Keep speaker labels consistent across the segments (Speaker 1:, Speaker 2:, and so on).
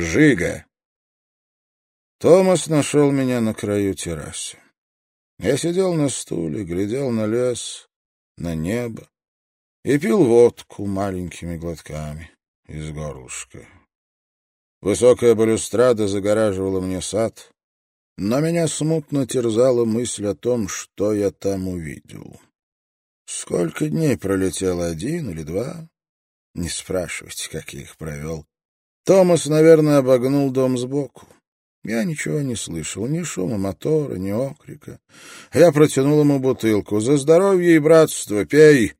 Speaker 1: Жига. Томас нашел меня на краю террасы. Я сидел на стуле, глядел на лес, на небо и пил водку маленькими глотками из горлышка. Высокая балюстрада загораживала мне сад, но меня смутно терзала мысль о том, что я там увидел. Сколько дней пролетело, один или два? Не спрашивайте, как я их провел. Томас, наверное, обогнул дом сбоку. Я ничего не слышал, ни шума мотора, ни окрика. Я протянул ему бутылку. «За здоровье и братство! Пей!»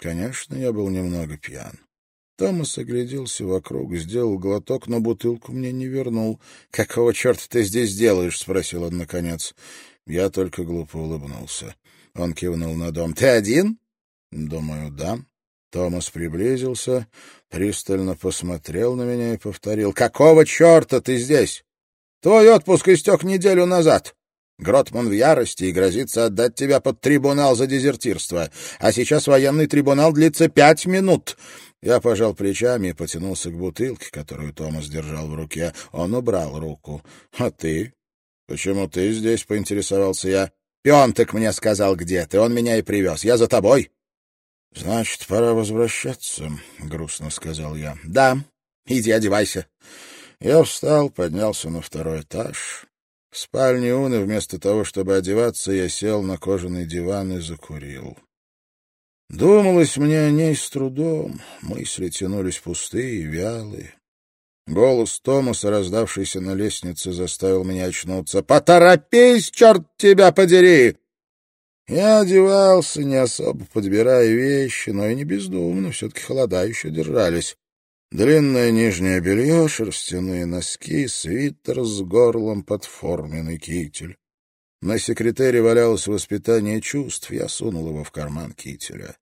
Speaker 1: Конечно, я был немного пьян. Томас огляделся вокруг, сделал глоток, но бутылку мне не вернул. «Какого черта ты здесь делаешь?» — спросил он наконец. Я только глупо улыбнулся. Он кивнул на дом. «Ты один?» «Думаю, да». Томас приблизился, пристально посмотрел на меня и повторил. «Какого черта ты здесь? Твой отпуск истек неделю назад. Гротман в ярости и грозится отдать тебя под трибунал за дезертирство. А сейчас военный трибунал длится пять минут». Я пожал плечами и потянулся к бутылке, которую Томас держал в руке. Он убрал руку. «А ты? Почему ты здесь?» — поинтересовался я. «Пионтек мне сказал, где ты. Он меня и привез. Я за тобой». «Значит, пора возвращаться», — грустно сказал я. «Да, иди одевайся». Я встал, поднялся на второй этаж. В спальне Уны вместо того, чтобы одеваться, я сел на кожаный диван и закурил. Думалось мне о ней с трудом, мысли тянулись пустые и вялые. Голос Томаса, раздавшийся на лестнице, заставил меня очнуться. «Поторопись, черт тебя подери!» Я одевался, не особо подбирая вещи, но и не бездумно, все-таки холода еще держались. Длинное нижнее белье, шерстяные носки, свитер с горлом под форменный китель. На секретаре валялось воспитание чувств, я сунул его в карман кителя.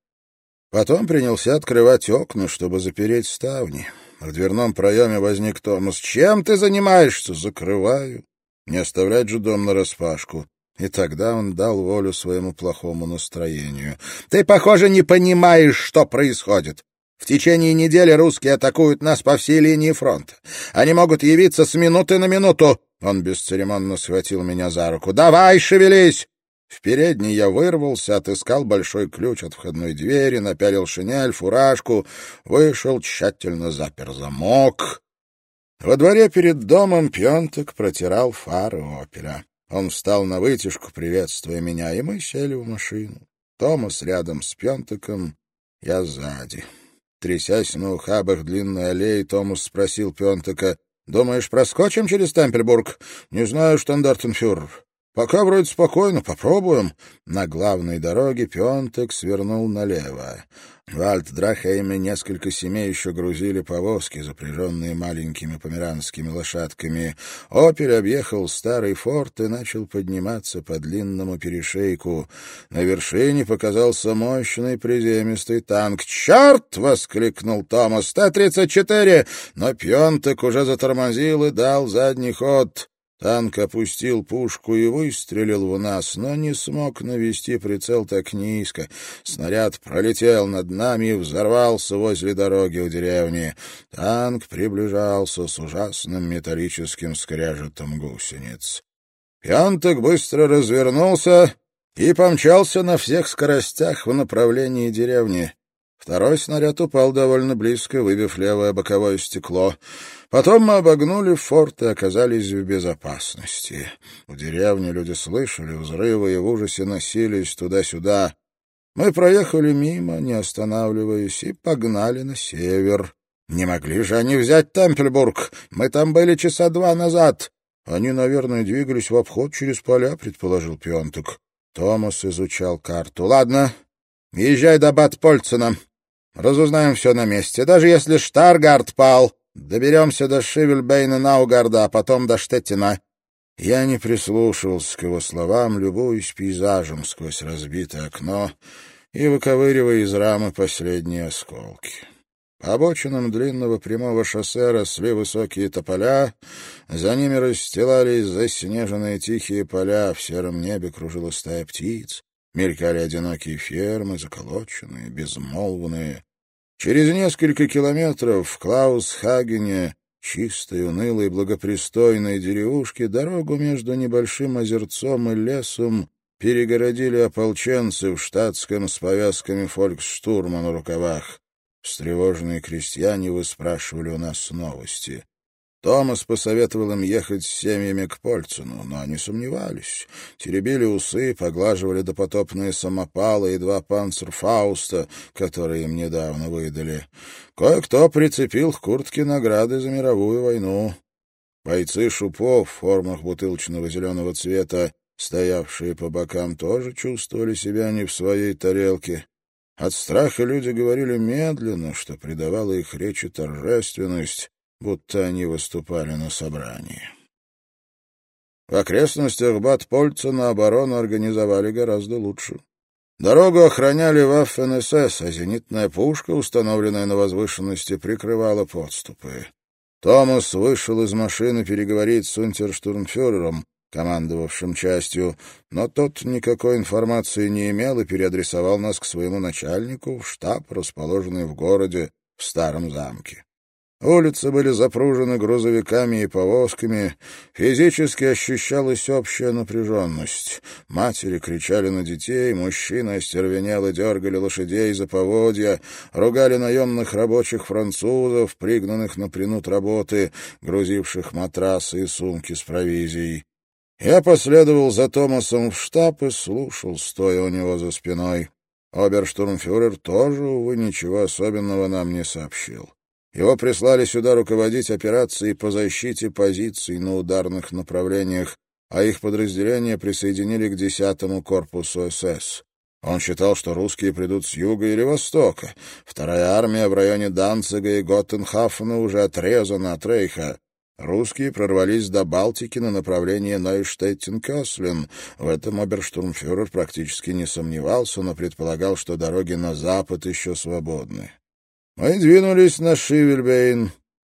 Speaker 1: Потом принялся открывать окна, чтобы запереть ставни. В дверном проеме возник Томас. «Чем ты занимаешься?» «Закрываю. Не оставлять же дом нараспашку». И тогда он дал волю своему плохому настроению. «Ты, похоже, не понимаешь, что происходит. В течение недели русские атакуют нас по всей линии фронта. Они могут явиться с минуты на минуту». Он бесцеремонно схватил меня за руку. «Давай, шевелись!» В передней я вырвался, отыскал большой ключ от входной двери, напялил шинель, фуражку, вышел, тщательно запер замок. Во дворе перед домом Пьонтек протирал фары опера. Он встал на вытяжку, приветствуя меня, и мы сели в машину. Томас рядом с Пьонтеком, я сзади. Трясясь на ухабах длинной аллеи, Томас спросил Пьонтека, «Думаешь, проскочим через Темпельбург? Не знаю, штандартенфюрер. Пока вроде спокойно, попробуем. На главной дороге Пионтек свернул налево. В Альт-Драхейме несколько семей еще грузили повозки, запряженные маленькими померанскими лошадками. Опель объехал старый форт и начал подниматься по длинному перешейку. На вершине показался мощный приземистый танк. «Черт!» — воскликнул Томас. «Т-34!» Но Пионтек уже затормозил и дал задний ход. Танк опустил пушку и выстрелил в нас, но не смог навести прицел так низко. Снаряд пролетел над нами и взорвался возле дороги у деревни. Танк приближался с ужасным металлическим скрежетом гусениц. Пьянток быстро развернулся и помчался на всех скоростях в направлении деревни. Второй снаряд упал довольно близко, выбив левое боковое стекло. Потом мы обогнули форт и оказались в безопасности. В деревне люди слышали взрывы и в ужасе носились туда-сюда. Мы проехали мимо, не останавливаясь, и погнали на север. Не могли же они взять Темпельбург. Мы там были часа два назад. Они, наверное, двигались в обход через поля, предположил Пионтек. Томас изучал карту. Ладно, езжай до Батпольцена. Разузнаем все на месте. Даже если Штаргард пал, Доберемся до Шивельбейна Наугарда, а потом до Штеттина. Я не прислушивался к его словам, любуясь пейзажем сквозь разбитое окно и выковыривая из рамы последние осколки. По обочинам длинного прямого шоссе росли высокие тополя, за ними расстилались заснеженные тихие поля, в сером небе кружила стая птиц, мелькали одинокие фермы, заколоченные, безмолвные, Через несколько километров в Клаус-Хагене чистой, унылой, благопристойной деревушки дорогу между небольшим озерцом и лесом перегородили ополченцы в штатском с повязками фольксштурма на рукавах. Встревоженные крестьяне выспрашивали у нас новости. Томас посоветовал им ехать с семьями к Польцину, но они сомневались. Теребили усы, поглаживали допотопные самопалы и два панцерфауста, которые им недавно выдали. Кое-кто прицепил к куртке награды за мировую войну. Бойцы шупов в формах бутылочного зеленого цвета, стоявшие по бокам, тоже чувствовали себя не в своей тарелке. От страха люди говорили медленно, что придавало их речи торжественность, будто они выступали на собрании. В окрестностях Бат-Польца оборону организовали гораздо лучше. Дорогу охраняли Ваффен-СС, а зенитная пушка, установленная на возвышенности, прикрывала подступы. Томас вышел из машины переговорить с унтерштурмфюрером, командовавшим частью, но тот никакой информации не имел и переадресовал нас к своему начальнику в штаб, расположенный в городе, в старом замке. Улицы были запружены грузовиками и повозками. Физически ощущалась общая напряженность. Матери кричали на детей, мужчины остервенело дергали лошадей за поводья, ругали наемных рабочих французов, пригнанных на принуд работы, грузивших матрасы и сумки с провизией. Я последовал за Томасом в штаб и слушал, стоя у него за спиной. Оберштурмфюрер тоже, увы, ничего особенного нам не сообщил. Его прислали сюда руководить операцией по защите позиций на ударных направлениях, а их подразделения присоединили к 10-му корпусу СС. Он считал, что русские придут с юга или востока. Вторая армия в районе Данцига и Готтенхафена уже отрезана от Рейха. Русские прорвались до Балтики на направлении Нойштеттен-Кёслин. В этом оберштурмфюрер практически не сомневался, но предполагал, что дороги на запад еще свободны. Мы двинулись на Шивельбейн.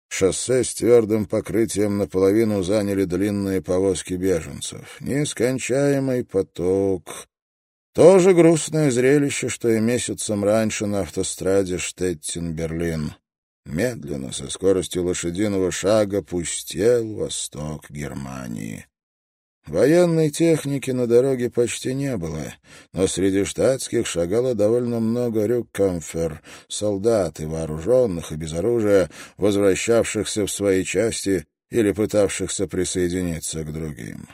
Speaker 1: Шоссе с твердым покрытием наполовину заняли длинные повозки беженцев. Нескончаемый поток. Тоже грустное зрелище, что и месяцем раньше на автостраде Штеттин-Берлин. Медленно, со скоростью лошадиного шага, пустел восток Германии. Военной техники на дороге почти не было, но среди штатских шагало довольно много рюккамфер, солдат и вооруженных, и без оружия, возвращавшихся в свои части или пытавшихся присоединиться к другим.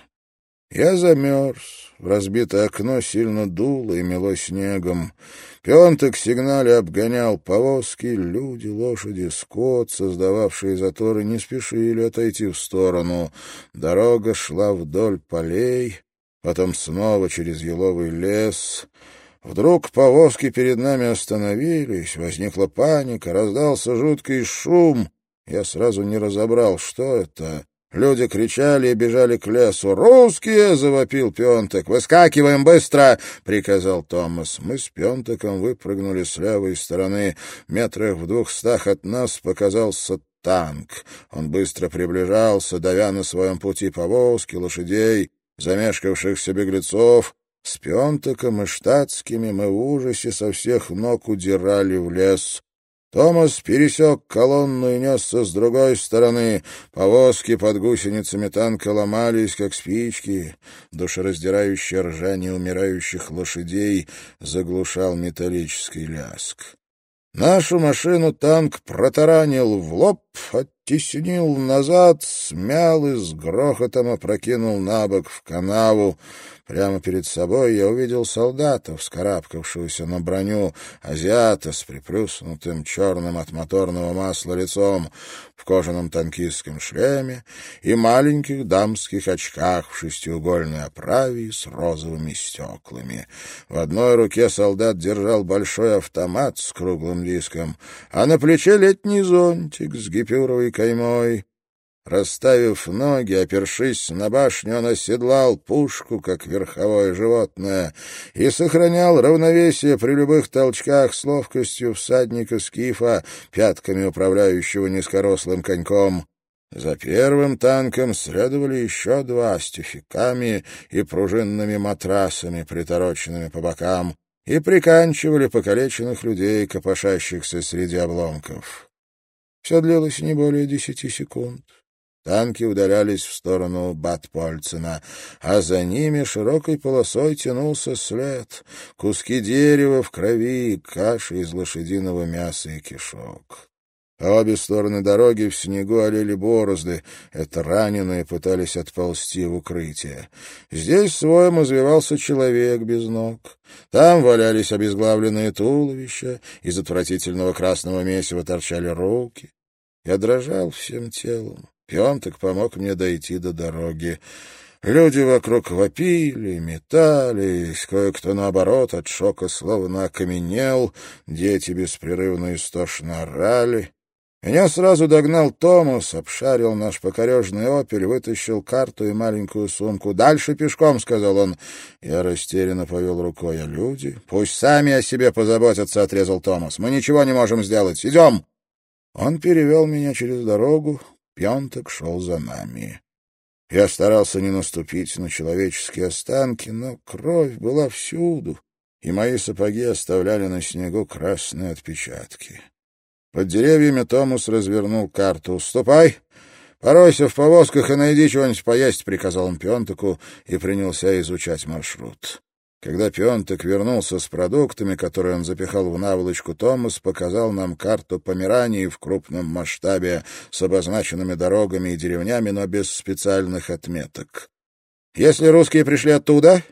Speaker 1: Я замерз, в разбитое окно сильно дуло и мело снегом. Пенток сигнале обгонял повозки, люди, лошади, скот, создававшие заторы, не спешили отойти в сторону. Дорога шла вдоль полей, потом снова через еловый лес. Вдруг повозки перед нами остановились, возникла паника, раздался жуткий шум. Я сразу не разобрал, что это. Люди кричали и бежали к лесу. «Русские!» — завопил Пионтек. «Выскакиваем быстро!» — приказал Томас. Мы с Пионтеком выпрыгнули с левой стороны. Метрах в двухстах от нас показался танк. Он быстро приближался, давя на своем пути повозки, лошадей, замешкавшихся беглецов. С Пионтеком и штатскими мы в ужасе со всех ног удирали в лес. Томас пересек колонну и несся с другой стороны. Повозки под гусеницами танка ломались, как спички. Душераздирающее ржание умирающих лошадей заглушал металлический ляск. Нашу машину танк протаранил в лоб, оттеснил назад, смял и с грохотом опрокинул на бок в канаву. Прямо перед собой я увидел солдата, вскарабкавшегося на броню, азиата с приплюснутым черным от моторного масла лицом в кожаном танкистском шлеме и маленьких дамских очках в шестиугольной оправе с розовыми стеклами. В одной руке солдат держал большой автомат с круглым диском, а на плече летний зонтик с гипюровой каймой. Расставив ноги, опершись на башню, он оседлал пушку, как верховое животное, и сохранял равновесие при любых толчках с ловкостью всадника скифа, пятками управляющего низкорослым коньком. За первым танком следовали еще два с тюфяками и пружинными матрасами, притороченными по бокам, и приканчивали покалеченных людей, копошащихся среди обломков. Все длилось не более десяти секунд. Танки удалялись в сторону Батпольцена, а за ними широкой полосой тянулся след, куски дерева в крови, каши из лошадиного мяса и кишок. По обе стороны дороги в снегу олели борозды. Это раненые пытались отползти в укрытие. Здесь своем извивался человек без ног. Там валялись обезглавленные туловища, из отвратительного красного месива торчали руки. Я дрожал всем телом. Пионток помог мне дойти до дороги. Люди вокруг вопили, метались, кое-кто, наоборот, от шока словно окаменел, дети беспрерывно истошно орали. Меня сразу догнал Томас, обшарил наш покорежный опель, вытащил карту и маленькую сумку. «Дальше пешком», — сказал он. Я растерянно повел рукой. «А люди? Пусть сами о себе позаботятся», — отрезал Томас. «Мы ничего не можем сделать. Идем!» Он перевел меня через дорогу. Пьонток шел за нами. Я старался не наступить на человеческие останки, но кровь была всюду, и мои сапоги оставляли на снегу красные отпечатки. Под деревьями Томас развернул карту. «Ступай, поройся в повозках и найди чего-нибудь поесть», — приказал он Пионтаку и принялся изучать маршрут. Когда Пионтек вернулся с продуктами, которые он запихал в наволочку, Томас показал нам карту Померании в крупном масштабе с обозначенными дорогами и деревнями, но без специальных отметок. «Если русские пришли оттуда,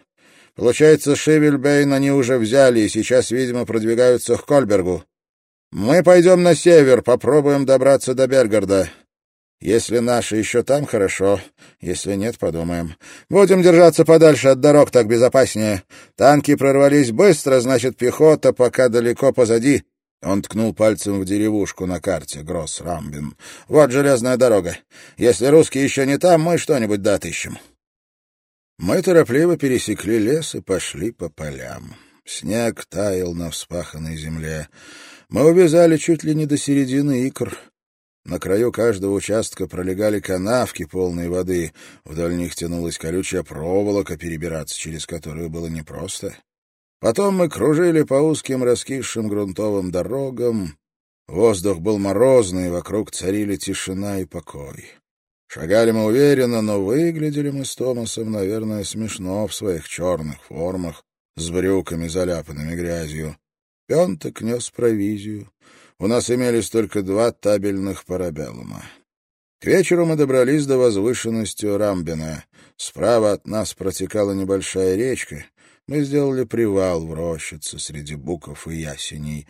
Speaker 1: получается, Шевельбейн они уже взяли и сейчас, видимо, продвигаются к Кольбергу. Мы пойдем на север, попробуем добраться до Бергарда. Если наши еще там, хорошо. Если нет, подумаем. Будем держаться подальше от дорог, так безопаснее. Танки прорвались быстро, значит, пехота пока далеко позади. Он ткнул пальцем в деревушку на карте, Гросс Рамбин. Вот железная дорога. Если русские еще не там, мы что-нибудь да. Мы торопливо пересекли лес и пошли по полям. Снег таял на вспаханной земле. Мы увязали чуть ли не до середины икр. На краю каждого участка пролегали канавки, полные воды. Вдоль них тянулась колючая проволока, перебираться через которую было непросто. Потом мы кружили по узким раскисшим грунтовым дорогам. Воздух был морозный, вокруг царили тишина и покой. Шагали мы уверенно, но выглядели мы с Томасом, наверное, смешно в своих черных формах, с брюками, заляпанными грязью. Пенток нес провизию. У нас имелись только два табельных парабеллума. К вечеру мы добрались до возвышенности Рамбина. Справа от нас протекала небольшая речка. Мы сделали привал в рощице среди буков и ясеней.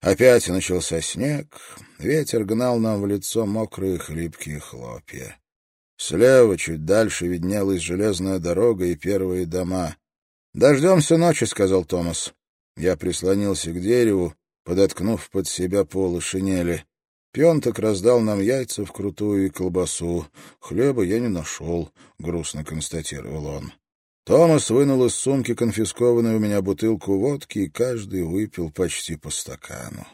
Speaker 1: Опять начался снег. Ветер гнал нам в лицо мокрые хлипкие хлопья. Слева, чуть дальше, виднелась железная дорога и первые дома. «Дождемся ночи», — сказал Томас. Я прислонился к дереву, подоткнув под себя полы шинели. Пьонток раздал нам яйца вкрутую и колбасу. Хлеба я не нашел, — грустно констатировал он. Томас вынул из сумки конфискованную у меня бутылку водки, и каждый выпил почти по стакану.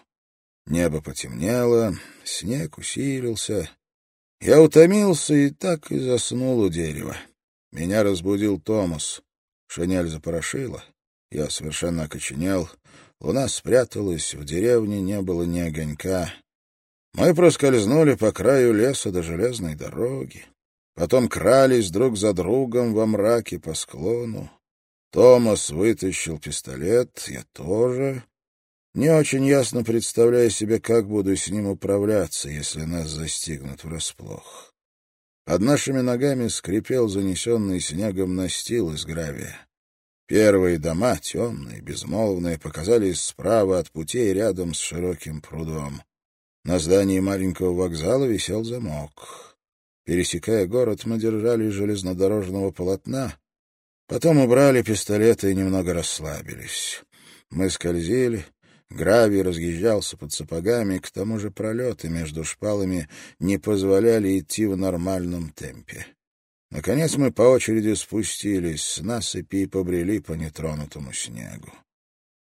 Speaker 1: Небо потемнело, снег усилился. Я утомился и так и заснул у дерева. Меня разбудил Томас. Шинель запорошила. Я совершенно окоченел. Луна спряталась, в деревне не было ни огонька. Мы проскользнули по краю леса до железной дороги. Потом крались друг за другом во мраке по склону. Томас вытащил пистолет, я тоже. Не очень ясно представляя себе, как буду с ним управляться, если нас застигнут врасплох. Под нашими ногами скрипел занесенный снегом настил из гравия. Первые дома, темные, безмолвные, показались справа от путей рядом с широким прудом. На здании маленького вокзала висел замок. Пересекая город, мы держали железнодорожного полотна, потом убрали пистолеты и немного расслабились. Мы скользили, гравий разъезжался под сапогами, к тому же пролеты между шпалами не позволяли идти в нормальном темпе. Наконец мы по очереди спустились с насыпи и побрели по нетронутому снегу.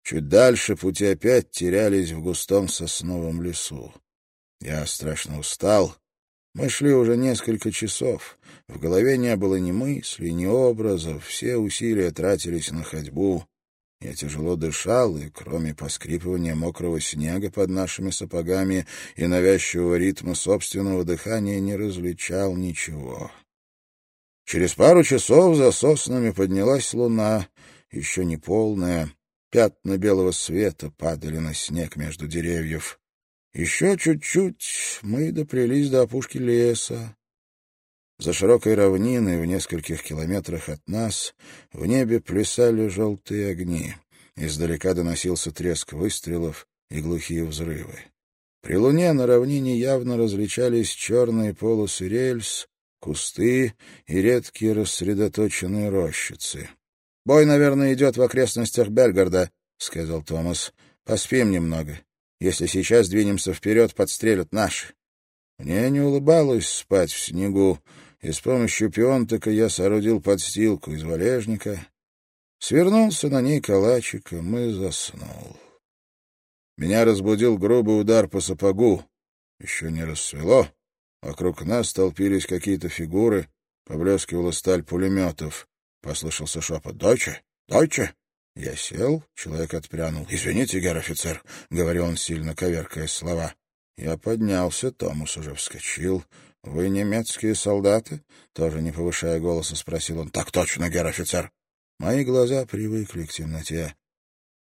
Speaker 1: Чуть дальше пути опять терялись в густом сосновом лесу. Я страшно устал. Мы шли уже несколько часов. В голове не было ни мыслей, ни образов. Все усилия тратились на ходьбу. Я тяжело дышал, и кроме поскрипывания мокрого снега под нашими сапогами и навязчивого ритма собственного дыхания не различал ничего. Через пару часов за соснами поднялась луна, еще не полная. Пятна белого света падали на снег между деревьев. Еще чуть-чуть мы доплелись до опушки леса. За широкой равниной в нескольких километрах от нас в небе плясали желтые огни. Издалека доносился треск выстрелов и глухие взрывы. При луне на равнине явно различались черные полосы рельс, кусты и редкие рассредоточенные рощицы. — Бой, наверное, идет в окрестностях Бельгарда, — сказал Томас. — Поспим немного. Если сейчас двинемся вперед, подстрелят наши. Мне не улыбалось спать в снегу, и с помощью пионтыка я соорудил подстилку из валежника, свернулся на ней калачиком и заснул. Меня разбудил грубый удар по сапогу. Еще не рассвело. Вокруг нас толпились какие-то фигуры, поблескивала сталь пулеметов. Послышался шепот «Дойче! Дойче!» Я сел, человек отпрянул. «Извините, гер-офицер», — говорил он, сильно коверкая слова. Я поднялся, Томас уже вскочил. «Вы немецкие солдаты?» Тоже не повышая голоса, спросил он. «Так точно, гер-офицер». Мои глаза привыкли к темноте.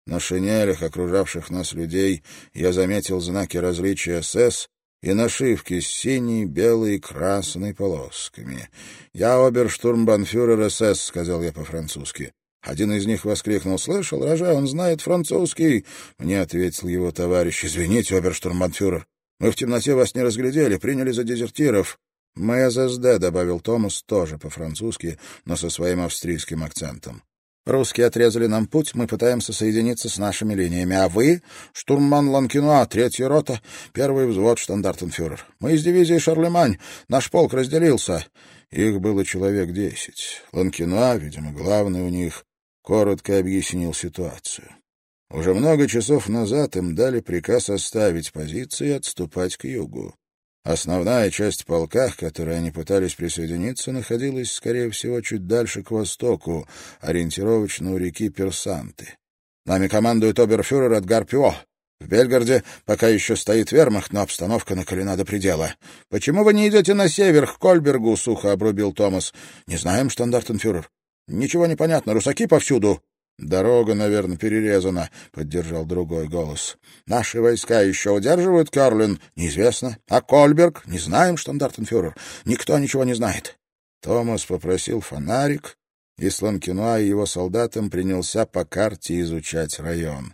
Speaker 1: На шинелях, окружавших нас людей, я заметил знаки различия СС и нашивки с синей, белой и красной полосками. «Я оберштурмбанфюрер СС», — сказал я по-французски. Один из них воскликнул. «Слышал, Рожа, он знает французский!» Мне ответил его товарищ. «Извините, оберштурмбанфюрер, мы в темноте вас не разглядели, приняли за дезертиров». «Мы ССД», — добавил Томас, тоже по-французски, но со своим австрийским акцентом. Русские отрезали нам путь, мы пытаемся соединиться с нашими линиями. А вы — штурман Ланкинуа, третья рота, первый взвод, штандартенфюрер. Мы из дивизии Шарлемань, наш полк разделился. Их было человек десять. Ланкинуа, видимо, главный у них, коротко объяснил ситуацию. Уже много часов назад им дали приказ оставить позиции и отступать к югу. Основная часть полка, к которой они пытались присоединиться, находилась, скорее всего, чуть дальше к востоку, ориентировочно у реки Персанты. Нами командует оберфюрер Эдгар Пио. В Бельгарде пока еще стоит вермахт, но обстановка накалена до предела. — Почему вы не идете на север, к Кольбергу? — сухо обрубил Томас. — Не знаем, штандартенфюрер. — Ничего не понятно. Русаки повсюду. «Дорога, наверное, перерезана», — поддержал другой голос. «Наши войска еще удерживают Карлин? Неизвестно. А Кольберг? Не знаем, штандартенфюрер. Никто ничего не знает». Томас попросил фонарик, и Сланкинуа и его солдатам принялся по карте изучать район.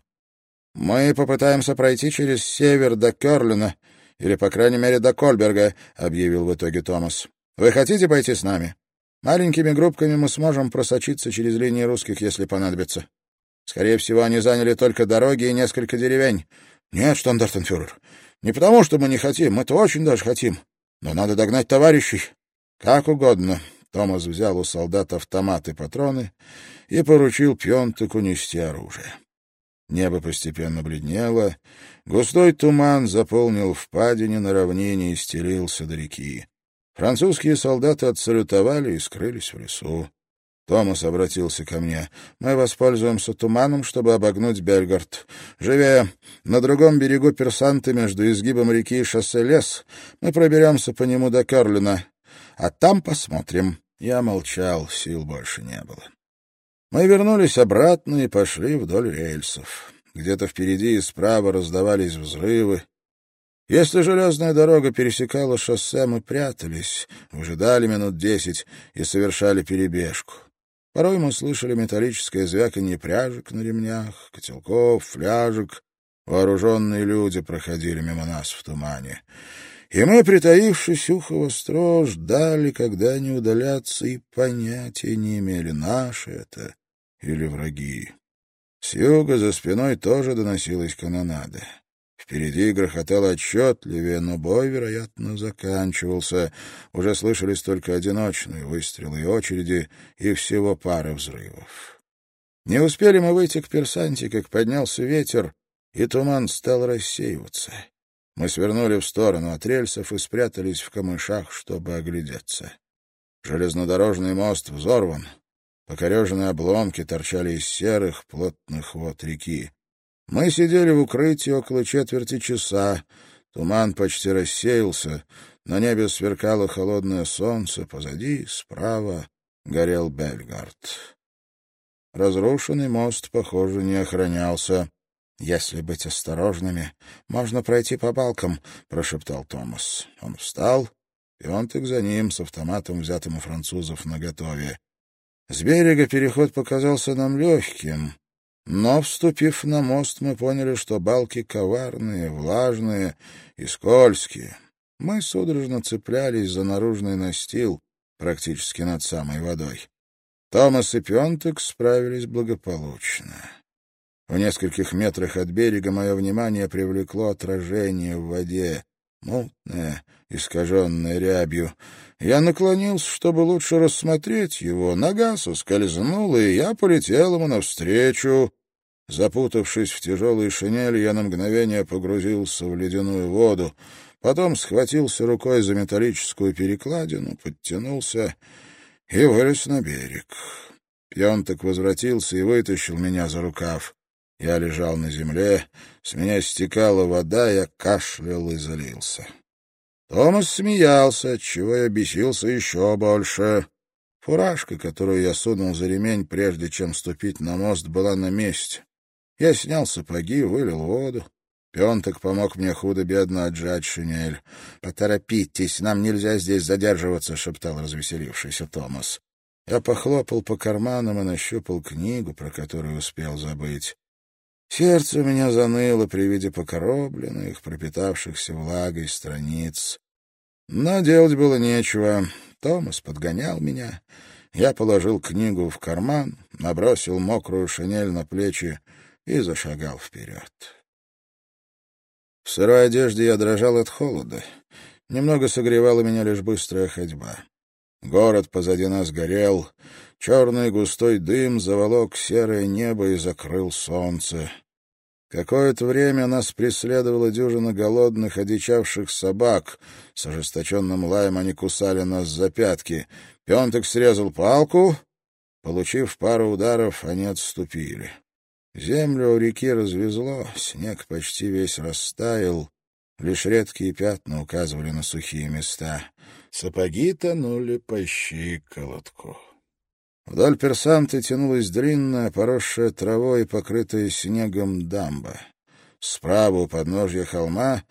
Speaker 1: «Мы попытаемся пройти через север до Керлина, или, по крайней мере, до Кольберга», — объявил в итоге Томас. «Вы хотите пойти с нами?» Маленькими группками мы сможем просочиться через линии русских, если понадобится. Скорее всего, они заняли только дороги и несколько деревень. Нет, штандартенфюрер, не потому, что мы не хотим, мы-то очень даже хотим. Но надо догнать товарищей. Как угодно. Томас взял у солдат автомат и патроны и поручил Пьонтеку нести оружие. Небо постепенно бледнело, густой туман заполнил впадине на равнине и стелился до реки. Французские солдаты отсалютовали и скрылись в лесу. Томас обратился ко мне. «Мы воспользуемся туманом, чтобы обогнуть Бельгард. Живее на другом берегу Персанты между изгибом реки и шоссе лес, мы проберемся по нему до Керлина. А там посмотрим». Я молчал, сил больше не было. Мы вернулись обратно и пошли вдоль рельсов. Где-то впереди и справа раздавались взрывы. Если железная дорога пересекала шоссе, мы прятались, выжидали минут десять и совершали перебежку. Порой мы слышали металлическое звяканье пряжек на ремнях, котелков, фляжек. Вооруженные люди проходили мимо нас в тумане. И мы, притаившись ухо востро, ждали, когда они удалятся, и понятия не имели, наши это или враги. С юга за спиной тоже доносилась канонада. Впереди грохотало отчетливее, но бой, вероятно, заканчивался. Уже слышались только одиночные выстрелы и очереди, и всего пара взрывов. Не успели мы выйти к Персанте, как поднялся ветер, и туман стал рассеиваться. Мы свернули в сторону от рельсов и спрятались в камышах, чтобы оглядеться. Железнодорожный мост взорван. Покореженные обломки торчали из серых, плотных вод реки. Мы сидели в укрытии около четверти часа. Туман почти рассеялся. На небе сверкало холодное солнце. Позади, справа, горел Бельгард. Разрушенный мост, похоже, не охранялся. «Если быть осторожными, можно пройти по балкам», — прошептал Томас. Он встал, и он так за ним, с автоматом, взятым у французов наготове. С берега переход показался нам легким, но, вступив на мост, мы поняли, что балки коварные, влажные и скользкие. Мы судорожно цеплялись за наружный настил, практически над самой водой. Томас и Пентек справились благополучно. В нескольких метрах от берега мое внимание привлекло отражение в воде, мутное, искаженное рябью. Я наклонился, чтобы лучше рассмотреть его. Нога соскользнула, и я полетел ему навстречу. Запутавшись в тяжелой шинели, я на мгновение погрузился в ледяную воду. Потом схватился рукой за металлическую перекладину, подтянулся и вылез на берег. Пьонток возвратился и вытащил меня за рукав. Я лежал на земле, с меня стекала вода, я кашлял и залился. Томас смеялся, отчего я бесился еще больше. Фуражка, которую я сунул за ремень, прежде чем ступить на мост, была на месте. Я снял сапоги, вылил воду. Пенток помог мне худо-бедно отжать шинель. «Поторопитесь, нам нельзя здесь задерживаться», — шептал развеселившийся Томас. Я похлопал по карманам и нащупал книгу, про которую успел забыть. Сердце у меня заныло при виде покоробленных, пропитавшихся влагой страниц. Но делать было нечего. Томас подгонял меня. Я положил книгу в карман, набросил мокрую шинель на плечи и зашагал вперед. В сырой одежде я дрожал от холода. Немного согревала меня лишь быстрая ходьба. Город позади нас горел, черный густой дым заволок серое небо и закрыл солнце. Какое-то время нас преследовала дюжина голодных, одичавших собак. С ожесточенным лаем они кусали нас за пятки. Пенток срезал палку. Получив пару ударов, они отступили. Землю у реки развезло, снег почти весь растаял. Лишь редкие пятна указывали на сухие места. Сапоги тонули по щиколотку. Вдоль персанты тянулась длинная, поросшая травой и покрытая снегом дамба. Справа у подножья холма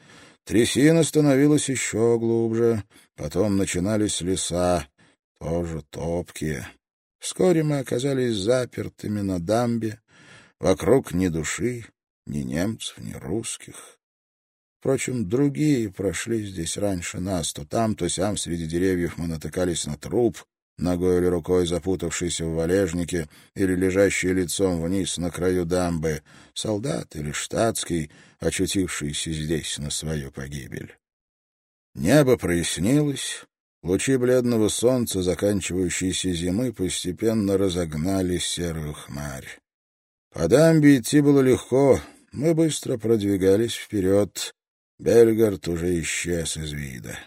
Speaker 1: трясина становилась еще глубже, потом начинались леса, тоже топкие. Вскоре мы оказались запертыми на дамбе, вокруг ни души, ни немцев, ни русских. Впрочем, другие прошли здесь раньше нас, то там, то сям среди деревьев мы натыкались на труп, ногой или рукой запутавшийся в валежнике или лежащий лицом вниз на краю дамбы, солдат или штатский, очутившийся здесь на свою погибель. Небо прояснилось, лучи бледного солнца, заканчивающейся зимы, постепенно разогнали серую хмарь. По дамбе идти было легко, мы быстро продвигались вперед. Бельгард уже исчез из вида.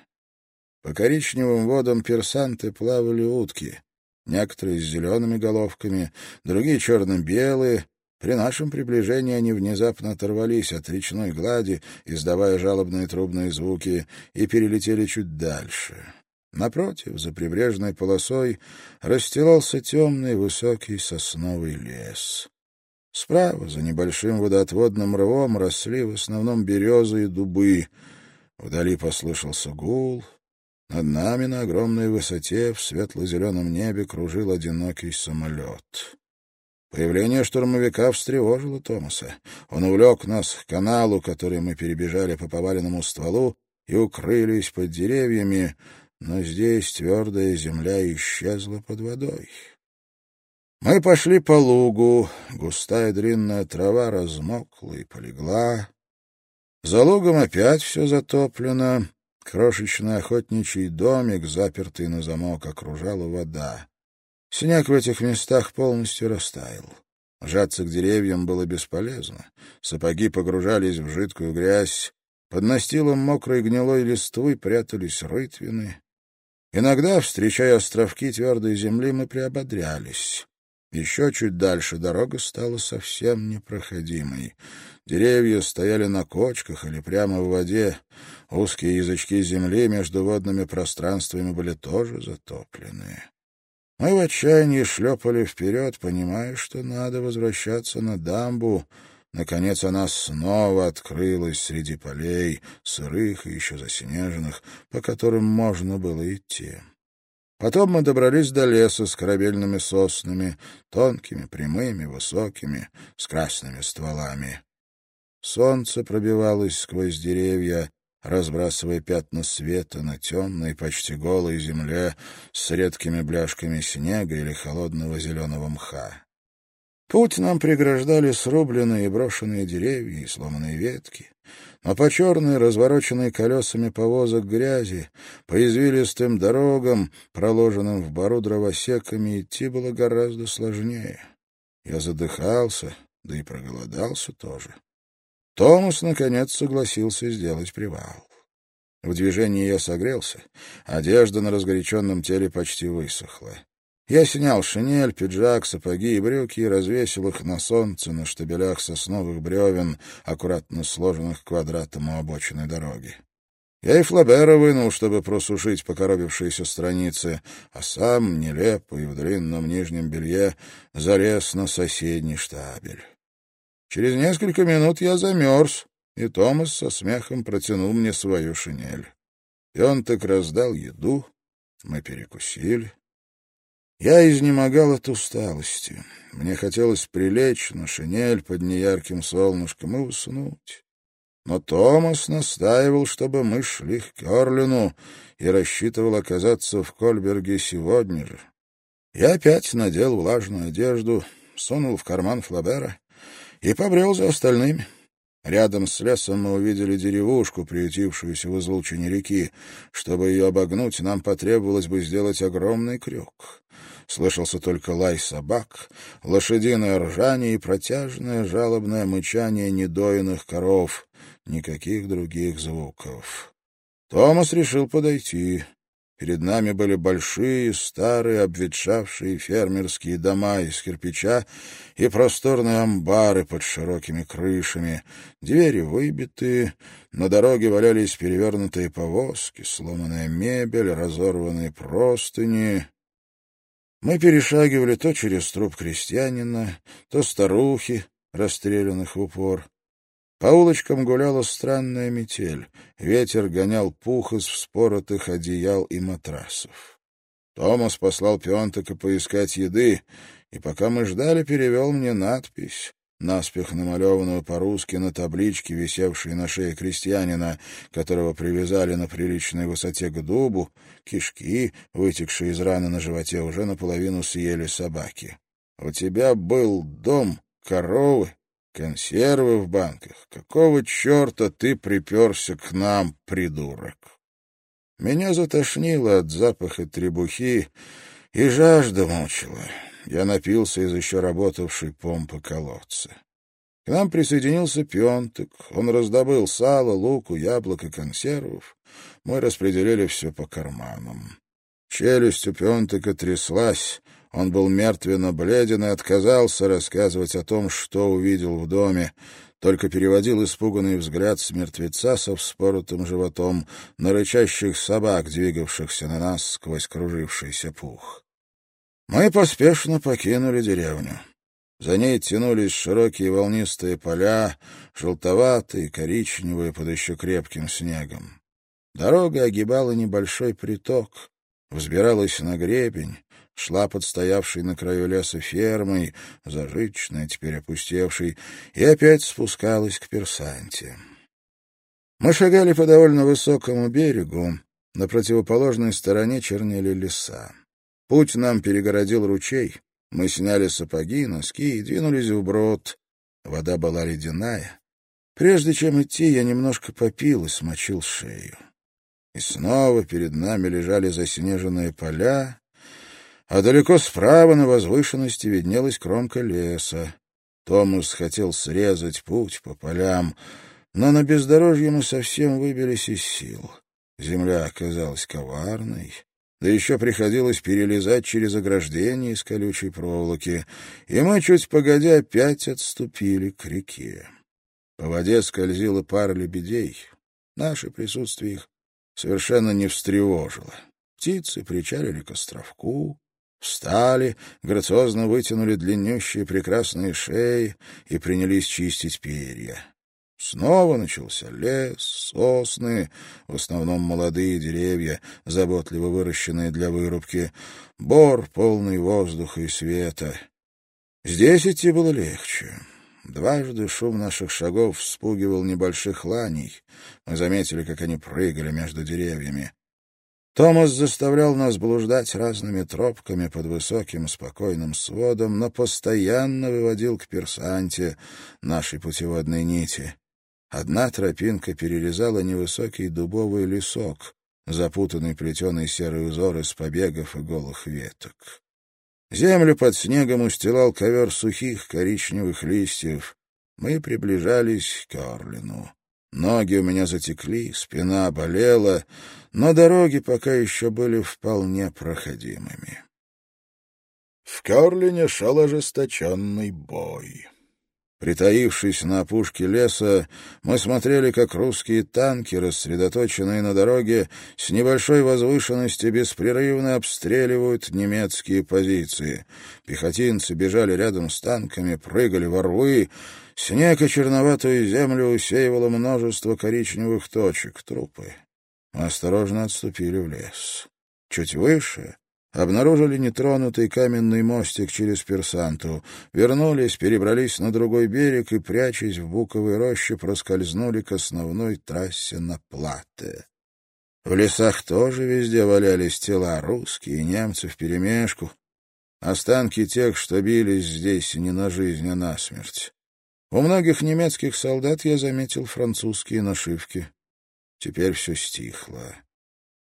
Speaker 1: По коричневым водам персанты плавали утки, некоторые с зелеными головками, другие черно-белые. При нашем приближении они внезапно оторвались от речной глади, издавая жалобные трубные звуки, и перелетели чуть дальше. Напротив, за прибрежной полосой, расстилался темный высокий сосновый лес. Справа, за небольшим водоотводным рвом, росли в основном березы и дубы. Вдали послышался гул, над нами на огромной высоте в светло-зеленом небе кружил одинокий самолет. Появление штурмовика встревожило Томаса. Он увлек нас к каналу, который мы перебежали по поваленному стволу и укрылись под деревьями, но здесь твердая земля исчезла под водой. Мы пошли по лугу, густая длинная трава размокла и полегла. За лугом опять все затоплено, Крошечный охотничий домик, запертый на замок, окружала вода. Снег в этих местах полностью растаял. Жаться к деревьям было бесполезно. Сапоги погружались в жидкую грязь. Под настилом мокрой гнилой листвы прятались рытвины. Иногда, встречая островки твердой земли, мы приободрялись. Еще чуть дальше дорога стала совсем непроходимой. Деревья стояли на кочках или прямо в воде. Узкие язычки земли между водными пространствами были тоже затоплены. Мы в отчаянии шлепали вперед, понимая, что надо возвращаться на дамбу. Наконец она снова открылась среди полей, сырых и еще заснеженных, по которым можно было идти. Потом мы добрались до леса с корабельными соснами, тонкими, прямыми, высокими, с красными стволами. Солнце пробивалось сквозь деревья, разбрасывая пятна света на темной, почти голой земле с редкими бляшками снега или холодного зеленого мха. Путь нам преграждали срубленные и брошенные деревья и сломанные ветки. Но по черной, развороченной колесами повозок грязи, по извилистым дорогам, проложенным в бару дровосеками, идти было гораздо сложнее. Я задыхался, да и проголодался тоже. Томас, наконец, согласился сделать привал. В движении я согрелся, одежда на разгоряченном теле почти высохла. Я снял шинель, пиджак, сапоги и брюки и развесил их на солнце на штабелях сосновых бревен, аккуратно сложенных квадратом у обочины дороги. Я и Флабера вынул, чтобы просушить покоробившиеся страницы, а сам, нелепо и в длинном нижнем белье, залез на соседний штабель. Через несколько минут я замерз, и Томас со смехом протянул мне свою шинель. И он так раздал еду, мы перекусили. Я изнемогал от усталости. Мне хотелось прилечь на шинель под неярким солнышком и уснуть. Но Томас настаивал, чтобы мы шли к Керлину и рассчитывал оказаться в Кольберге сегодня же. Я опять надел влажную одежду, сунул в карман Флабера и побрел за остальными. Рядом с лесом мы увидели деревушку, приютившуюся в излучине реки. Чтобы ее обогнуть, нам потребовалось бы сделать огромный крюк. Слышался только лай собак, лошадиное ржание и протяжное жалобное мычание недоенных коров. Никаких других звуков. Томас решил подойти. Перед нами были большие, старые, обветшавшие фермерские дома из кирпича и просторные амбары под широкими крышами. Двери выбиты, на дороге валялись перевернутые повозки, сломанная мебель, разорванные простыни. Мы перешагивали то через труп крестьянина, то старухи, расстрелянных в упор. По улочкам гуляла странная метель. Ветер гонял пух из вспоротых одеял и матрасов. Томас послал Пионтека поискать еды, и пока мы ждали, перевел мне надпись, наспех намалеванную по-русски на табличке, висевшей на шее крестьянина, которого привязали на приличной высоте к дубу, кишки, вытекшие из раны на животе, уже наполовину съели собаки. «У тебя был дом, коровы, Консервы в банках. Какого черта ты приперся к нам, придурок? Меня затошнило от запаха требухи, и жажда мучила. Я напился из еще работавшей помпы колодца. К нам присоединился Пионтек. Он раздобыл сало, луку, яблок и консервов. Мы распределили все по карманам. Челюсть у Пионтека тряслась, он был мертвенно бледен и отказался рассказывать о том, что увидел в доме, только переводил испуганный взгляд с мертвеца со вспоротым животом на рычащих собак, двигавшихся на нас сквозь кружившийся пух. Мы поспешно покинули деревню. За ней тянулись широкие волнистые поля, желтоватые, коричневые под еще крепким снегом. Дорога огибала небольшой приток, взбиралась на гребень, шла под стоявшей на краю леса фермой, зажиточной, теперь опустевшей, и опять спускалась к Персанте. Мы шагали по довольно высокому берегу, на противоположной стороне чернели леса. Путь нам перегородил ручей, мы сняли сапоги, носки и двинулись вброд. Вода была ледяная. Прежде чем идти, я немножко попил и смочил шею. И снова перед нами лежали заснеженные поля, а далеко справа на возвышенности виднелась кромка леса. Томас хотел срезать путь по полям, но на бездорожье мы совсем выбились из сил. Земля оказалась коварной, да еще приходилось перелезать через ограждение из колючей проволоки, и мы, чуть погодя, опять отступили к реке. По воде скользила пара лебедей. Наше присутствие их совершенно не встревожило. Птицы причалили к островку, встали, грациозно вытянули длиннющие прекрасные шеи и принялись чистить перья. Снова начался лес, сосны, в основном молодые деревья, заботливо выращенные для вырубки, бор, полный воздуха и света. Здесь идти было легче. Дважды шум наших шагов вспугивал небольших ланей. Мы заметили, как они прыгали между деревьями. Томас заставлял нас блуждать разными тропками под высоким спокойным сводом, но постоянно выводил к персанте нашей путеводной нити. Одна тропинка перерезала невысокий дубовый лесок, запутанный плетеный серый узор из побегов и голых веток. Землю под снегом устилал ковер сухих коричневых листьев. Мы приближались к Орлину. Ноги у меня затекли, спина болела, но дороги пока еще были вполне проходимыми. В Керлине шел ожесточенный бой. Притаившись на опушке леса, мы смотрели, как русские танки, рассредоточенные на дороге, с небольшой возвышенности беспрерывно обстреливают немецкие позиции. Пехотинцы бежали рядом с танками, прыгали во рвы. Снег и черноватую землю усеивало множество коричневых точек, трупы. Мы осторожно отступили в лес. Чуть выше обнаружили нетронутый каменный мостик через Персанту, вернулись, перебрались на другой берег и, прячась в буковой роще, проскользнули к основной трассе на Плате. В лесах тоже везде валялись тела русские, немцы вперемешку, останки тех, что бились здесь не на жизнь, а на смерть. У многих немецких солдат я заметил французские нашивки. Теперь все стихло.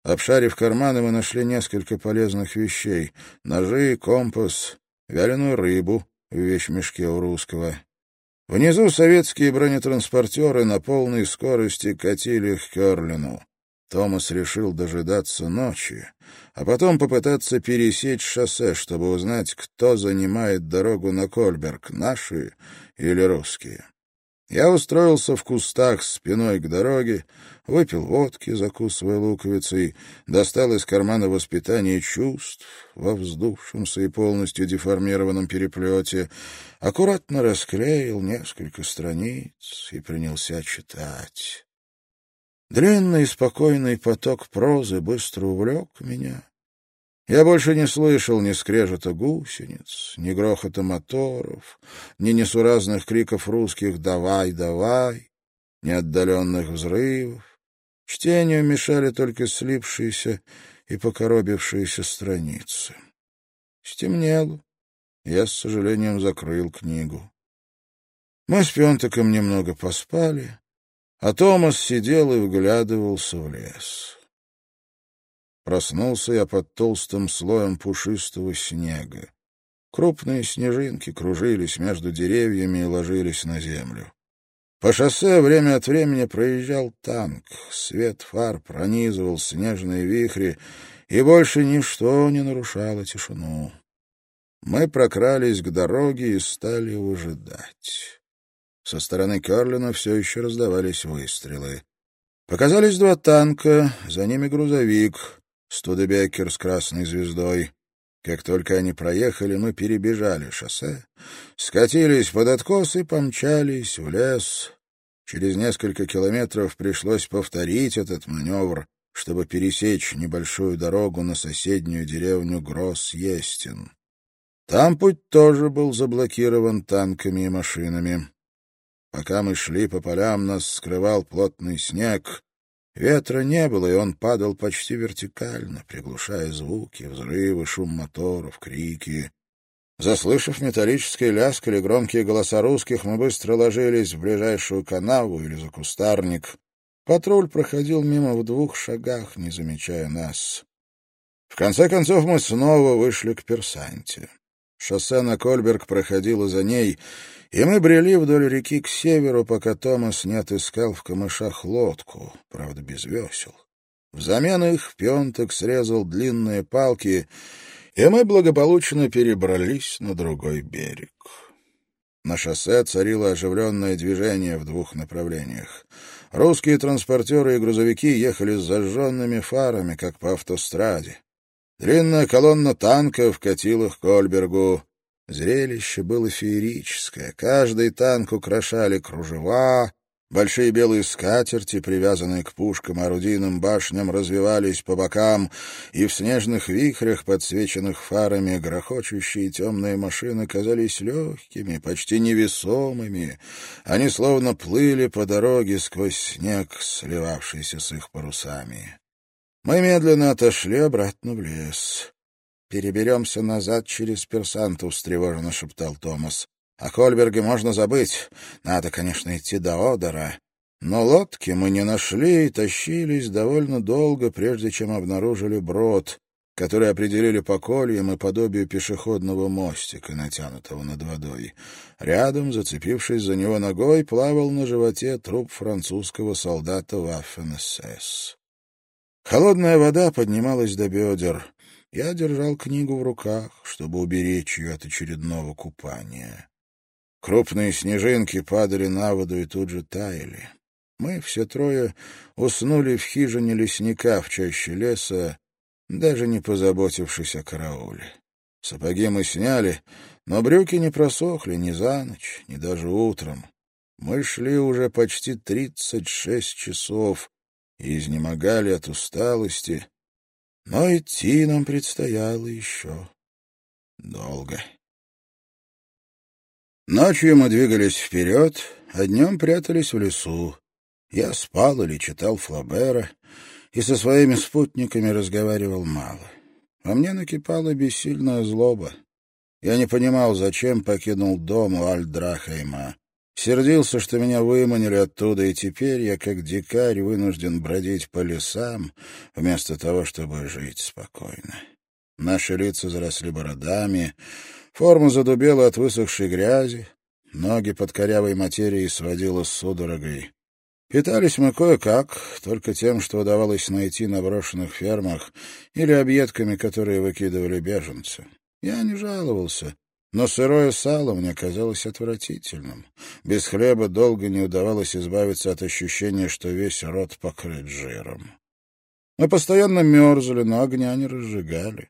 Speaker 1: Обшарив карманы, мы нашли несколько полезных вещей — ножи, компас, вяленую рыбу в вещмешке у русского. Внизу советские бронетранспортеры на полной скорости катили к Керлину. Томас решил дожидаться ночи, а потом попытаться пересечь шоссе, чтобы узнать, кто занимает дорогу на Кольберг, наши или русские. Я устроился в кустах спиной к дороге, выпил водки, закусывая луковицей, достал из кармана воспитание чувств во вздувшемся и полностью деформированном переплете, аккуратно расклеил несколько страниц и принялся читать. Длинный спокойный поток прозы быстро увлек меня. Я больше не слышал ни скрежета гусениц, ни грохота моторов, ни несуразных криков русских «давай, давай», ни отдаленных взрывов. Чтению мешали только слипшиеся и покоробившиеся страницы. Стемнело. Я, с сожалением, закрыл книгу. Мы с Пентаком немного поспали, а Томас сидел и вглядывался в лес. Проснулся я под толстым слоем пушистого снега. Крупные снежинки кружились между деревьями и ложились на землю. По шоссе время от времени проезжал танк. Свет фар пронизывал снежные вихри, и больше ничто не нарушало тишину. Мы прокрались к дороге и стали выжидать. Со стороны Керлина все еще раздавались выстрелы. Показались два танка, за ними грузовик. Студебекер с красной звездой. Как только они проехали, мы перебежали шоссе, скатились под откос и помчались в лес. Через несколько километров пришлось повторить этот маневр, чтобы пересечь небольшую дорогу на соседнюю деревню Гросс-Естин. Там путь тоже был заблокирован танками и машинами. Пока мы шли по полям, нас скрывал плотный снег, Ветра не было, и он падал почти вертикально, приглушая звуки, взрывы, шум моторов, крики. Заслышав металлический лязг или громкие голоса русских, мы быстро ложились в ближайшую канаву или за кустарник. Патруль проходил мимо в двух шагах, не замечая нас. В конце концов мы снова вышли к Персанте. Шоссе на Кольберг проходило за ней, и мы брели вдоль реки к северу, пока Томас не отыскал в камышах лодку, правда, без весел. Взамен их Пионтек срезал длинные палки, и мы благополучно перебрались на другой берег. На шоссе царило оживленное движение в двух направлениях. Русские транспортеры и грузовики ехали с зажженными фарами, как по автостраде. Длинная колонна танков катила к Кольбергу. Зрелище было феерическое. Каждый танк украшали кружева, Большие белые скатерти, привязанные к пушкам и орудийным башням, развивались по бокам, и в снежных вихрях, подсвеченных фарами, грохочущие темные машины казались легкими, почти невесомыми. Они словно плыли по дороге сквозь снег, сливавшийся с их парусами. Мы медленно отошли обратно в лес. «Переберемся назад через Персанту», — встревоженно шептал Томас. О Кольберге можно забыть. Надо, конечно, идти до Одера. Но лодки мы не нашли и тащились довольно долго, прежде чем обнаружили брод, который определили по кольям и подобию пешеходного мостика, натянутого над водой. Рядом, зацепившись за него ногой, плавал на животе труп французского солдата Ваффен-СС. Холодная вода поднималась до бедер. Я держал книгу в руках, чтобы уберечь ее от очередного купания. Крупные снежинки падали на воду и тут же таяли. Мы все трое уснули в хижине лесника в чаще леса, даже не позаботившись о карауле. Сапоги мы сняли, но брюки не просохли ни за ночь, ни даже утром. Мы шли уже почти тридцать шесть часов и изнемогали от усталости, но идти нам предстояло еще долго. Ночью мы двигались вперед, а днем прятались в лесу. Я спал или читал Флабера, и со своими спутниками разговаривал мало. А мне накипала бессильная злоба. Я не понимал, зачем покинул дом у Альдрахейма. Сердился, что меня выманили оттуда, и теперь я, как дикарь, вынужден бродить по лесам, вместо того, чтобы жить спокойно. Наши лица заросли бородами, Форма задубела от высохшей грязи, ноги под корявой материей сводила с судорогой. Питались мы кое-как, только тем, что удавалось найти на брошенных фермах или объедками, которые выкидывали беженцы. Я не жаловался, но сырое сало мне казалось отвратительным. Без хлеба долго не удавалось избавиться от ощущения, что весь рот покрыт жиром. Мы постоянно мерзли, но огня не разжигали.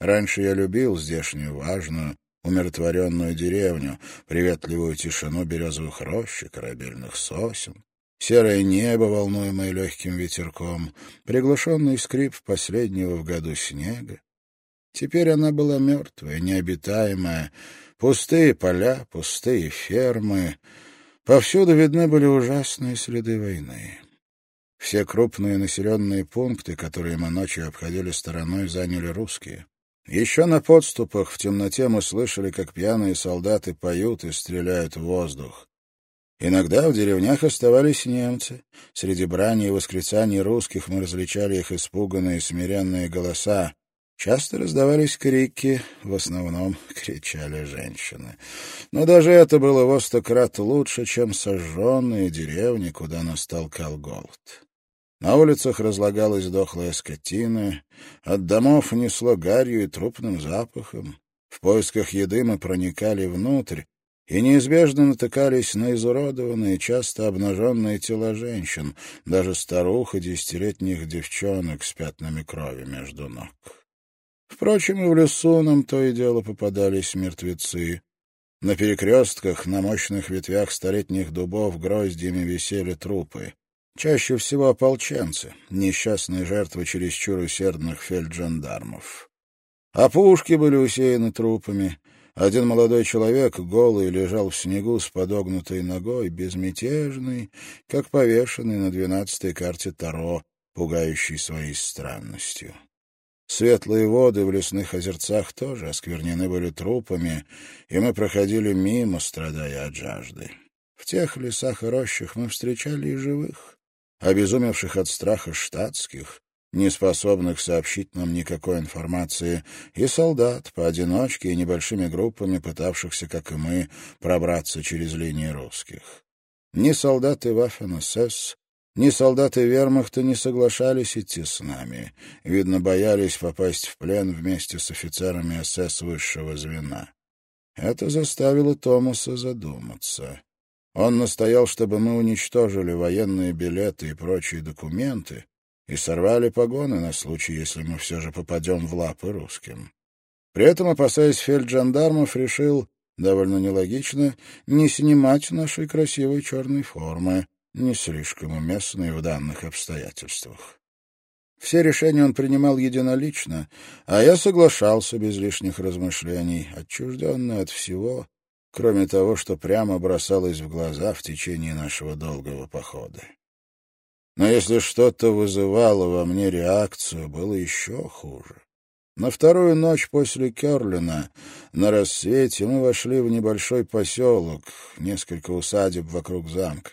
Speaker 1: Раньше я любил здешнюю важную, умиротворенную деревню, приветливую тишину березовых рощ и корабельных сосен, серое небо, волнуемое легким ветерком, приглушенный скрип последнего в году снега. Теперь она была мертвая, необитаемая, пустые поля, пустые фермы. Повсюду видны были ужасные следы войны. Все крупные населенные пункты, которые мы ночью обходили стороной, заняли русские. Еще на подступах в темноте мы слышали, как пьяные солдаты поют и стреляют в воздух. Иногда в деревнях оставались немцы. Среди брани и восклицаний русских мы различали их испуганные смиренные голоса. Часто раздавались крики, в основном кричали женщины. Но даже это было во сто крат лучше, чем сожженные деревни, куда нас толкал голод. На улицах разлагалась дохлая скотина, от домов несло гарью и трупным запахом. В поисках еды мы проникали внутрь и неизбежно натыкались на изуродованные, часто обнаженные тела женщин, даже старух и десятилетних девчонок с пятнами крови между ног. Впрочем, и в лесу нам то и дело попадались мертвецы. На перекрестках, на мощных ветвях столетних дубов гроздьями висели трупы. Чаще всего ополченцы, несчастные жертвы чересчур усердных фельджандармов. А пушки были усеяны трупами. Один молодой человек, голый, лежал в снегу с подогнутой ногой, безмятежный, как повешенный на двенадцатой карте Таро, пугающий своей странностью. Светлые воды в лесных озерцах тоже осквернены были трупами, и мы проходили мимо, страдая от жажды. В тех лесах и рощах мы встречали и живых обезумевших от страха штатских, неспособных сообщить нам никакой информации, и солдат, поодиночке и небольшими группами, пытавшихся, как и мы, пробраться через линии русских. Ни солдаты Ваффен-СС, Ни солдаты вермахта не соглашались идти с нами. Видно, боялись попасть в плен вместе с офицерами СС высшего звена. Это заставило Томаса задуматься. Он настоял, чтобы мы уничтожили военные билеты и прочие документы и сорвали погоны на случай, если мы все же попадем в лапы русским. При этом, опасаясь фельджандармов, решил, довольно нелогично, не снимать нашей красивой черной формы, не слишком уместной в данных обстоятельствах. Все решения он принимал единолично, а я соглашался без лишних размышлений, отчужденный от всего, кроме того, что прямо бросалось в глаза в течение нашего долгого похода. Но если что-то вызывало во мне реакцию, было еще хуже. На вторую ночь после Керлина на рассвете мы вошли в небольшой поселок, несколько усадеб вокруг замка.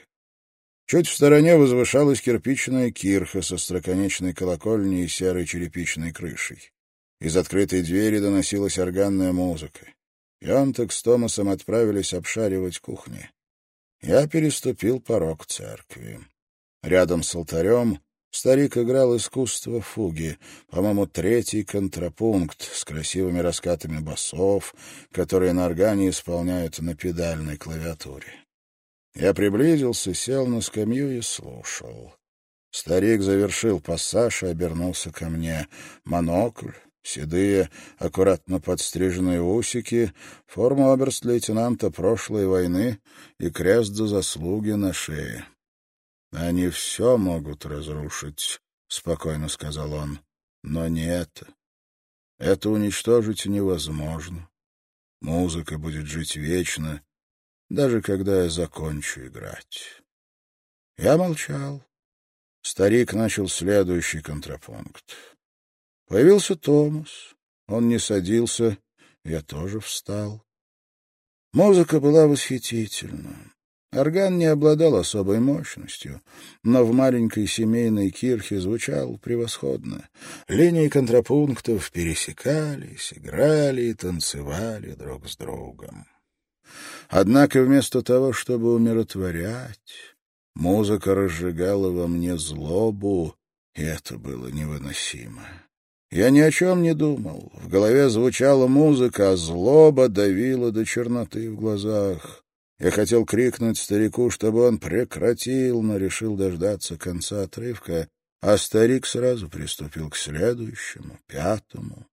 Speaker 1: Чуть в стороне возвышалась кирпичная кирха со строконечной колокольней и серой черепичной крышей. Из открытой двери доносилась органная музыка. Янтек с Томасом отправились обшаривать кухни. Я переступил порог церкви. Рядом с алтарем старик играл искусство фуги, по-моему, третий контрапункт с красивыми раскатами басов, которые на органе исполняют на педальной клавиатуре. Я приблизился, сел на скамью и слушал. Старик завершил пассаж и обернулся ко мне. Монокль, седые, аккуратно подстриженные усики, форма оберст-лейтенанта прошлой войны и крест за заслуги на шее. «Они все могут разрушить», — спокойно сказал он, — «но не это. Это уничтожить невозможно. Музыка будет жить вечно, даже когда я закончу играть». Я молчал. Старик начал следующий контрапункт. Появился Томас. Он не садился, я тоже встал. Музыка была восхитительна. Орган не обладал особой мощностью, но в маленькой семейной кирхе звучал превосходно. Линии контрапунктов пересекались, играли и танцевали друг с другом. Однако вместо того, чтобы умиротворять, музыка разжигала во мне злобу, и это было невыносимо. Я ни о чем не думал. В голове звучала музыка, а злоба давила до черноты в глазах. Я хотел крикнуть старику, чтобы он прекратил, но решил дождаться конца отрывка, а старик сразу приступил к следующему, пятому.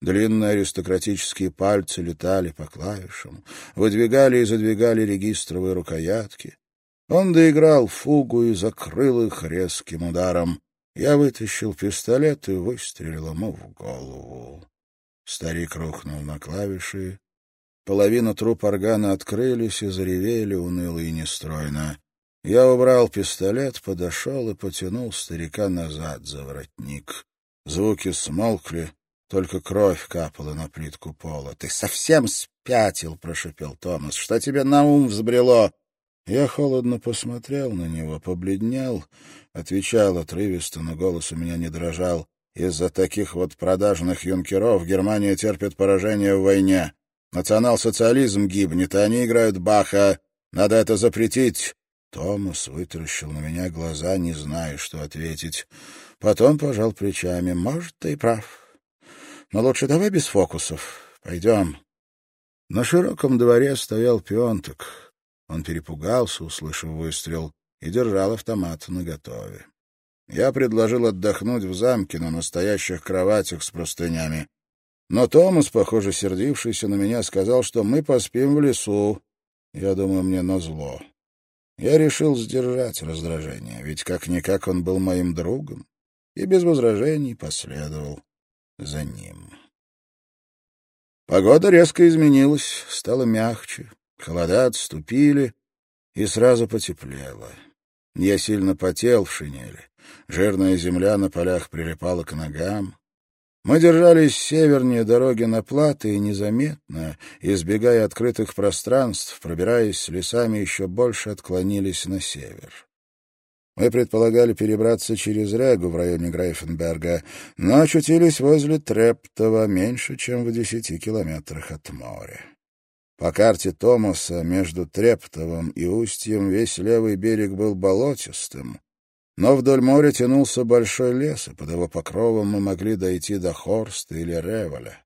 Speaker 1: Длинные аристократические пальцы летали по клавишам, выдвигали и задвигали регистровые рукоятки. Он доиграл фугу и закрыл их резким ударом. Я вытащил пистолет и выстрелил ему в голову. Старик рухнул на клавиши. Половина труп органа открылись и заревели уныло и нестройно. Я убрал пистолет, подошел и потянул старика назад за воротник. Звуки смолкли, только кровь капала на плитку пола. — Ты совсем спятил, — прошепел Томас. — Что тебе на ум взбрело? Я холодно посмотрел на него, побледнел, отвечал отрывисто, но голос у меня не дрожал. Из-за таких вот продажных юнкеров Германия терпит поражение в войне. Национал-социализм гибнет, а они играют Баха. Надо это запретить. Томас вытаращил на меня глаза, не зная, что ответить. Потом пожал плечами. Может, ты и прав. Но лучше давай без фокусов. Пойдем. На широком дворе стоял пионток. Он перепугался, услышав выстрел, и держал автомат наготове. Я предложил отдохнуть в замке на настоящих кроватях с простынями. Но Томас, похоже, сердившийся на меня, сказал, что мы поспим в лесу. Я думаю, мне назло. Я решил сдержать раздражение, ведь как-никак он был моим другом, и без возражений последовал за ним. Погода резко изменилась, стало мягче, холода отступили, и сразу потеплело. Я сильно потел в шинели, жирная земля на полях прилипала к ногам. Мы держались севернее дороги на платы и незаметно, избегая открытых пространств, пробираясь лесами, еще больше отклонились на север. Мы предполагали перебраться через Регу в районе Грейфенберга, но очутились возле Трептова, меньше, чем в десяти километрах от моря. По карте Томаса между Трептовым и Устьем весь левый берег был болотистым, Но вдоль моря тянулся большой лес, и под его покровом мы могли дойти до Хорста или Револя.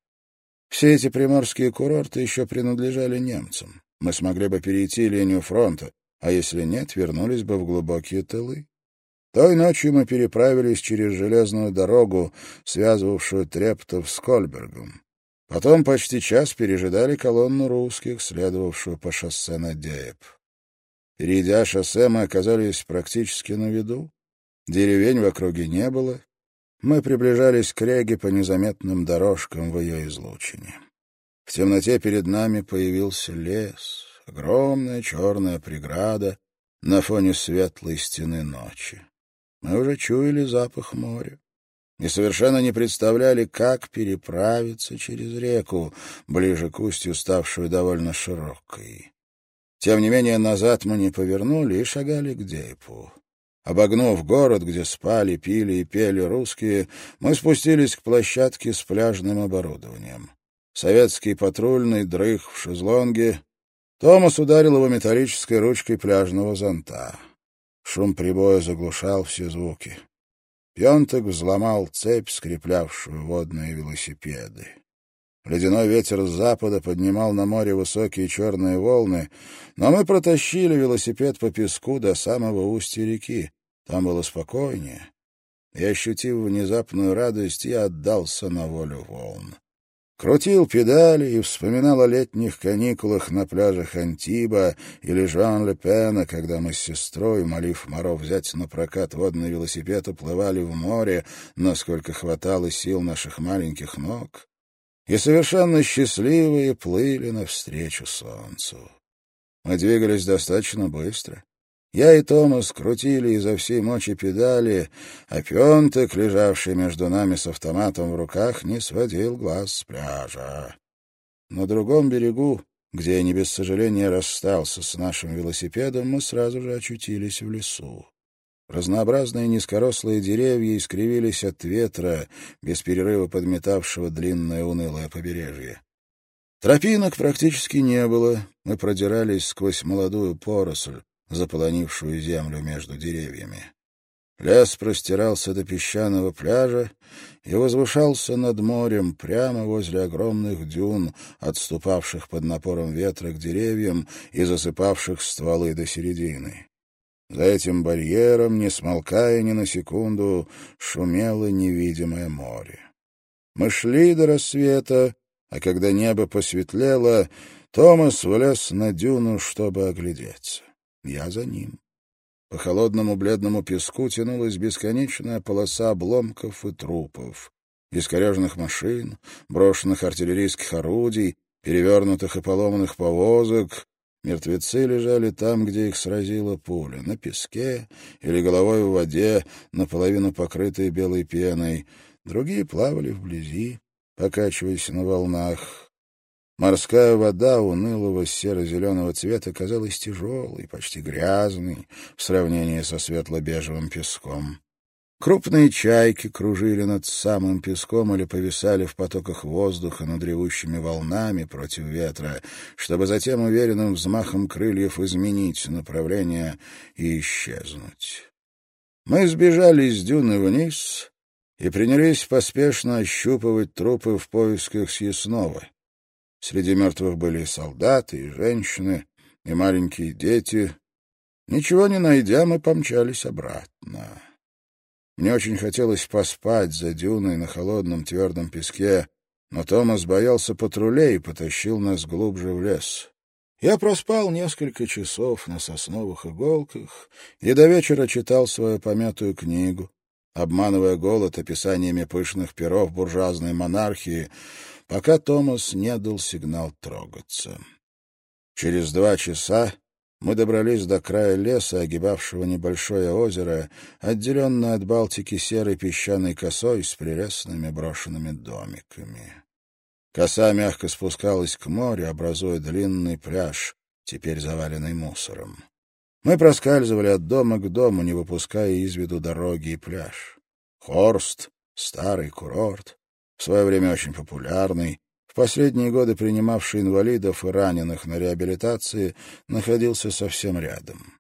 Speaker 1: Все эти приморские курорты еще принадлежали немцам. Мы смогли бы перейти линию фронта, а если нет, вернулись бы в глубокие тылы. Той ночью мы переправились через железную дорогу, связывавшую Трептов с Кольбергом. Потом почти час пережидали колонну русских, следовавшую по шоссе на Дееп. Перейдя шоссе, мы оказались практически на виду. Деревень в округе не было. Мы приближались к реге по незаметным дорожкам в ее излучине. В темноте перед нами появился лес, огромная черная преграда на фоне светлой стены ночи. Мы уже чуяли запах моря и совершенно не представляли, как переправиться через реку, ближе к устью, ставшую довольно широкой. Тем не менее, назад мы не повернули и шагали к Дейпу. Обогнув город, где спали, пили и пели русские, мы спустились к площадке с пляжным оборудованием. Советский патрульный дрых в шезлонге. Томас ударил его металлической ручкой пляжного зонта. Шум прибоя заглушал все звуки. Пьонтек взломал цепь, скреплявшую водные велосипеды. Ледяной ветер с запада поднимал на море высокие черные волны, но мы протащили велосипед по песку до самого устья реки. Там было спокойнее. И, ощутив внезапную радость, я отдался на волю волн. Крутил педали и вспоминал о летних каникулах на пляжах Антиба или Жан-Ле-Пена, когда мы с сестрой, молив Моро взять на прокат водный велосипед, уплывали в море, насколько хватало сил наших маленьких ног и совершенно счастливые плыли навстречу солнцу. Мы двигались достаточно быстро. Я и Томас крутили изо всей мочи педали, а Пентек, лежавший между нами с автоматом в руках, не сводил глаз с пляжа. На другом берегу, где я не без сожаления расстался с нашим велосипедом, мы сразу же очутились в лесу. Разнообразные низкорослые деревья искривились от ветра, без перерыва подметавшего длинное унылое побережье. Тропинок практически не было, мы продирались сквозь молодую поросль, заполонившую землю между деревьями. Лес простирался до песчаного пляжа и возвышался над морем прямо возле огромных дюн, отступавших под напором ветра к деревьям и засыпавших стволы до середины. За этим барьером, не смолкая ни на секунду, шумело невидимое море. Мы шли до рассвета, а когда небо посветлело, Томас влез на дюну, чтобы оглядеться. Я за ним. По холодному бледному песку тянулась бесконечная полоса обломков и трупов. Искореженных машин, брошенных артиллерийских орудий, перевернутых и поломанных повозок, Мертвецы лежали там, где их сразила пуля, на песке или головой в воде, наполовину покрытой белой пеной. Другие плавали вблизи, покачиваясь на волнах. Морская вода унылого серо-зеленого цвета казалась тяжелой, почти грязной в сравнении со светло-бежевым песком. Крупные чайки кружили над самым песком или повисали в потоках воздуха над ревущими волнами против ветра, чтобы затем уверенным взмахом крыльев изменить направление и исчезнуть. Мы сбежали с дюны вниз и принялись поспешно ощупывать трупы в поисках съестного. Среди мертвых были и солдаты, и женщины, и маленькие дети. Ничего не найдя, мы помчались обратно. Мне очень хотелось поспать за дюной на холодном твердом песке, но Томас боялся патрулей и потащил нас глубже в лес. Я проспал несколько часов на сосновых иголках и до вечера читал свою помятую книгу, обманывая голод описаниями пышных перов буржуазной монархии, пока Томас не дал сигнал трогаться. Через два часа мы добрались до края леса, огибавшего небольшое озеро, отделенное от Балтики серой песчаной косой с прелестными брошенными домиками. Коса мягко спускалась к морю, образуя длинный пляж, теперь заваленный мусором. Мы проскальзывали от дома к дому, не выпуская из виду дороги и пляж. Хорст — старый курорт, в свое время очень популярный, в последние годы принимавший инвалидов и раненых на реабилитации, находился совсем рядом.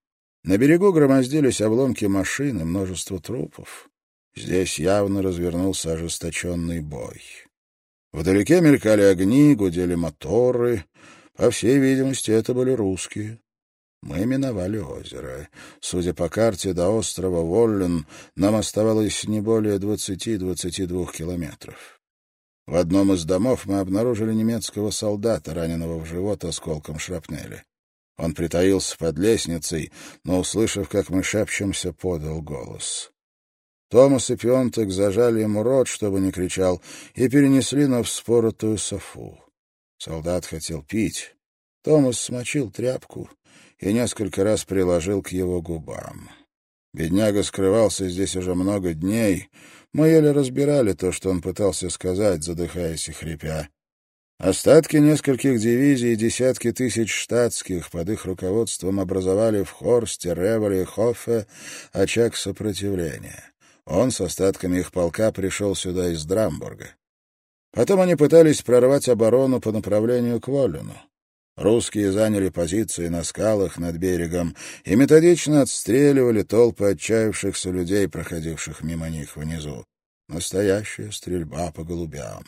Speaker 1: На берегу громоздились обломки машин и множество трупов. Здесь явно развернулся ожесточенный бой. Вдалеке мелькали огни, гудели моторы. По всей видимости, это были русские. Мы миновали озеро. Судя по карте, до острова Воллен нам оставалось не более 20-22 километров. В одном из домов мы обнаружили немецкого солдата, раненого в живот осколком шрапнели. Он притаился под лестницей, но, услышав, как мы шепчемся, подал голос. Томас и Пионтек зажали ему рот, чтобы не кричал, и перенесли на вспоротую софу. Солдат хотел пить. Томас смочил тряпку и несколько раз приложил к его губам. Бедняга скрывался здесь уже много дней. Мы еле разбирали то, что он пытался сказать, задыхаясь и хрипя. Остатки нескольких дивизий и десятки тысяч штатских под их руководством образовали в Хорсте, Ревеле и Хоффе очаг сопротивления. Он с остатками их полка пришел сюда из Драмбурга. Потом они пытались прорвать оборону по направлению к Волюну. Русские заняли позиции на скалах над берегом и методично отстреливали толпы отчаявшихся людей, проходивших мимо них внизу. Настоящая стрельба по голубям.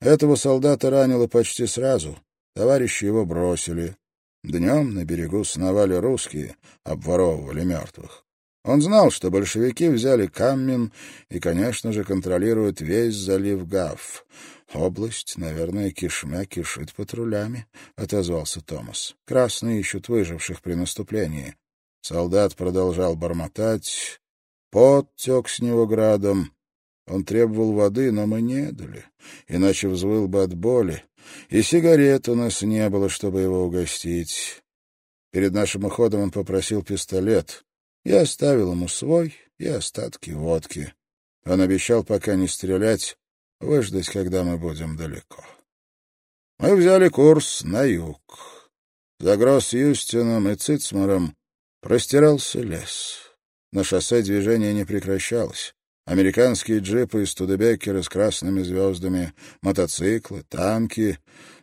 Speaker 1: Этого солдата ранило почти сразу. Товарищи его бросили. Днем на берегу сновали русские, обворовывали мертвых. Он знал, что большевики взяли Каммин и, конечно же, контролируют весь залив Гав. «Область, наверное, кишмя кишит патрулями», — отозвался Томас. «Красные ищут выживших при наступлении». Солдат продолжал бормотать. Пот тек с него градом. Он требовал воды, но мы не дали, иначе взвыл бы от боли. И сигарет у нас не было, чтобы его угостить. Перед нашим уходом он попросил пистолет. Я оставил ему свой и остатки водки. Он обещал пока не стрелять, выждать, когда мы будем далеко. Мы взяли курс на юг. За Гросс-Юстином и Цицмаром простирался лес. На шоссе движение не прекращалось. Американские джипы и студебекеры с красными звездами, мотоциклы, танки.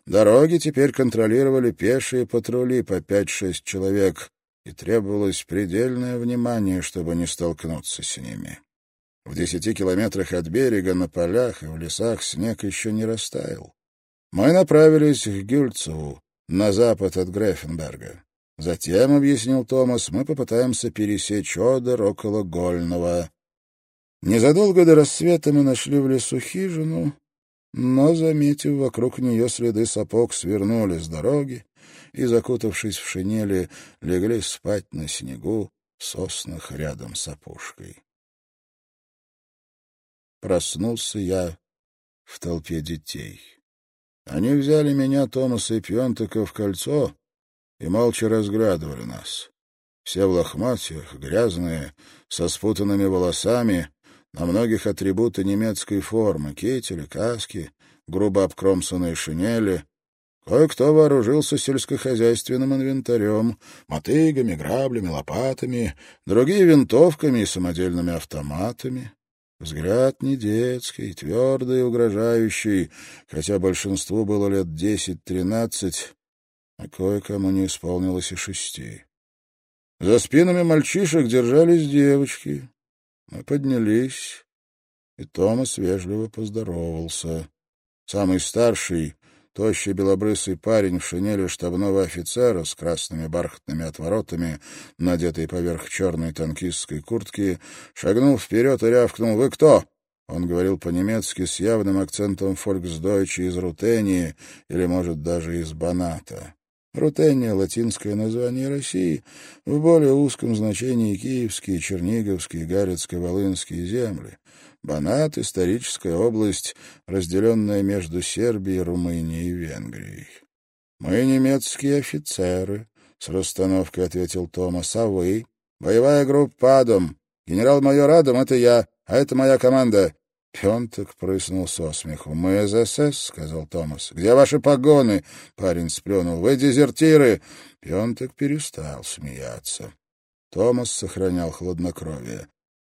Speaker 1: Дороги теперь контролировали пешие патрули по пять-шесть человек, и требовалось предельное внимание, чтобы не столкнуться с ними. В десяти километрах от берега на полях и в лесах снег еще не растаял. Мы направились к Гюльцеву, на запад от Грефенберга. Затем, — объяснил Томас, — мы попытаемся пересечь Одер около Гольного. Незадолго до рассвета мы нашли в лесу хижину, но, заметив вокруг нее следы сапог, свернули с дороги и, закутавшись в шинели, легли спать на снегу соснах рядом с опушкой. Проснулся я в толпе детей. Они взяли меня, Томаса и Пьонтака, в кольцо и молча разглядывали нас. Все в лохматьях, грязные, со спутанными волосами, на многих атрибуты немецкой формы — кители, каски, грубо обкромсанные шинели. Кое-кто вооружился сельскохозяйственным инвентарем, мотыгами, граблями, лопатами, другие — винтовками и самодельными автоматами. Взгляд не детский, твердый и угрожающий, хотя большинству было лет десять-тринадцать, а кое-кому не исполнилось и шести. За спинами мальчишек держались девочки. Мы поднялись, и Томас вежливо поздоровался. Самый старший, Тощий белобрысый парень в шинели штабного офицера с красными бархатными отворотами, надетый поверх черной танкистской куртки, шагнул вперед и рявкнул «Вы кто?» Он говорил по-немецки с явным акцентом фольксдойча из Рутении или, может, даже из Баната. Рутения — латинское название России, в более узком значении киевские, черниговские, галицко-волынские земли. Банат — историческая область, разделенная между Сербией, Румынией и Венгрией. «Мы немецкие офицеры», — с расстановкой ответил Томас. «А вы?» «Боевая группа «Адом». Генерал-майор Адам — это я, а это моя команда». Пенток прыснул со смеху. «Мы из СС», — сказал Томас. «Где ваши погоны?» — парень сплюнул. «Вы дезертиры!» Пенток перестал смеяться. Томас сохранял хладнокровие.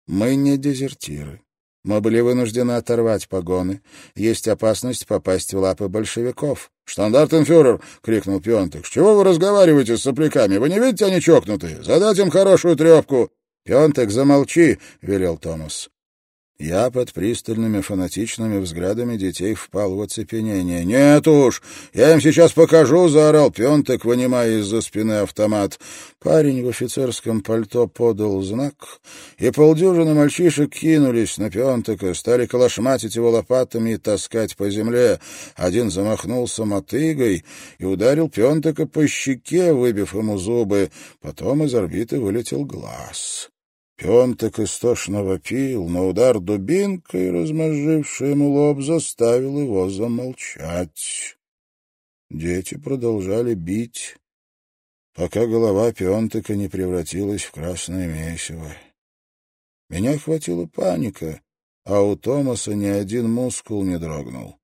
Speaker 1: «Мы не дезертиры. Мы были вынуждены оторвать погоны. Есть опасность попасть в лапы большевиков. «Штандартенфюрер!» — крикнул Пионтек. «С чего вы разговариваете с сопляками? Вы не видите, они чокнутые? Задать им хорошую трепку!» «Пионтек, замолчи!» — велел Томас. Я под пристальными фанатичными взглядами детей впал в оцепенение. «Нет уж! Я им сейчас покажу!» — заорал Пентек, вынимая из-за спины автомат. Парень в офицерском пальто подал знак, и полдюжины мальчишек кинулись на Пентека, стали колошматить его лопатами и таскать по земле. Один замахнулся мотыгой и ударил Пентека по щеке, выбив ему зубы. Потом из орбиты вылетел глаз. Пентек истошно вопил, но удар дубинкой, размозживший ему лоб, заставил его замолчать. Дети продолжали бить, пока голова Пентека не превратилась в красное месиво. Меня охватила паника, а у Томаса ни один мускул не дрогнул.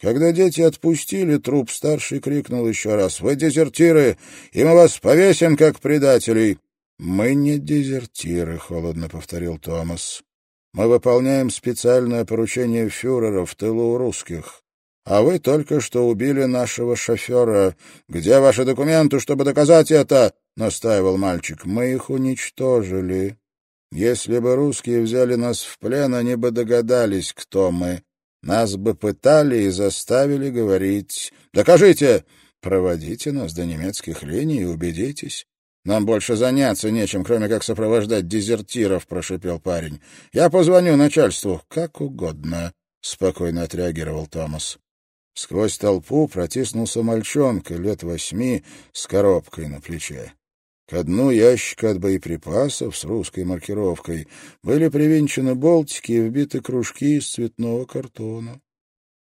Speaker 1: Когда дети отпустили труп, старший крикнул еще раз «Вы дезертиры, и мы вас повесим, как предателей!» «Мы не дезертиры», — холодно повторил Томас. «Мы выполняем специальное поручение фюрера в тылу у русских. А вы только что убили нашего шофера. Где ваши документы, чтобы доказать это?» — настаивал мальчик. «Мы их уничтожили. Если бы русские взяли нас в плен, они бы догадались, кто мы. Нас бы пытали и заставили говорить. Докажите!» Проводите нас до немецких линий и убедитесь. «Нам больше заняться нечем, кроме как сопровождать дезертиров», — прошипел парень. «Я позвоню начальству». «Как угодно», — спокойно отреагировал Томас. Сквозь толпу протиснулся мальчонка лет восьми с коробкой на плече. К дну ящика от боеприпасов с русской маркировкой были привинчены болтики и вбиты кружки из цветного картона.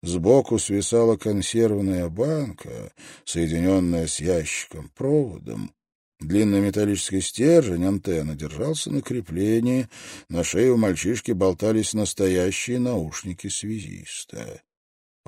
Speaker 1: Сбоку свисала консервная банка, соединенная с ящиком проводом, Длинный металлический стержень, антенна, держался на креплении. На шее у мальчишки болтались настоящие наушники связиста.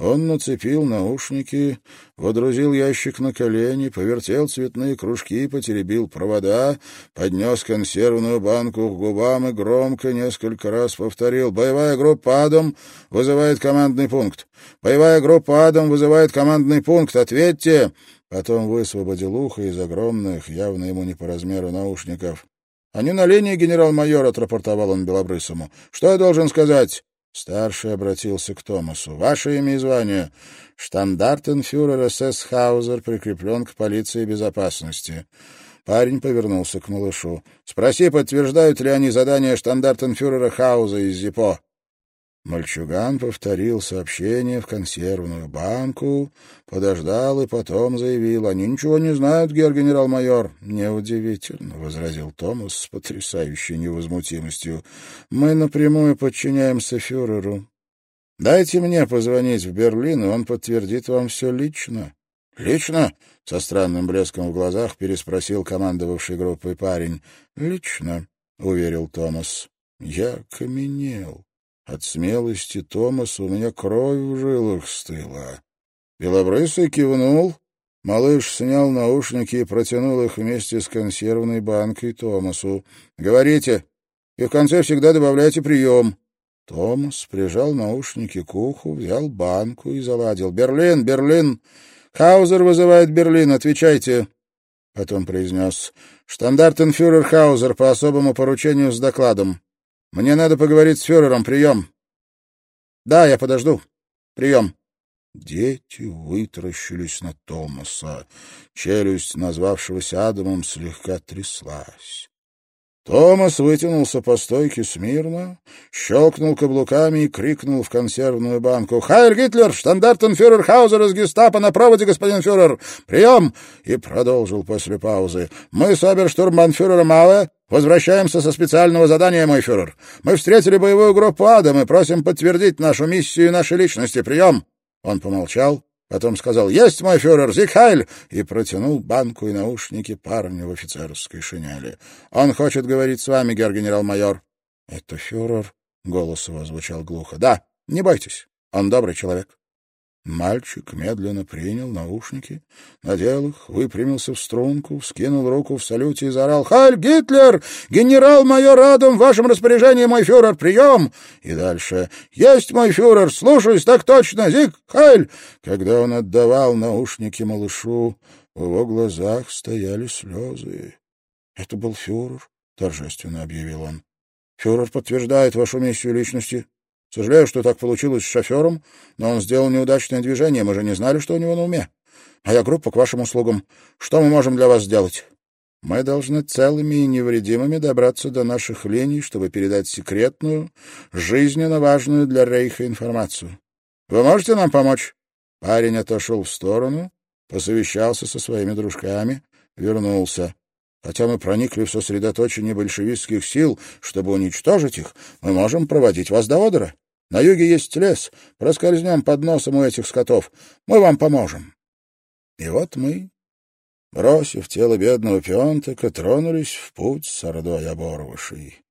Speaker 1: Он нацепил наушники, водрузил ящик на колени, повертел цветные кружки, потеребил провода, поднес консервную банку к губам и громко несколько раз повторил «Боевая группа «Адом» вызывает командный пункт! Боевая группа «Адом» вызывает командный пункт! Ответьте!» Потом высвободил ухо из огромных, явно ему не по размеру наушников. — Они на линии, генерал-майор, — отрапортовал он Белобрысому. — Что я должен сказать? Старший обратился к Томасу. — Ваше имя и звание. Штандартенфюрер СС Хаузер прикреплен к полиции безопасности. Парень повернулся к малышу. — Спроси, подтверждают ли они задание штандартенфюрера Хауза из ЗИПО. Мальчуган повторил сообщение в консервную банку, подождал и потом заявил. — Они ничего не знают, гер генерал-майор. — Неудивительно, — возразил Томас с потрясающей невозмутимостью. — Мы напрямую подчиняемся фюреру. Дайте мне позвонить в Берлин, и он подтвердит вам все лично. — Лично? — со странным блеском в глазах переспросил командовавший группой парень. — Лично, — уверил Томас. Я каменел. От смелости Томаса у меня кровь в жилах стыла. Белобрысый кивнул. Малыш снял наушники и протянул их вместе с консервной банкой Томасу. «Говорите, и в конце всегда добавляйте прием». Томас прижал наушники к уху, взял банку и заладил. «Берлин, Берлин! Хаузер вызывает Берлин, отвечайте!» Потом произнес. «Штандартенфюрер Хаузер по особому поручению с докладом. Мне надо поговорить с фюрером. Прием. Да, я подожду. Прием. Дети вытаращились на Томаса. Челюсть, назвавшегося Адамом, слегка тряслась. Томас вытянулся по стойке смирно, щелкнул каблуками и крикнул в консервную банку. «Хайр Гитлер! Штандартенфюрер Хаузер из гестапо на проводе, господин фюрер! Прием!» И продолжил после паузы. «Мы с оберштурмбанфюрером Ауэ возвращаемся со специального задания, мой фюрер. Мы встретили боевую группу ада, мы просим подтвердить нашу миссию и наши личности. Прием!» Он помолчал, Потом сказал «Есть, мой фюрер, Зигхайль!» и протянул банку и наушники парню в офицерской шинели. «Он хочет говорить с вами, герр генерал-майор». «Это фюрер?» — голос его звучал глухо. «Да, не бойтесь, он добрый человек». Мальчик медленно принял наушники, надел их, выпрямился в струнку, вскинул руку в салюте и заорал «Хайль Гитлер! Генерал-майор Адам в вашем распоряжении, мой фюрер, прием!» И дальше «Есть, мой фюрер, слушаюсь, так точно, Зиг, Хайль!» Когда он отдавал наушники малышу, в его глазах стояли слезы. «Это был фюрер», — торжественно объявил он. «Фюрер подтверждает вашу миссию личности. Сожалею, что так получилось с шофером, но он сделал неудачное движение, мы же не знали, что у него на уме. Моя группа к вашим услугам. Что мы можем для вас сделать? Мы должны целыми и невредимыми добраться до наших линий, чтобы передать секретную, жизненно важную для Рейха информацию. Вы можете нам помочь?» Парень отошел в сторону, посовещался со своими дружками, вернулся. Хотя мы проникли в сосредоточение большевистских сил, чтобы уничтожить их, мы можем проводить вас до Одера. На юге есть лес, проскользнем под носом у этих скотов. Мы вам поможем. И вот мы, бросив тело бедного Пионтека, тронулись в путь с Ордой оборвышей.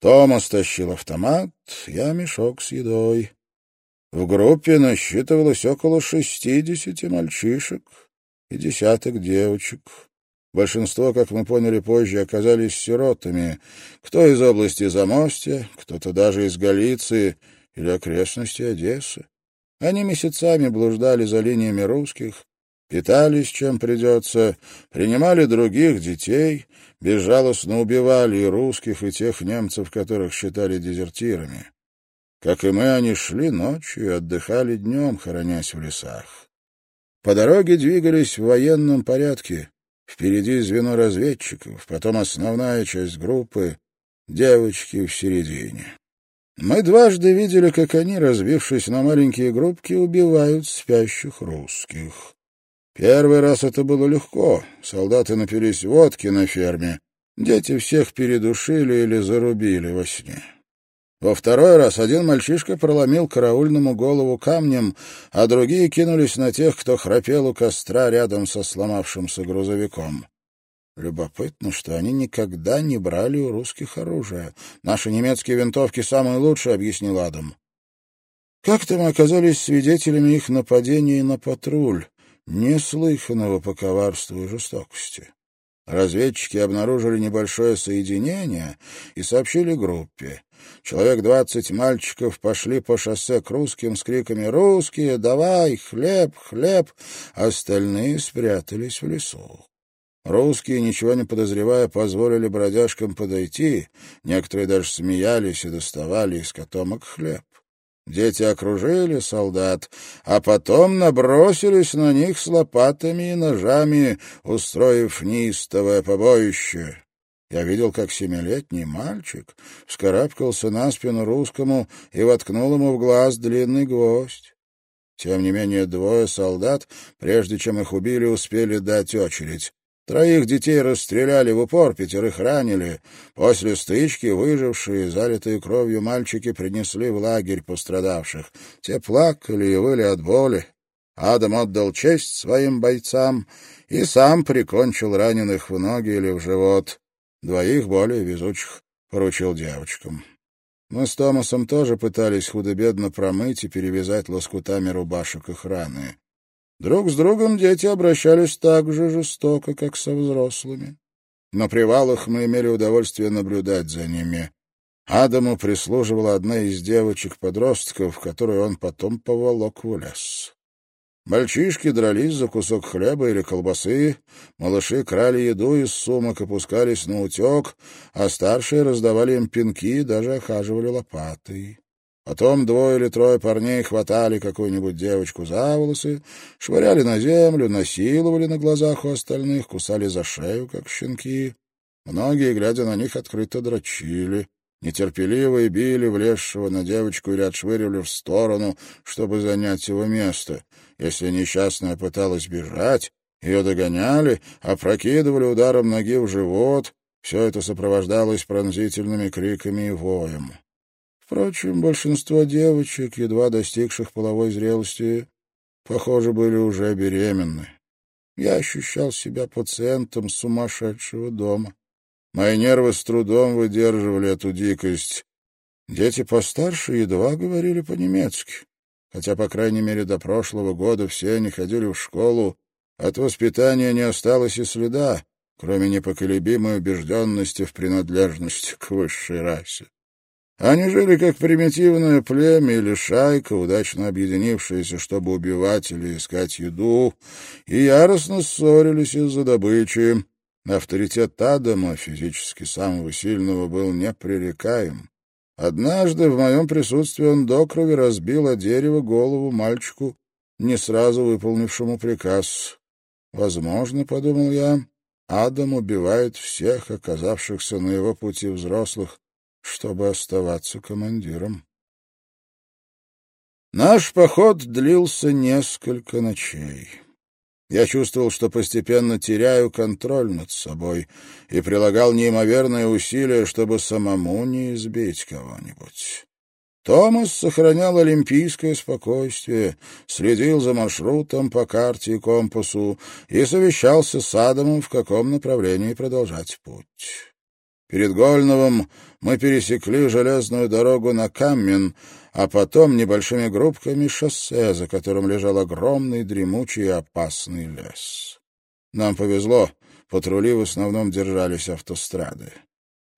Speaker 1: Томас тащил автомат, я мешок с едой. В группе насчитывалось около шестидесяти мальчишек и десяток девочек. Большинство, как мы поняли позже, оказались сиротами. Кто из области Замостья, кто-то даже из Галиции или окрестности Одессы. Они месяцами блуждали за линиями русских, питались чем придется, принимали других детей, безжалостно убивали и русских, и тех немцев, которых считали дезертирами. Как и мы, они шли ночью и отдыхали днем, хоронясь в лесах. По дороге двигались в военном порядке, Впереди звено разведчиков, потом основная часть группы, девочки в середине. Мы дважды видели, как они, разбившись на маленькие группки, убивают спящих русских. Первый раз это было легко. Солдаты напились водки на ферме. Дети всех передушили или зарубили во сне. Во второй раз один мальчишка проломил караульному голову камнем, а другие кинулись на тех, кто храпел у костра рядом со сломавшимся грузовиком. Любопытно, что они никогда не брали у русских оружие. Наши немецкие винтовки самые лучшие, — объяснил Адам. Как-то мы оказались свидетелями их нападения на патруль, неслыханного по коварству и жестокости. Разведчики обнаружили небольшое соединение и сообщили группе. Человек двадцать мальчиков пошли по шоссе к русским с криками «Русские, давай! Хлеб, хлеб!» Остальные спрятались в лесу. Русские, ничего не подозревая, позволили бродяжкам подойти, некоторые даже смеялись и доставали из котомок хлеб. Дети окружили солдат, а потом набросились на них с лопатами и ножами, устроив неистовое побоище. Я видел, как семилетний мальчик вскарабкался на спину русскому и воткнул ему в глаз длинный гвоздь. Тем не менее, двое солдат, прежде чем их убили, успели дать очередь. Троих детей расстреляли в упор, пятерых ранили. После стычки выжившие, залитые кровью мальчики принесли в лагерь пострадавших. Те плакали и выли от боли. Адам отдал честь своим бойцам и сам прикончил раненых в ноги или в живот. Двоих более везучих поручил девочкам. Мы с Томасом тоже пытались худо-бедно промыть и перевязать лоскутами рубашек их раны. Друг с другом дети обращались так же жестоко, как со взрослыми. На привалах мы имели удовольствие наблюдать за ними. Адаму прислуживала одна из девочек-подростков, которую он потом поволок в лес. Мальчишки дрались за кусок хлеба или колбасы, малыши крали еду из сумок и пускались на утек, а старшие раздавали им пинки и даже охаживали лопатой. Потом двое или трое парней хватали какую-нибудь девочку за волосы, швыряли на землю, насиловали на глазах у остальных, кусали за шею, как щенки. Многие, глядя на них, открыто дрочили. Нетерпеливо били влезшего на девочку или отшвыривали в сторону, чтобы занять его место. Если несчастная пыталась бежать, ее догоняли, опрокидывали ударом ноги в живот. Все это сопровождалось пронзительными криками и воем. Впрочем, большинство девочек, едва достигших половой зрелости, похоже, были уже беременны. Я ощущал себя пациентом сумасшедшего дома. Мои нервы с трудом выдерживали эту дикость. Дети постарше едва говорили по-немецки. Хотя, по крайней мере, до прошлого года все они ходили в школу, от воспитания не осталось и следа, кроме непоколебимой убежденности в принадлежности к высшей расе. Они жили как примитивное племя или шайка, удачно объединившаяся, чтобы убивать или искать еду, и яростно ссорились из-за добычи. Авторитет Адама, физически самого сильного, был непререкаем. Однажды в моем присутствии он до крови разбил о дерево голову мальчику, не сразу выполнившему приказ. Возможно, — подумал я, — Адам убивает всех оказавшихся на его пути взрослых, чтобы оставаться командиром. Наш поход длился несколько ночей. Я чувствовал, что постепенно теряю контроль над собой и прилагал неимоверные усилия, чтобы самому не избить кого-нибудь. Томас сохранял олимпийское спокойствие, следил за маршрутом по карте и компасу и совещался с Адамом, в каком направлении продолжать путь. Перед Гольновым мы пересекли железную дорогу на Каммен, а потом небольшими группками шоссе, за которым лежал огромный, дремучий и опасный лес. Нам повезло, патрули в основном держались автострады.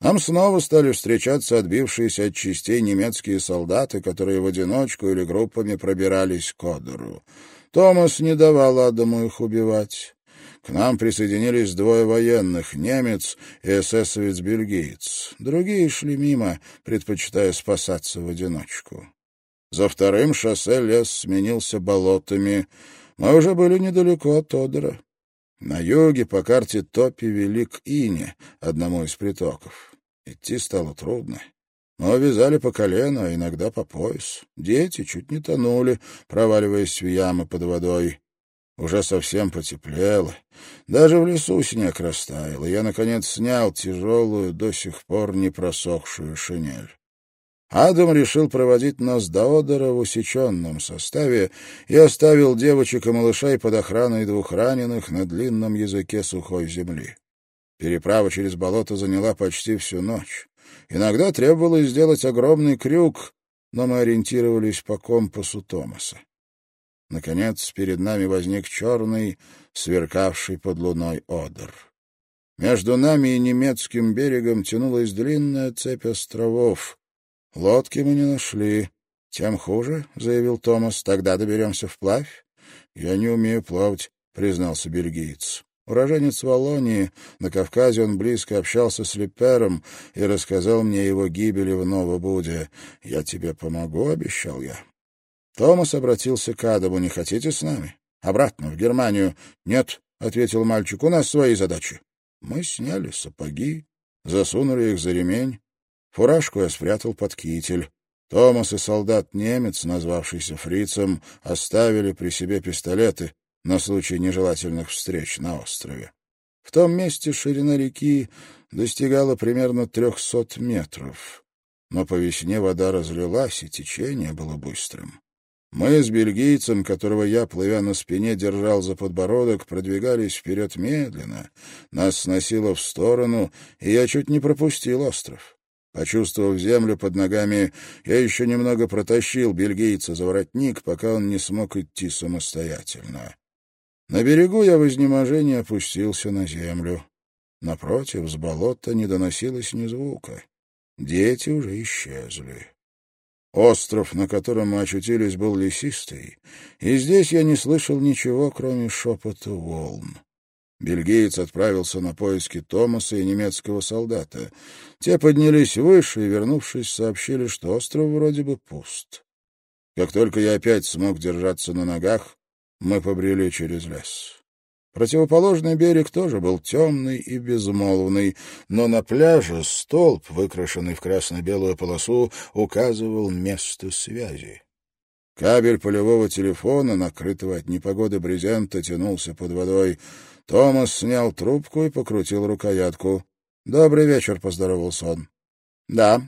Speaker 1: Нам снова стали встречаться отбившиеся от частей немецкие солдаты, которые в одиночку или группами пробирались к Одеру. Томас не давал Адаму их убивать. К нам присоединились двое военных, немец и эсэсовец-бельгиец. Другие шли мимо, предпочитая спасаться в одиночку. За вторым шоссе лес сменился болотами. Мы уже были недалеко от Одера. На юге по карте топи вели к Ине, одному из притоков. Идти стало трудно. Мы увязали по колено, а иногда по пояс. Дети чуть не тонули, проваливаясь в ямы под водой. Уже совсем потеплело. Даже в лесу снег растаял, и я, наконец, снял тяжелую, до сих пор не просохшую шинель. Адам решил проводить нас до Одера в усеченном составе и оставил девочек и малышей под охраной двух раненых на длинном языке сухой земли. Переправа через болото заняла почти всю ночь. Иногда требовалось сделать огромный крюк, но мы ориентировались по компасу Томаса. Наконец, перед нами возник черный, сверкавший под луной одер. Между нами и немецким берегом тянулась длинная цепь островов. Лодки мы не нашли. — Тем хуже, — заявил Томас. — Тогда доберемся вплавь. — Я не умею плавать, — признался бельгиец. Уроженец Волонии, на Кавказе он близко общался с Липером и рассказал мне его гибели в Новобуде. «Я тебе помогу», — обещал я. Томас обратился к Адаму. «Не хотите с нами? Обратно, в Германию?» «Нет», — ответил мальчик, — «у нас свои задачи». Мы сняли сапоги, засунули их за ремень. Фуражку я спрятал под китель. Томас и солдат-немец, назвавшийся фрицем, оставили при себе пистолеты на случай нежелательных встреч на острове. В том месте ширина реки достигала примерно трехсот метров. Но по весне вода разлилась, и течение было быстрым. Мы с бельгийцем, которого я, плывя на спине, держал за подбородок, продвигались вперед медленно. Нас сносило в сторону, и я чуть не пропустил остров. Почувствовав землю под ногами, я еще немного протащил бельгийца за воротник, пока он не смог идти самостоятельно. На берегу я в изнеможении опустился на землю. Напротив, с болота не доносилось ни звука. Дети уже исчезли. Остров, на котором мы очутились, был лесистый, и здесь я не слышал ничего, кроме шепота волн. Бельгиец отправился на поиски Томаса и немецкого солдата. Те поднялись выше и, вернувшись, сообщили, что остров вроде бы пуст. Как только я опять смог держаться на ногах, мы побрели через лес. Противоположный берег тоже был темный и безмолвный, но на пляже столб, выкрашенный в красно-белую полосу, указывал место связи. Кабель полевого телефона, накрытого от непогоды брезента, тянулся под водой. Томас снял трубку и покрутил рукоятку. «Добрый вечер», — поздоровался он. «Да,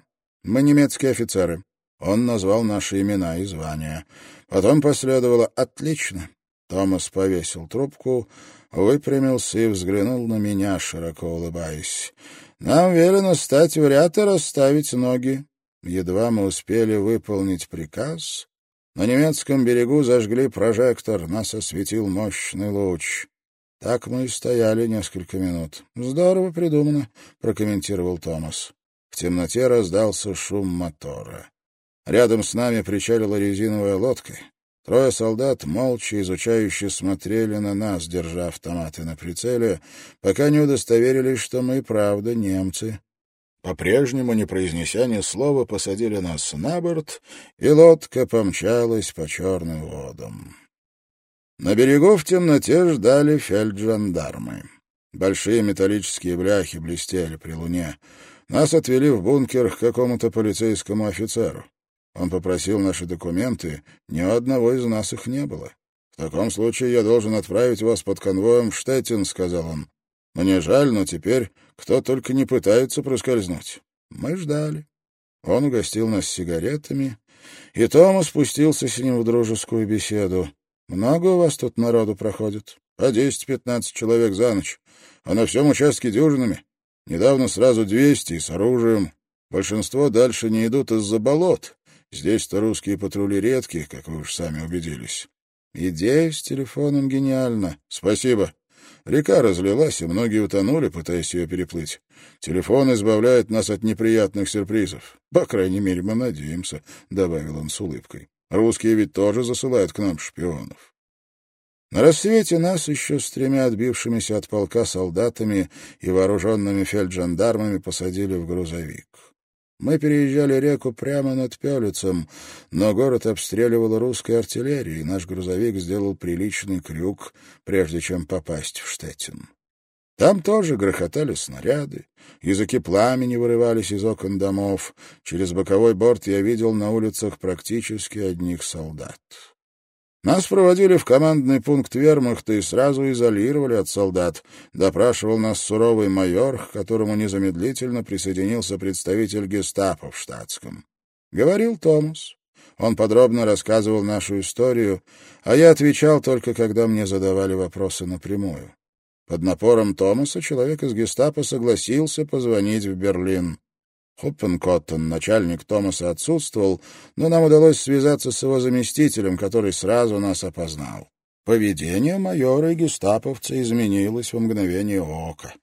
Speaker 1: мы немецкие офицеры». Он назвал наши имена и звания. Потом последовало «Отлично». Томас повесил трубку, выпрямился и взглянул на меня, широко улыбаясь. «Нам велено стать в ряд и расставить ноги. Едва мы успели выполнить приказ, На немецком берегу зажгли прожектор, нас осветил мощный луч. Так мы и стояли несколько минут. «Здорово придумано», — прокомментировал Томас. В темноте раздался шум мотора. Рядом с нами причалила резиновая лодка. Трое солдат молча изучающе смотрели на нас, держа автоматы на прицеле, пока не удостоверились, что мы, правда, немцы. По-прежнему, не произнеся ни слова, посадили нас на борт, и лодка помчалась по черным водам. На берегу в темноте ждали фельджандармы. Большие металлические бляхи блестели при луне. Нас отвели в бункер к какому-то полицейскому офицеру. Он попросил наши документы, ни у одного из нас их не было. «В таком случае я должен отправить вас под конвоем в Штеттин», — сказал он. «Мне жаль, но теперь кто только не пытается проскользнуть». Мы ждали. Он угостил нас сигаретами, и Томас спустился с ним в дружескую беседу. «Много у вас тут народу проходит?» «По десять-пятнадцать человек за ночь, а на всем участке дюжинами. Недавно сразу двести и с оружием. Большинство дальше не идут из-за болот, Здесь-то русские патрули редкие, как вы уж сами убедились. Идея с телефоном гениальна. Спасибо. Река разлилась, и многие утонули, пытаясь ее переплыть. Телефон избавляет нас от неприятных сюрпризов. По крайней мере, мы надеемся, — добавил он с улыбкой. Русские ведь тоже засылают к нам шпионов. На рассвете нас еще с тремя отбившимися от полка солдатами и вооруженными фельджандармами посадили в грузовик. Мы переезжали реку прямо над Пелицем, но город обстреливала русская артиллерия, и наш грузовик сделал приличный крюк, прежде чем попасть в Штеттин. Там тоже грохотали снаряды, языки пламени вырывались из окон домов. Через боковой борт я видел на улицах практически одних солдат. Нас проводили в командный пункт вермахта и сразу изолировали от солдат. Допрашивал нас суровый майор, к которому незамедлительно присоединился представитель гестапо в штатском. Говорил Томас. Он подробно рассказывал нашу историю, а я отвечал только, когда мне задавали вопросы напрямую. Под напором Томаса человек из гестапо согласился позвонить в Берлин. Хоппенкоттен, начальник Томаса, отсутствовал, но нам удалось связаться с его заместителем, который сразу нас опознал. Поведение майора и гестаповца изменилось в мгновение ока.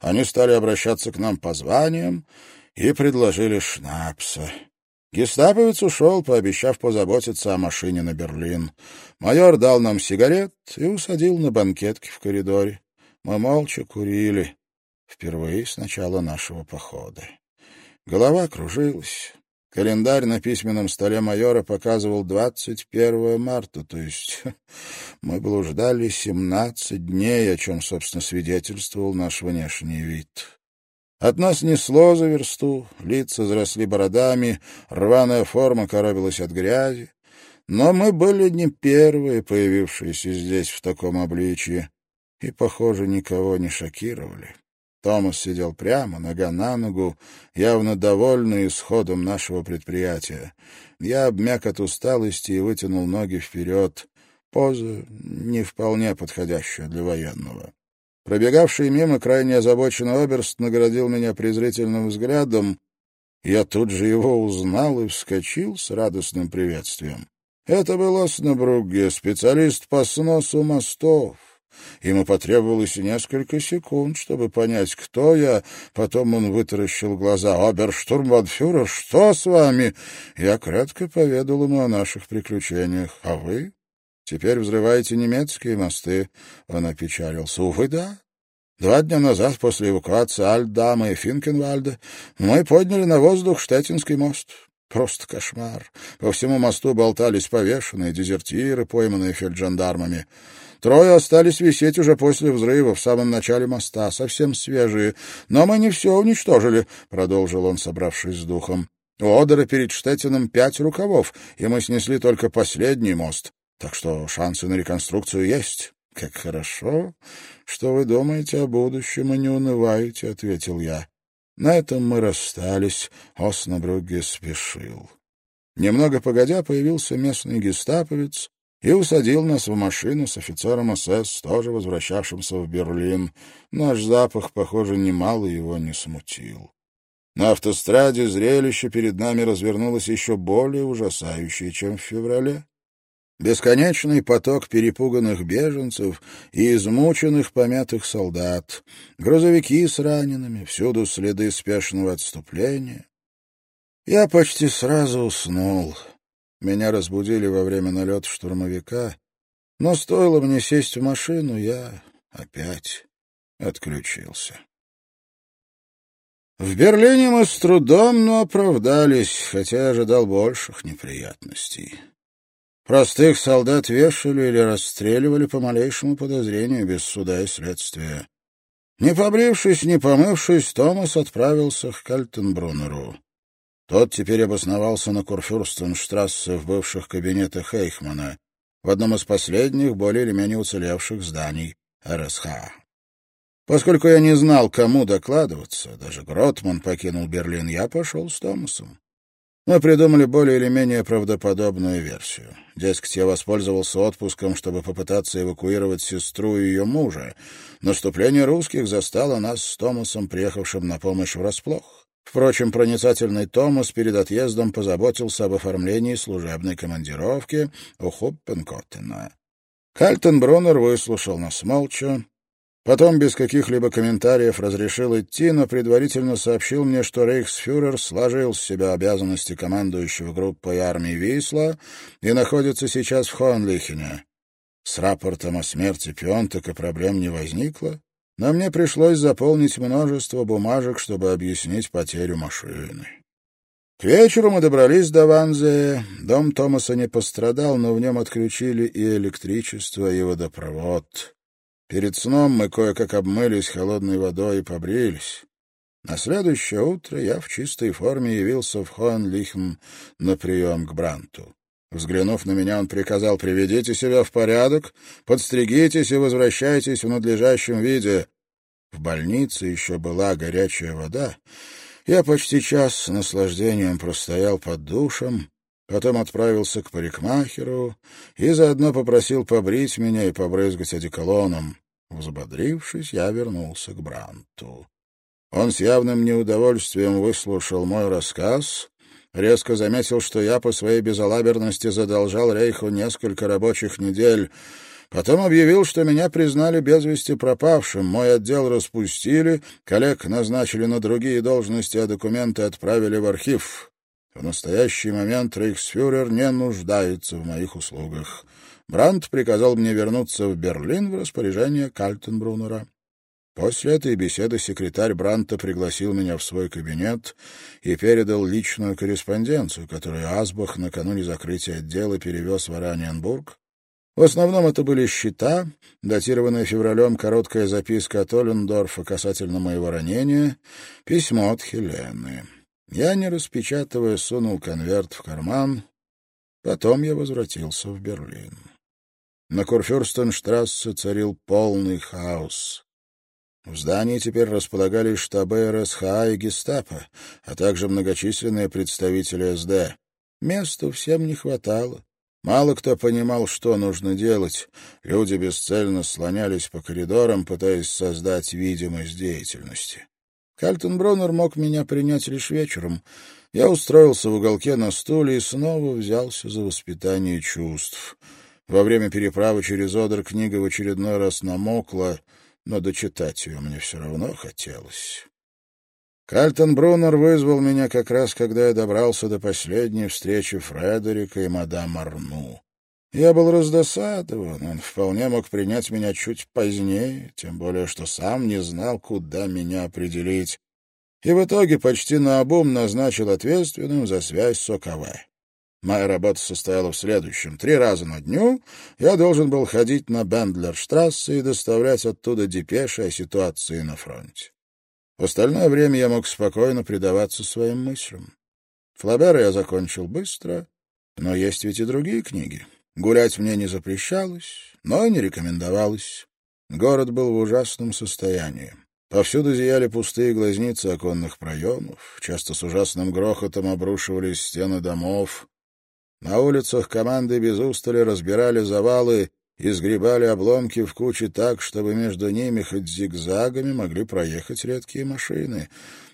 Speaker 1: Они стали обращаться к нам по званиям и предложили шнапса. Гестаповец ушел, пообещав позаботиться о машине на Берлин. Майор дал нам сигарет и усадил на банкетке в коридоре. Мы молча курили. Впервые с начала нашего похода. Голова кружилась. Календарь на письменном столе майора показывал 21 марта, то есть мы блуждали 17 дней, о чем, собственно, свидетельствовал наш внешний вид. От нас несло за версту, лица заросли бородами, рваная форма коробилась от грязи. Но мы были не первые, появившиеся здесь в таком обличье, и, похоже, никого не шокировали. Томас сидел прямо, нога на ногу, явно довольный исходом нашего предприятия. Я обмяк от усталости и вытянул ноги вперед. Поза не вполне подходящая для военного. Пробегавший мимо крайне озабоченный оберст наградил меня презрительным взглядом. Я тут же его узнал и вскочил с радостным приветствием. Это был Оснабругге, специалист по сносу мостов. Ему потребовалось несколько секунд, чтобы понять, кто я. Потом он вытаращил глаза. «Оберштурмбанфюрер, что с вами?» Я кратко поведал ему о наших приключениях. «А вы?» «Теперь взрываете немецкие мосты?» Он опечалился. «Увы, да. Два дня назад, после эвакуации Альдама и Финкенвальда, мы подняли на воздух Штетинский мост. Просто кошмар. По всему мосту болтались повешенные дезертиры, пойманные фельджандармами. Трое остались висеть уже после взрыва в самом начале моста, совсем свежие. Но мы не все уничтожили, — продолжил он, собравшись с духом. У Одера перед Штетином пять рукавов, и мы снесли только последний мост. Так что шансы на реконструкцию есть. — Как хорошо, что вы думаете о будущем и не унываете, — ответил я. На этом мы расстались. Оснабругге спешил. Немного погодя появился местный гестаповец и усадил нас в машину с офицером СС, тоже возвращавшимся в Берлин. Наш запах, похоже, немало его не смутил. На автостраде зрелище перед нами развернулось еще более ужасающее, чем в феврале. Бесконечный поток перепуганных беженцев и измученных помятых солдат, грузовики с ранеными, всюду следы спешного отступления. Я почти сразу уснул. Меня разбудили во время налета штурмовика, но стоило мне сесть в машину, я опять отключился. В Берлине мы с трудом, но оправдались, хотя ожидал больших неприятностей. Простых солдат вешали или расстреливали по малейшему подозрению без суда и следствия. Не побрившись, не помывшись, Томас отправился к Кальтенбруннеру. Тот теперь обосновался на Курфюрстенштрассе в бывших кабинетах Эйхмана, в одном из последних, более или менее уцелевших зданий РСХ. Поскольку я не знал, кому докладываться, даже Гротман покинул Берлин, я пошел с Томасом. Мы придумали более или менее правдоподобную версию. Дескать, я воспользовался отпуском, чтобы попытаться эвакуировать сестру и ее мужа. Наступление русских застало нас с Томасом, приехавшим на помощь врасплох. Впрочем, проницательный Томас перед отъездом позаботился об оформлении служебной командировки у Хуппенкоттена. Кальтенбруннер выслушал нас молча, Потом без каких-либо комментариев разрешил идти, но предварительно сообщил мне, что рейхсфюрер сложил с себя обязанности командующего группой армии Висла и находится сейчас в Хоенлихене. С рапортом о смерти Пионтека проблем не возникло, но мне пришлось заполнить множество бумажек, чтобы объяснить потерю машины. К вечеру мы добрались до Ванзе. Дом Томаса не пострадал, но в нем отключили и электричество, и водопровод. Перед сном мы кое-как обмылись холодной водой и побрились. На следующее утро я в чистой форме явился в Хоенлихм на прием к Бранту. Взглянув на меня, он приказал «Приведите себя в порядок, подстригитесь и возвращайтесь в надлежащем виде». В больнице еще была горячая вода. Я почти час с наслаждением простоял под душем, потом отправился к парикмахеру и заодно попросил побрить меня и побрызгать одеколоном. Взбодрившись, я вернулся к Бранту. Он с явным неудовольствием выслушал мой рассказ, резко заметил, что я по своей безалаберности задолжал Рейху несколько рабочих недель, потом объявил, что меня признали без вести пропавшим, мой отдел распустили, коллег назначили на другие должности, а документы отправили в архив. В настоящий момент рейхсфюрер не нуждается в моих услугах. Брандт приказал мне вернуться в Берлин в распоряжение Кальтенбруннера. После этой беседы секретарь Бранта пригласил меня в свой кабинет и передал личную корреспонденцию, которую Асбах накануне закрытия отдела перевез в Ораниенбург. В основном это были счета, датированная февралем короткая записка от Оллендорфа касательно моего ранения, письмо от Хелены. Я, не распечатывая, сунул конверт в карман. Потом я возвратился в Берлин. На Курфюрстенштрассе царил полный хаос. В здании теперь располагались штабы РСХА и гестапо, а также многочисленные представители СД. Места всем не хватало. Мало кто понимал, что нужно делать. Люди бесцельно слонялись по коридорам, пытаясь создать видимость деятельности. Кальтенбронер мог меня принять лишь вечером. Я устроился в уголке на стуле и снова взялся за воспитание чувств. Во время переправы через Одер книга в очередной раз намокла, но дочитать ее мне все равно хотелось. Кальтенбруннер вызвал меня как раз, когда я добрался до последней встречи Фредерика и мадам Арну. Я был раздосадован, он вполне мог принять меня чуть позднее, тем более что сам не знал, куда меня определить, и в итоге почти наобум назначил ответственным за связь с ОКВ. Моя работа состояла в следующем. Три раза на дню я должен был ходить на Бендлерштрассе и доставлять оттуда депеши о ситуации на фронте. В остальное время я мог спокойно предаваться своим мыслям. Флабера я закончил быстро, но есть ведь и другие книги. Гулять мне не запрещалось, но и не рекомендовалось. Город был в ужасном состоянии. Повсюду зияли пустые глазницы оконных проемов, часто с ужасным грохотом обрушивались стены домов. На улицах команды без устали разбирали завалы и сгребали обломки в кучи так, чтобы между ними хоть зигзагами могли проехать редкие машины.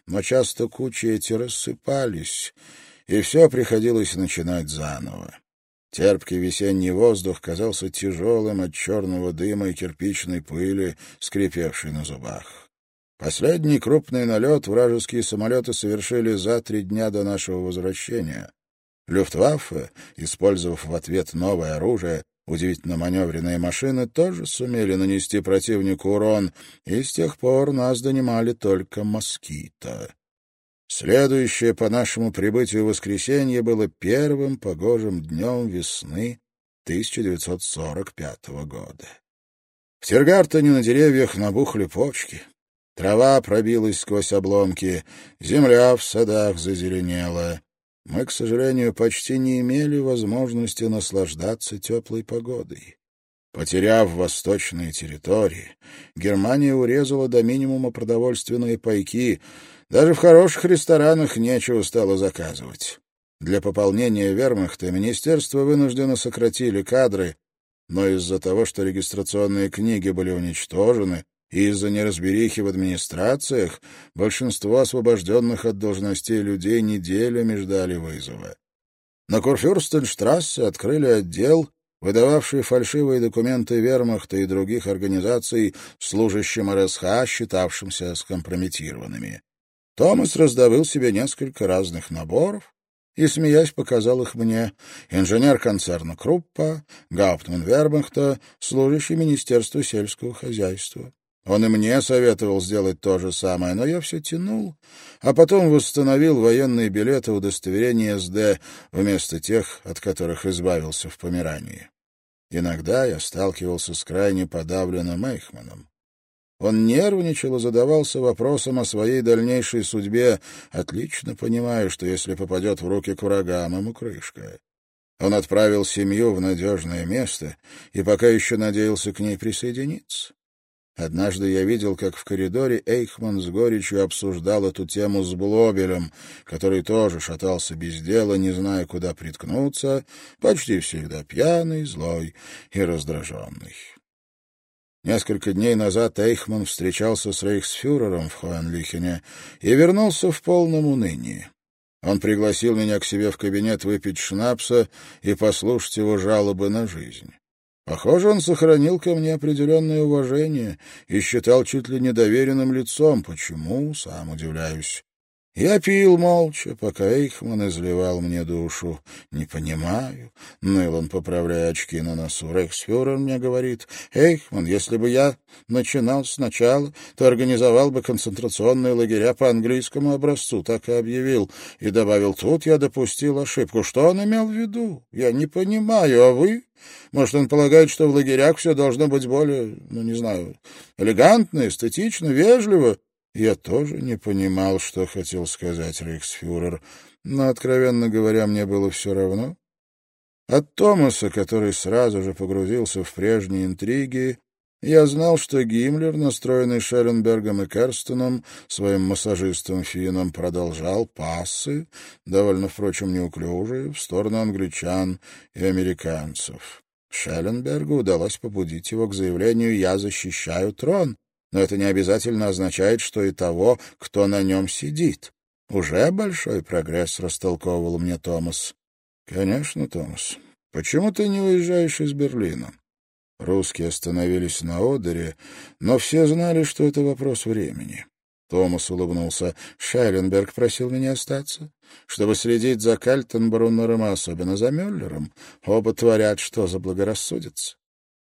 Speaker 1: Но часто кучи эти рассыпались, и все приходилось начинать заново. Терпкий весенний воздух казался тяжелым от черного дыма и кирпичной пыли, скрипевшей на зубах. Последний крупный налет вражеские самолеты совершили за три дня до нашего возвращения. Люфтваффе, использовав в ответ новое оружие, удивительно маневренные машины, тоже сумели нанести противнику урон, и с тех пор нас донимали только москита. Следующее по нашему прибытию воскресенье было первым погожим днем весны 1945 года. В Тергартене на деревьях набухли почки. Трава пробилась сквозь обломки, земля в садах зазеленела. Мы, к сожалению, почти не имели возможности наслаждаться теплой погодой. Потеряв восточные территории, Германия урезала до минимума продовольственные пайки, даже в хороших ресторанах нечего стало заказывать. Для пополнения вермахта министерство вынуждено сократили кадры, но из-за того, что регистрационные книги были уничтожены, из-за неразберихи в администрациях большинство освобожденных от должностей людей неделями ждали вызова. На Курфюрстенштрассе открыли отдел, выдававший фальшивые документы вермахта и других организаций, служащим РСХ, считавшимся скомпрометированными. Томас раздобыл себе несколько разных наборов и, смеясь, показал их мне. Инженер концерна Круппа, Гауптман Вербахта, служащий Министерства сельского хозяйства. Он и мне советовал сделать то же самое, но я все тянул, а потом восстановил военные билеты удостоверения СД вместо тех, от которых избавился в Померании. Иногда я сталкивался с крайне подавленным Эйхманом. Он нервничал и задавался вопросом о своей дальнейшей судьбе, отлично понимая, что если попадет в руки к врагам, ему крышка. Он отправил семью в надежное место и пока еще надеялся к ней присоединиться. Однажды я видел, как в коридоре Эйхман с горечью обсуждал эту тему с Блобелем, который тоже шатался без дела, не зная, куда приткнуться, почти всегда пьяный, злой и раздраженный. Несколько дней назад Эйхман встречался с рейхсфюрером в Хоенлихене и вернулся в полном унынии. Он пригласил меня к себе в кабинет выпить шнапса и послушать его жалобы на жизнь. Похоже, он сохранил ко мне определенное уважение и считал чуть ли не доверенным лицом. Почему, сам удивляюсь. Я пил молча, пока Эйхман изливал мне душу. «Не понимаю», — ныл он, поправляя очки на носу. Рейхсфюрер мне говорит, «Эйхман, если бы я начинал сначала, то организовал бы концентрационные лагеря по английскому образцу», так и объявил. И добавил, «Тут я допустил ошибку». Что он имел в виду? Я не понимаю, а вы? Может, он полагает, что в лагерях все должно быть более, ну, не знаю, элегантно, эстетично, вежливо?» Я тоже не понимал, что хотел сказать рейхсфюрер, но, откровенно говоря, мне было все равно. От Томаса, который сразу же погрузился в прежние интриги, я знал, что Гиммлер, настроенный Шелленбергом и Керстеном, своим массажистом Финном, продолжал пассы, довольно, впрочем, неуклюжие, в сторону англичан и американцев. Шелленбергу удалось побудить его к заявлению «Я защищаю трон», но это не обязательно означает, что и того, кто на нем сидит. Уже большой прогресс, растолковывал мне Томас. Конечно, Томас. Почему ты не уезжаешь из Берлина? Русские остановились на Одере, но все знали, что это вопрос времени. Томас улыбнулся. Шайленберг просил меня остаться, чтобы следить за Кальтенбруннером, а особенно за Мюллером. Оба творят, что заблагорассудится.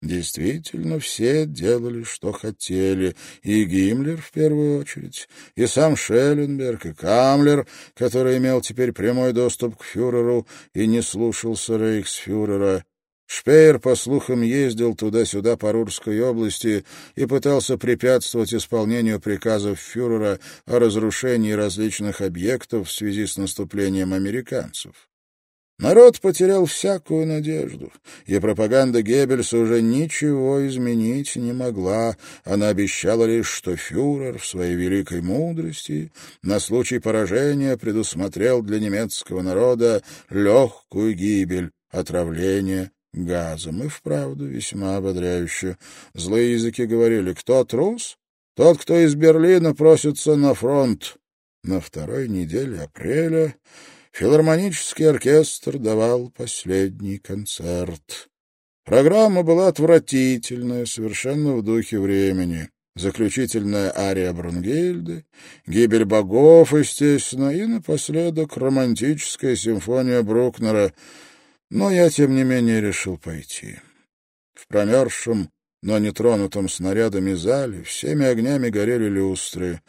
Speaker 1: Действительно, все делали, что хотели, и Гиммлер в первую очередь, и сам Шелленберг, и Камлер, который имел теперь прямой доступ к фюреру и не слушался рейхсфюрера. Шпеер, по слухам, ездил туда-сюда по Рурской области и пытался препятствовать исполнению приказов фюрера о разрушении различных объектов в связи с наступлением американцев. Народ потерял всякую надежду, и пропаганда Геббельса уже ничего изменить не могла. Она обещала лишь, что фюрер в своей великой мудрости на случай поражения предусмотрел для немецкого народа легкую гибель, отравление газом. И вправду весьма ободряюще. Злые языки говорили, кто трус? Тот, кто из Берлина просится на фронт. На второй неделе апреля Филармонический оркестр давал последний концерт. Программа была отвратительная, совершенно в духе времени. Заключительная ария Брунгильды, гибель богов, естественно, и напоследок романтическая симфония Брукнера. Но я, тем не менее, решил пойти. В промерзшем, но не тронутом снарядами зале всеми огнями горели люстры.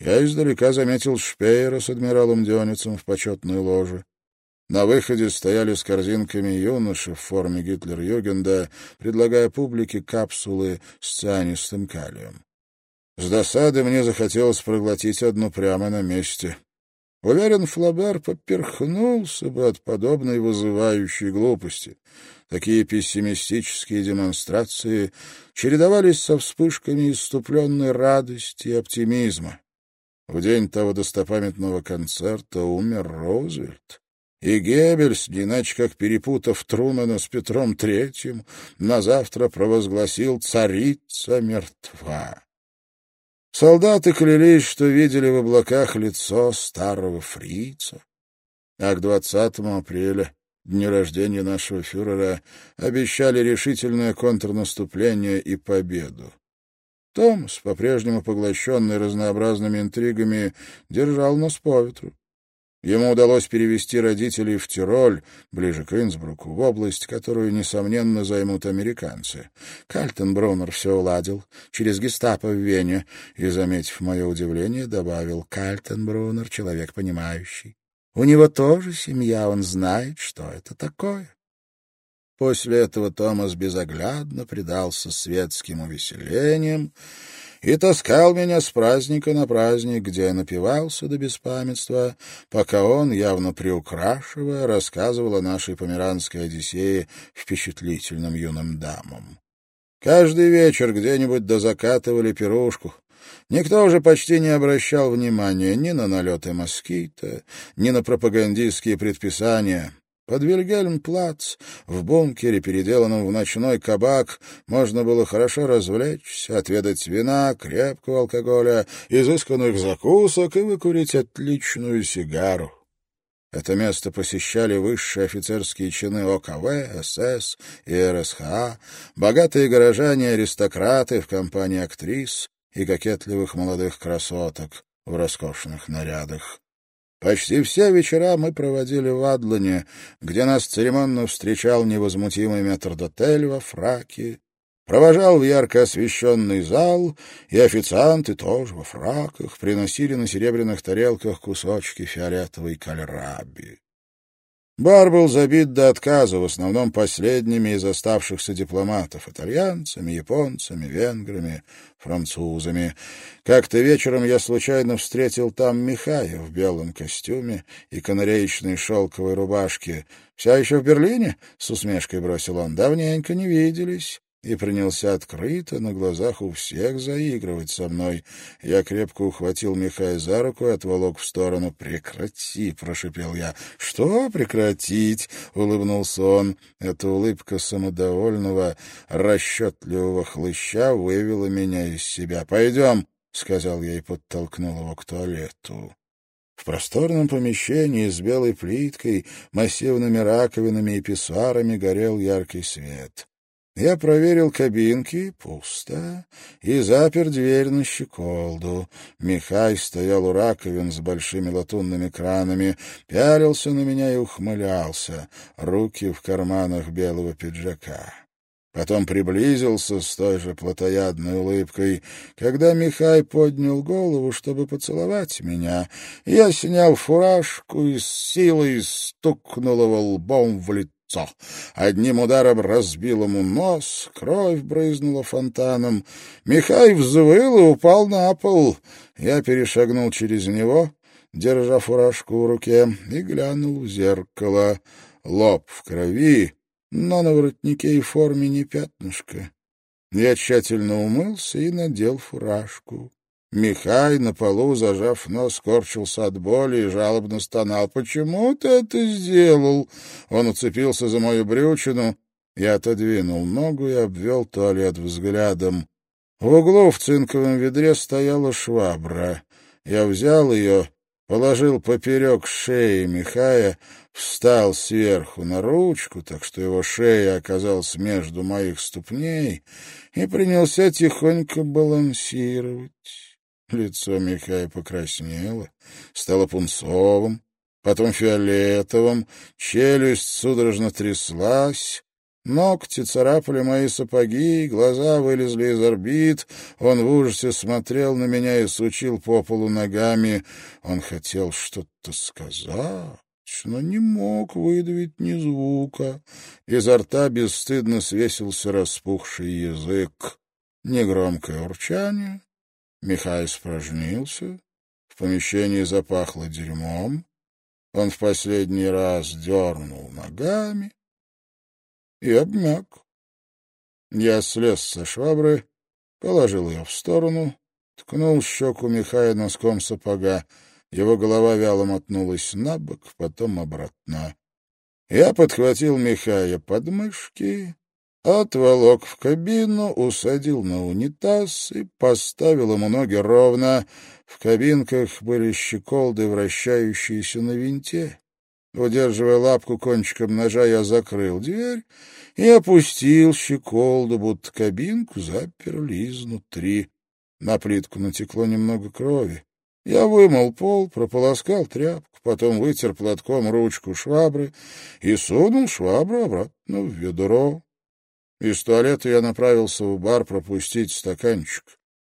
Speaker 1: Я издалека заметил Шпеера с адмиралом Дионицем в почетной ложе. На выходе стояли с корзинками юноши в форме Гитлер-Югенда, предлагая публике капсулы с цианистым калием. С досады мне захотелось проглотить одну прямо на месте. Уверен, Флабер поперхнулся бы от подобной вызывающей глупости. Такие пессимистические демонстрации чередовались со вспышками иступленной радости и оптимизма. В день того достопамятного концерта умер Рузвельт. И Геббельс, не иначе как перепутав Трумэна с Петром Третьим, на завтра провозгласил «Царица мертва». Солдаты клялись, что видели в облаках лицо старого фрица. А к 20 апреля, дню рождения нашего фюрера, обещали решительное контрнаступление и победу. Томас, по-прежнему поглощенный разнообразными интригами, держал нас по ветру. Ему удалось перевести родителей в Тироль, ближе к Инсбруку, в область, которую, несомненно, займут американцы. Кальтенбруннер все уладил, через гестапо в Вене, и, заметив мое удивление, добавил «Кальтенбруннер — человек понимающий. У него тоже семья, он знает, что это такое». После этого Томас безоглядно предался светским увеселениям, и таскал меня с праздника на праздник, где я напивался до беспамятства, пока он, явно приукрашивая, рассказывал о нашей померанской Одиссее впечатлительным юным дамам. Каждый вечер где-нибудь дозакатывали пирушку. Никто уже почти не обращал внимания ни на налеты москита, ни на пропагандистские предписания. Под Вильгельм-плац, в бункере, переделанном в ночной кабак, можно было хорошо развлечься, отведать вина, крепкого алкоголя, изысканных закусок и выкурить отличную сигару. Это место посещали высшие офицерские чины ОКВ, СС и РСХА, богатые горожане аристократы в компании актрис и кокетливых молодых красоток в роскошных нарядах. Почти все вечера мы проводили в Адлане, где нас церемонно встречал невозмутимый метрдотель во фраке, провожал в ярко освещенный зал, и официанты тоже во фраках приносили на серебряных тарелках кусочки фиолетовой кальраби. Бар был забит до отказа, в основном последними из оставшихся дипломатов — итальянцами, японцами, венграми, французами. Как-то вечером я случайно встретил там Михая в белом костюме и канареечной шелковой рубашке. «Вся еще в Берлине?» — с усмешкой бросил он. «Давненько не виделись» и принялся открыто на глазах у всех заигрывать со мной. Я крепко ухватил Михая за руку и отволок в сторону. «Прекрати!» — прошипел я. «Что прекратить?» — улыбнулся он. Эта улыбка самодовольного, расчетливого хлыща вывела меня из себя. «Пойдем!» — сказал я и подтолкнул его к туалету. В просторном помещении с белой плиткой, массивными раковинами и писсуарами горел яркий свет. Я проверил кабинки, пусто, и запер дверь на щеколду. Михай стоял у раковин с большими латунными кранами, пялился на меня и ухмылялся, руки в карманах белого пиджака. Потом приблизился с той же плотоядной улыбкой. Когда Михай поднял голову, чтобы поцеловать меня, я снял фуражку и с силой стукнул его лбом в лицо лицо. Одним ударом разбил ему нос, кровь брызнула фонтаном. Михай взвыл и упал на пол. Я перешагнул через него, держа фуражку в руке, и глянул в зеркало. Лоб в крови, но на воротнике и форме не пятнышко. Я тщательно умылся и надел фуражку. Михай на полу, зажав нос, скорчился от боли и жалобно стонал. «Почему ты это сделал?» Он уцепился за мою брючину. Я отодвинул ногу и обвел туалет взглядом. В углу в цинковом ведре стояла швабра. Я взял ее положил поперек шеи Михая, встал сверху на ручку, так что его шея оказалась между моих ступней, и принялся тихонько балансировать. Лицо Михая покраснело, стало пунцовым, потом фиолетовым, челюсть судорожно тряслась, Ногти царапали мои сапоги, глаза вылезли из орбит. Он в ужасе смотрел на меня и сучил по полу ногами. Он хотел что-то сказать, но не мог выдавить ни звука. Изо рта бесстыдно свесился распухший язык. Негромкое урчание. Михай спражнился. В помещении запахло дерьмом. Он в последний раз дернул ногами и обмяк. Я слез со швабры, положил ее в сторону, ткнул щеку Михая носком сапога. Его голова вяло мотнулась на бок, потом обратно. Я подхватил Михая под мышки, отволок в кабину, усадил на унитаз и поставил ему ноги ровно. В кабинках были щеколды, вращающиеся на винте. Удерживая лапку кончиком ножа, я закрыл дверь и опустил щеколду, будто кабинку заперли изнутри. На плитку натекло немного крови. Я вымыл пол, прополоскал тряпку, потом вытер платком ручку швабры и сунул швабру обратно в ведро. Из туалета я направился в бар пропустить стаканчик.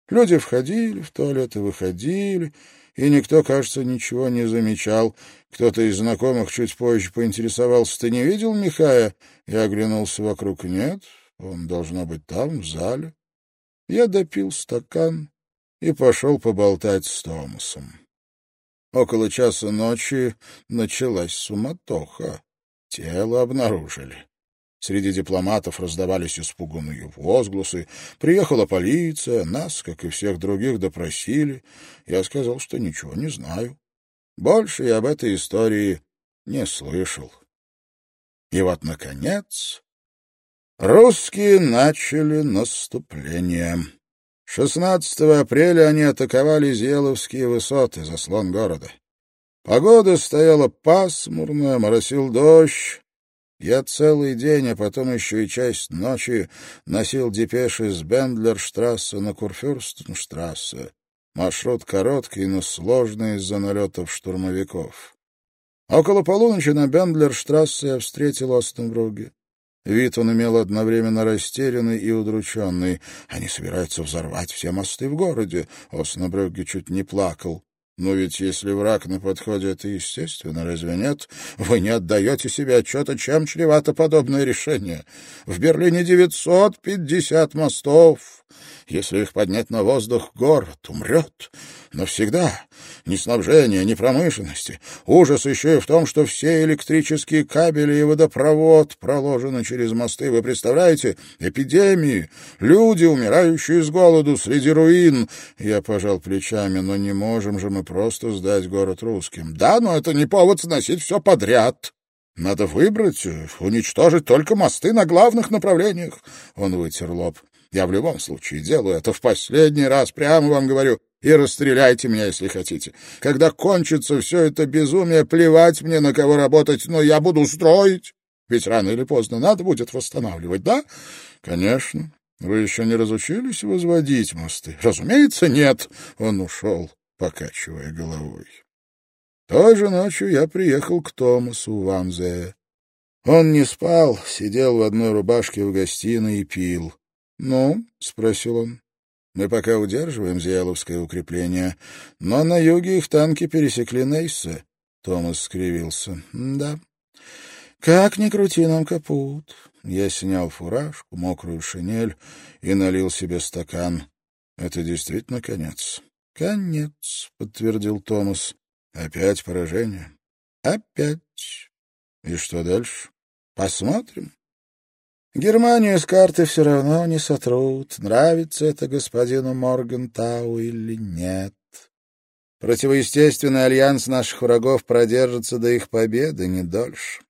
Speaker 1: Люди входили в туалет и выходили, и никто, кажется, ничего не замечал. Кто-то из знакомых чуть позже поинтересовался, «Ты не видел Михая?» Я оглянулся вокруг. «Нет, он должно быть там, в зале». Я допил стакан и пошел поболтать с Томасом. Около часа ночи началась суматоха. Тело обнаружили. Среди дипломатов раздавались испуганные возгласы. Приехала полиция, нас, как и всех других, допросили. Я сказал, что ничего не знаю. Больше я об этой истории не слышал. И вот, наконец, русские начали наступление. 16 апреля они атаковали Зеловские высоты, заслон города. Погода стояла пасмурная, моросил дождь. Я целый день, а потом еще и часть ночи носил депеши с Бендлерштрассе на Курфюрстенштрассе. Маршрут короткий, но сложный из-за налетов штурмовиков. Около полуночи на Бендлерштрассе я встретил Остенбруге. Вид он имел одновременно растерянный и удрученный. Они собираются взорвать все мосты в городе. Оснабрюгге чуть не плакал. Но ведь если враг на подходе, это естественно, разве нет? Вы не отдаете себе отчета, чем чревато подобное решение. В Берлине 950 мостов. Если их поднять на воздух, город умрет. Навсегда. Ни снабжения, ни промышленности. Ужас еще и в том, что все электрические кабели и водопровод проложены через мосты. Вы представляете? Эпидемии. Люди, умирающие с голоду среди руин. Я пожал плечами, но не можем же мы просто сдать город русским. Да, но это не повод сносить все подряд. Надо выбрать, уничтожить только мосты на главных направлениях. Он вытер лоб. Я в любом случае делаю это в последний раз, прямо вам говорю, и расстреляйте меня, если хотите. Когда кончится все это безумие, плевать мне, на кого работать, но я буду строить. Ведь рано или поздно надо будет восстанавливать, да? Конечно. Вы еще не разучились возводить мосты? Разумеется, нет. Он ушел, покачивая головой. Той же ночью я приехал к Томасу в Анзе. Он не спал, сидел в одной рубашке в гостиной и пил. «Ну?» — спросил он. «Мы пока удерживаем Зияловское укрепление, но на юге их танки пересекли Нейсе». Томас скривился. «Да. Как ни крути нам капут». Я снял фуражку, мокрую шинель и налил себе стакан. «Это действительно конец?» «Конец», — подтвердил Томас. «Опять поражение?» «Опять». «И что дальше?» «Посмотрим». Германию с карты все равно не сотрут, нравится это господину Моргентау или нет. Противоестественный альянс наших врагов продержится до их победы не дольше.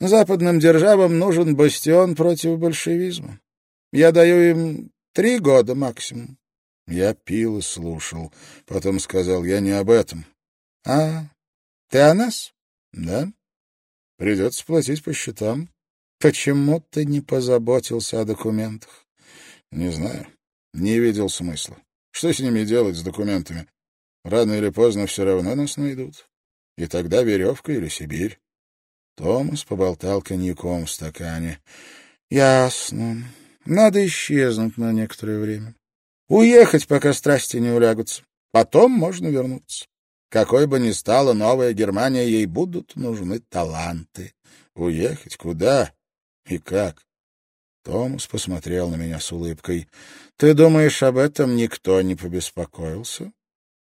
Speaker 1: Западным державам нужен бастион против большевизма. Я даю им три года максимум. Я пил и слушал. Потом сказал, я не об этом. А, ты о нас? Да. Придется платить по счетам. Почему ты не позаботился о документах? Не знаю. Не видел смысла. Что с ними делать, с документами? Рано или поздно все равно нас найдут. И тогда веревка или Сибирь. Томас поболтал коньяком в стакане. — Ясно. Надо исчезнуть на некоторое время. Уехать, пока страсти не улягутся. Потом можно вернуться. Какой бы ни стала новая Германия, ей будут нужны таланты. Уехать куда и как? Томас посмотрел на меня с улыбкой. — Ты думаешь, об этом никто не побеспокоился?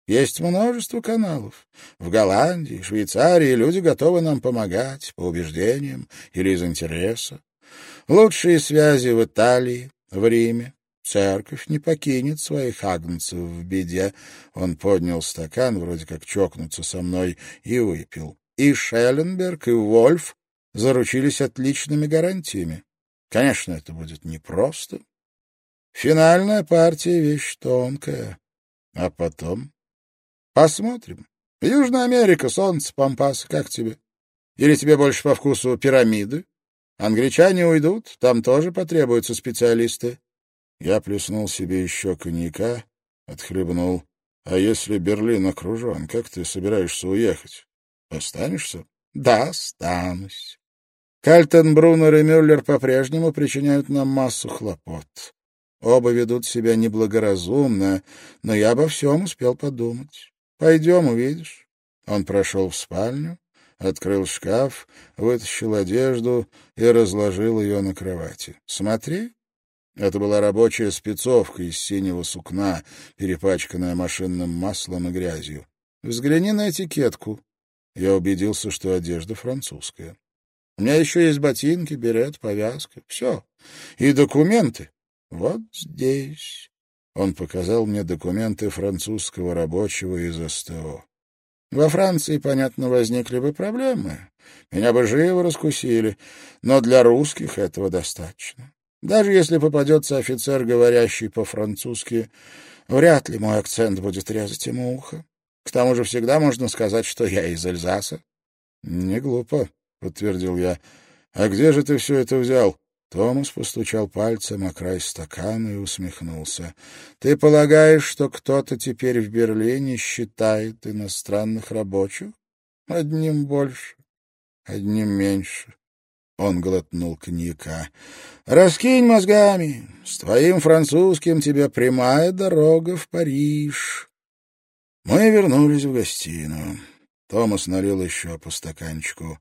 Speaker 1: Есть множество каналов. В Голландии, Швейцарии люди готовы нам помогать по убеждениям или из интереса. Лучшие связи в Италии, в Риме. Церковь не покинет своих агнцев в беде. Он поднял стакан, вроде как чокнуться со мной, и выпил. И Шелленберг, и Вольф заручились отличными гарантиями. Конечно, это будет непросто. Финальная партия — вещь тонкая. А потом... Посмотрим. Южная Америка, солнце, пампас, как тебе? Или тебе больше по вкусу пирамиды? Англичане уйдут, там тоже потребуются специалисты. Я плеснул себе еще коньяка, отхлебнул. А если Берлин окружен, как ты собираешься уехать? Останешься? Да, останусь. Кальтенбруннер и Мюллер по-прежнему причиняют нам массу хлопот. Оба ведут себя неблагоразумно, но я обо всем успел подумать. Пойдем, увидишь. Он прошел в спальню, открыл шкаф, вытащил одежду и разложил ее на кровати. Смотри. Это была рабочая спецовка из синего сукна, перепачканная машинным маслом и грязью. Взгляни на этикетку. Я убедился, что одежда французская. У меня еще есть ботинки, берет, повязка. Все. И документы. Вот здесь. Он показал мне документы французского рабочего из СТО. Во Франции, понятно, возникли бы проблемы. Меня бы живо раскусили. Но для русских этого достаточно. Даже если попадется офицер, говорящий по-французски, вряд ли мой акцент будет резать ему ухо. К тому же всегда можно сказать, что я из Эльзаса. — Не глупо, — подтвердил я. — А где же ты все это взял? Томас постучал пальцем о край стакана и усмехнулся. — Ты полагаешь, что кто-то теперь в Берлине считает иностранных рабочих? Одним больше, одним меньше. Он глотнул коньяка. — Раскинь мозгами. С твоим французским тебе прямая дорога в Париж. Мы вернулись в гостиную. Томас налил еще по стаканчику.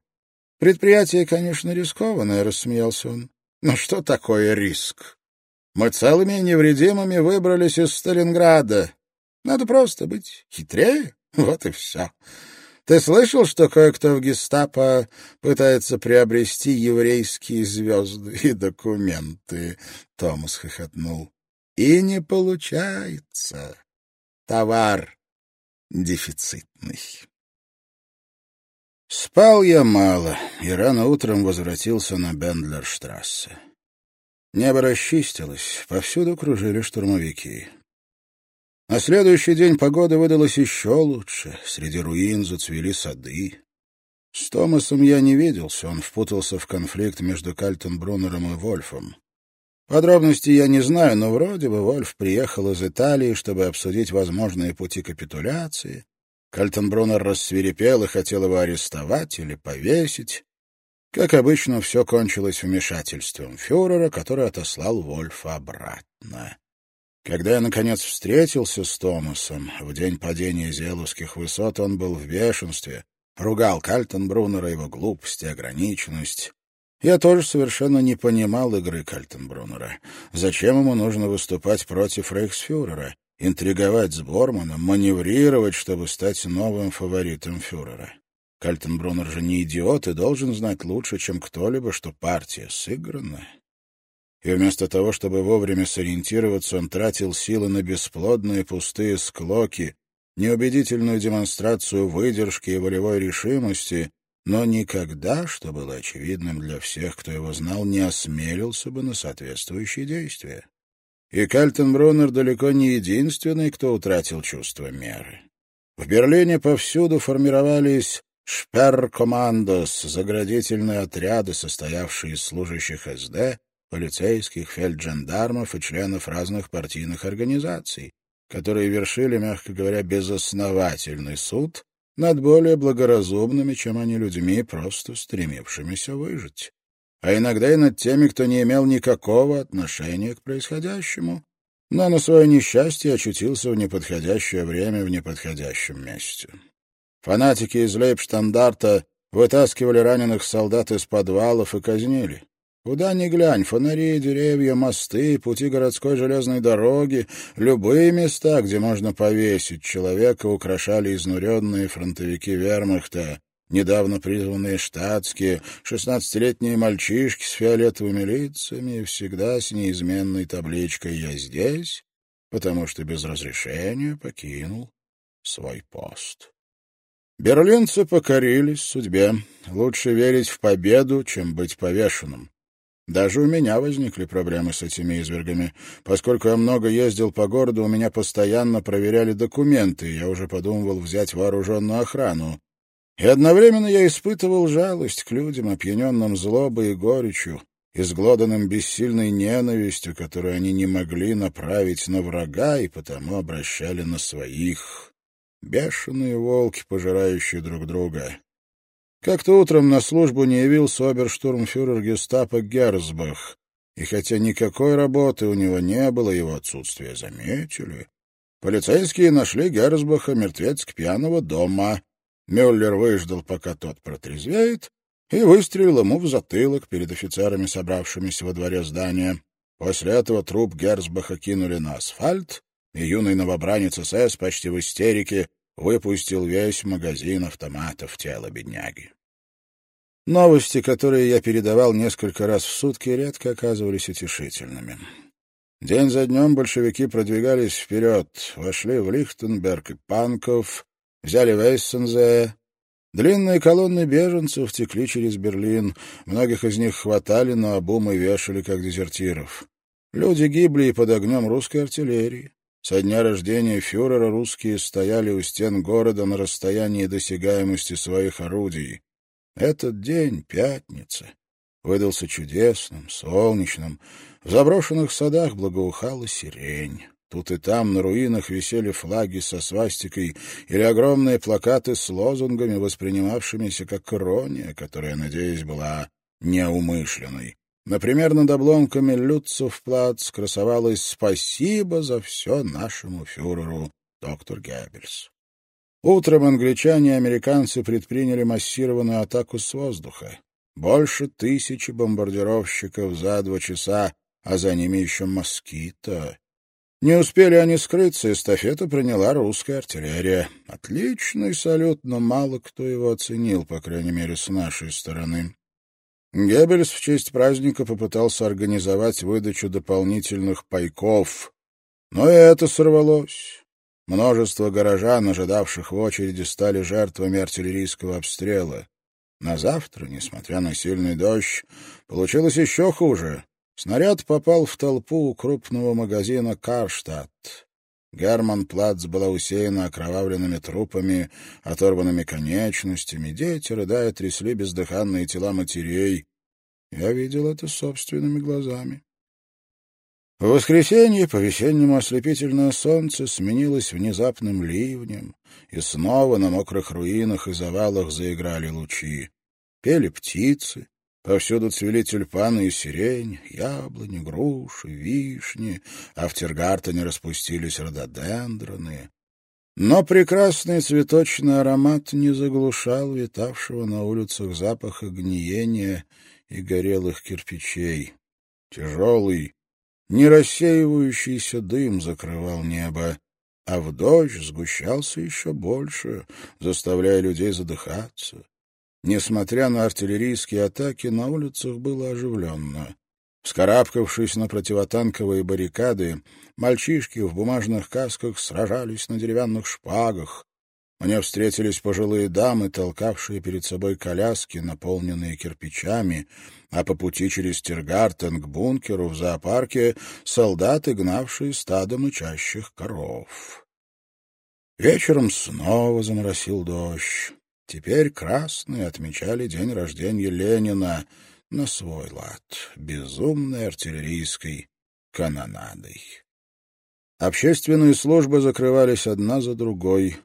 Speaker 1: Предприятие, конечно, рискованное, — рассмеялся он. Но что такое риск? Мы целыми и невредимыми выбрались из Сталинграда. Надо просто быть хитрее, вот и все. Ты слышал, что кое-кто в гестапо пытается приобрести еврейские звезды и документы? Томас хохотнул. И не получается. Товар дефицитный. Спал я мало и рано утром возвратился на Бендлерштрассе. Небо расчистилось, повсюду кружили штурмовики. На следующий день погода выдалась еще лучше. Среди руин зацвели сады. С Томасом я не виделся, он впутался в конфликт между Кальтенбруннером и Вольфом. Подробностей я не знаю, но вроде бы Вольф приехал из Италии, чтобы обсудить возможные пути капитуляции, Кальтенбруннер рассверепел и хотел его арестовать или повесить. Как обычно, все кончилось вмешательством фюрера, который отослал Вольфа обратно. Когда я, наконец, встретился с Томасом, в день падения Зеловских высот он был в бешенстве, ругал Кальтенбруннера, его глупость и ограниченность. Я тоже совершенно не понимал игры Кальтенбруннера. Зачем ему нужно выступать против рейхсфюрера? Интриговать с Борманом, маневрировать, чтобы стать новым фаворитом фюрера. Кальтенбруннер же не идиот и должен знать лучше, чем кто-либо, что партия сыграна. И вместо того, чтобы вовремя сориентироваться, он тратил силы на бесплодные пустые склоки, неубедительную демонстрацию выдержки и волевой решимости, но никогда, что было очевидным для всех, кто его знал, не осмелился бы на соответствующие действия. И Кальтенбруннер далеко не единственный, кто утратил чувство меры. В Берлине повсюду формировались шперкомандос, заградительные отряды, состоявшие из служащих СД, полицейских, фельджандармов и членов разных партийных организаций, которые вершили, мягко говоря, безосновательный суд над более благоразумными, чем они людьми, просто стремившимися выжить. А иногда и над теми, кто не имел никакого отношения к происходящему, но на свое несчастье очутился в неподходящее время в неподходящем месте. Фанатики из лейбштандарта вытаскивали раненых солдат из подвалов и казнили. Куда ни глянь, фонари, деревья, мосты, пути городской железной дороги, любые места, где можно повесить человека, украшали изнуренные фронтовики вермахта, недавно призванные штатские, шестнадцатилетние мальчишки с фиолетовыми лицами, всегда с неизменной табличкой «Я здесь», потому что без разрешения покинул свой пост. Берлинцы покорились судьбе. Лучше верить в победу, чем быть повешенным. Даже у меня возникли проблемы с этими извергами. Поскольку я много ездил по городу, у меня постоянно проверяли документы, и я уже подумывал взять вооруженную охрану. И одновременно я испытывал жалость к людям, опьяненным злобой и горечью, изглоданным бессильной ненавистью, которую они не могли направить на врага и потому обращали на своих. Бешеные волки, пожирающие друг друга. Как-то утром на службу не явился оберштурмфюрер гестапо Герцбах, и хотя никакой работы у него не было, его отсутствие заметили. Полицейские нашли Герцбаха мертвецк пьяного дома. Мюллер выждал, пока тот протрезвеет, и выстрелил ему в затылок перед офицерами, собравшимися во дворе здания. После этого труп Герцбаха кинули на асфальт, и юный новобранец СС почти в истерике выпустил весь магазин автоматов тела бедняги. Новости, которые я передавал несколько раз в сутки, редко оказывались утешительными. День за днем большевики продвигались вперед, вошли в Лихтенберг и Панков, взяли Вейссензе. Длинные колонны беженцев текли через Берлин, многих из них хватали на обум и вешали, как дезертиров. Люди гибли и под огнем русской артиллерии. Со дня рождения фюрера русские стояли у стен города на расстоянии досягаемости своих орудий. Этот день, пятница, выдался чудесным, солнечным. В заброшенных садах благоухала сирень. Тут и там на руинах висели флаги со свастикой или огромные плакаты с лозунгами, воспринимавшимися как ирония, которая, надеюсь, была неумышленной. Например, над обломками Люцовплац красовалось «Спасибо за все нашему фюреру, доктор Геббельс». Утром англичане и американцы предприняли массированную атаку с воздуха. Больше тысячи бомбардировщиков за два часа, а за ними еще москито. Не успели они скрыться, эстафету приняла русская артиллерия. Отличный салют, но мало кто его оценил, по крайней мере, с нашей стороны. Геббельс в честь праздника попытался организовать выдачу дополнительных пайков, но и это сорвалось. Множество горожан, ожидавших в очереди, стали жертвами артиллерийского обстрела. На завтра, несмотря на сильный дождь, получилось еще хуже. Снаряд попал в толпу у крупного магазина «Карштадт». Герман-Плац была усеяна окровавленными трупами, оторванными конечностями. Дети, рыдая, трясли бездыханные тела матерей. Я видел это собственными глазами. В воскресенье по-весеннему ослепительное солнце сменилось внезапным ливнем, и снова на мокрых руинах и завалах заиграли лучи. Пели птицы, Повсюду цвели тюльпаны и сирень, яблони, груши, вишни, а в Тиргартене распустились рододендроны. Но прекрасный цветочный аромат не заглушал витавшего на улицах запаха гниения и горелых кирпичей. Тяжелый, не рассеивающийся дым закрывал небо, а в дождь сгущался еще больше, заставляя людей задыхаться. Несмотря на артиллерийские атаки, на улицах было оживленно. Вскарабкавшись на противотанковые баррикады, мальчишки в бумажных касках сражались на деревянных шпагах. Мне встретились пожилые дамы, толкавшие перед собой коляски, наполненные кирпичами, а по пути через Тиргартен к бункеру в зоопарке солдаты, гнавшие стадо мычащих коров. Вечером снова заморосил дождь. Теперь красные отмечали день рождения Ленина на свой лад, безумной артиллерийской канонадой. Общественные службы закрывались одна за другой,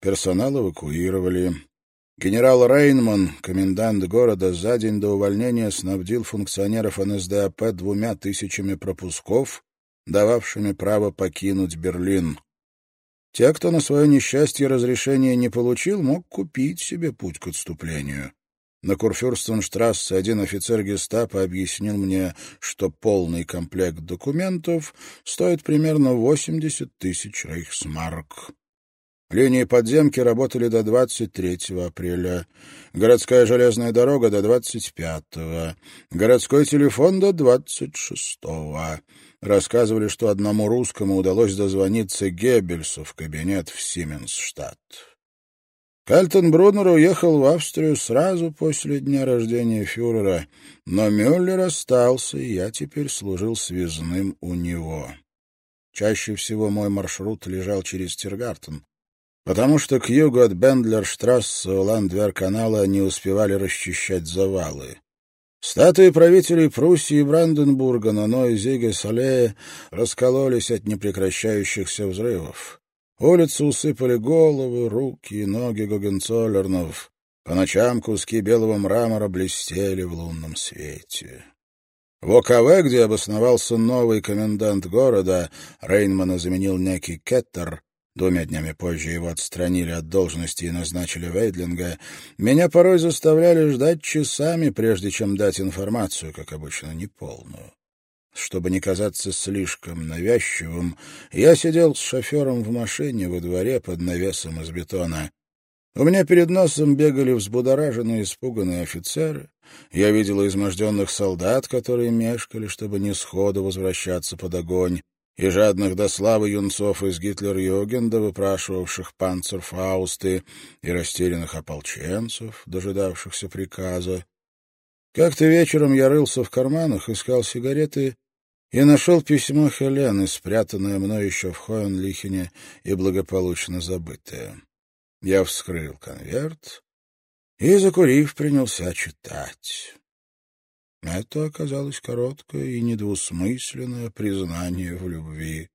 Speaker 1: персонал эвакуировали. Генерал Рейнман, комендант города, за день до увольнения снабдил функционеров НСДАП двумя тысячами пропусков, дававшими право покинуть Берлин. Те, кто на свое несчастье разрешения не получил, мог купить себе путь к отступлению. На Курфюрстенштрассе один офицер гестапо объяснил мне, что полный комплект документов стоит примерно 80 тысяч рейхсмарк. Линии подземки работали до 23 апреля, городская железная дорога до 25, городской телефон до 26. Рассказывали, что одному русскому удалось дозвониться Геббельсу в кабинет в Сименсштадт. Кальтенбруннер уехал в Австрию сразу после дня рождения фюрера, но Мюллер остался, и я теперь служил связным у него. Чаще всего мой маршрут лежал через Тиргартен, потому что к югу от Бендлерштрассе у Ландвер-канала не успевали расчищать завалы. Статуи правителей Пруссии и Бранденбурга на Ной-Зиге-Салее раскололись от непрекращающихся взрывов. Улицы усыпали головы, руки и ноги Гогенцоллернов. По ночам куски белого мрамора блестели в лунном свете. В ОКВ, где обосновался новый комендант города, Рейнмана заменил некий Кеттер, Двумя днями позже его отстранили от должности и назначили Вейдлинга. Меня порой заставляли ждать часами, прежде чем дать информацию, как обычно, неполную. Чтобы не казаться слишком навязчивым, я сидел с шофером в машине во дворе под навесом из бетона. У меня перед носом бегали взбудораженные, испуганные офицеры. Я видел изможденных солдат, которые мешкали, чтобы не сходу возвращаться под огонь и жадных до славы юнцов из Гитлер-Югенда, выпрашивавших панцерфаусты, и растерянных ополченцев, дожидавшихся приказа. Как-то вечером я рылся в карманах, искал сигареты и нашел письмо Хелены, спрятанное мной еще в Хоенлихене и благополучно забытое. Я вскрыл конверт и, закурив, принялся читать. Это оказалось короткое и недвусмысленное признание в любви.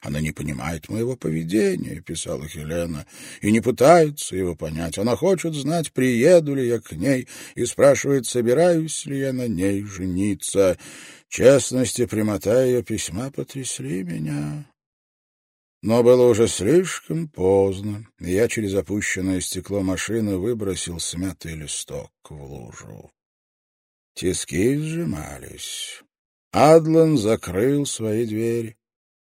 Speaker 1: «Она не понимает моего поведения», — писала Хелена, — «и не пытается его понять. Она хочет знать, приеду ли я к ней, и спрашивает, собираюсь ли я на ней жениться. Честность и прямота ее письма потрясли меня». Но было уже слишком поздно, и я через опущенное стекло машины выбросил смятый листок в лужу. Тиски сжимались. Адлан закрыл свои двери.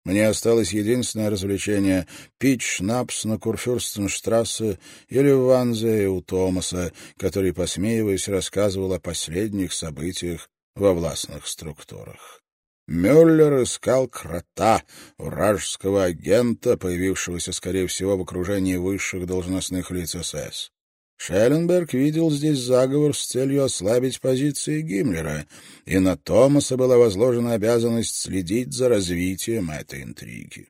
Speaker 1: Мне осталось единственное развлечение — пить шнапс на Курфюрстенштрассе или в Ванзе у Томаса, который, посмеиваясь, рассказывал о последних событиях во властных структурах. Мюллер искал крота, вражеского агента, появившегося, скорее всего, в окружении высших должностных лиц СС. Шелленберг видел здесь заговор с целью ослабить позиции Гиммлера, и на Томаса была возложена обязанность следить за развитием этой интриги.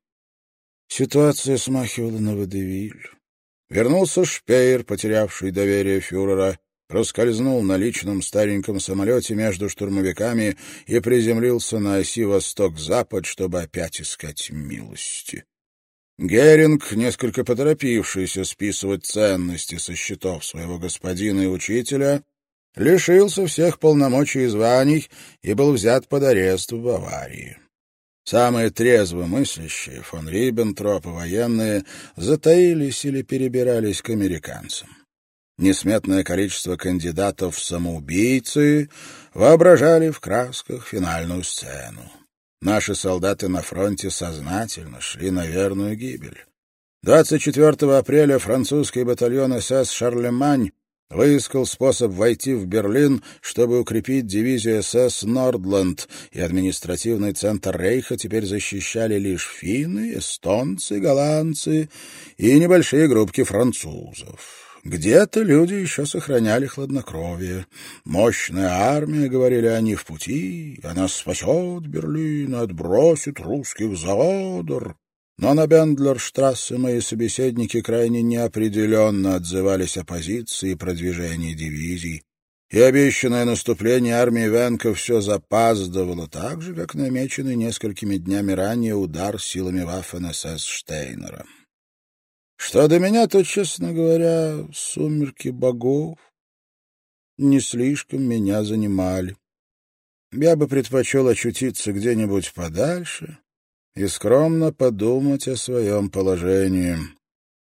Speaker 1: Ситуация смахивала на водевиль. Вернулся Шпеер, потерявший доверие фюрера, проскользнул на личном стареньком самолете между штурмовиками и приземлился на оси восток-запад, чтобы опять искать милости. Геринг, несколько поторопившийся списывать ценности со счетов своего господина и учителя, лишился всех полномочий и званий и был взят под арест в Баварии. Самые трезво мыслящие, фон Риббентроп и военные, затаились или перебирались к американцам. Несметное количество кандидатов в самоубийцы воображали в красках финальную сцену. Наши солдаты на фронте сознательно шли на верную гибель. 24 апреля французский батальон СС «Шарлемань» выискал способ войти в Берлин, чтобы укрепить дивизию СС «Нордланд», и административный центр Рейха теперь защищали лишь финны, эстонцы, голландцы и небольшие группки французов. Где-то люди еще сохраняли хладнокровие. Мощная армия, говорили они, в пути, она спасет Берлин, отбросит русских за Одер. Но на Бендлерштрассе мои собеседники крайне неопределенно отзывались о позиции и продвижении дивизий, и обещанное наступление армии Венка все запаздывало, так же, как намеченный несколькими днями ранее удар силами Ваффен-СС Штейнера. Что до меня, то, честно говоря, сумерки богов не слишком меня занимали. Я бы предпочел очутиться где-нибудь подальше и скромно подумать о своем положении.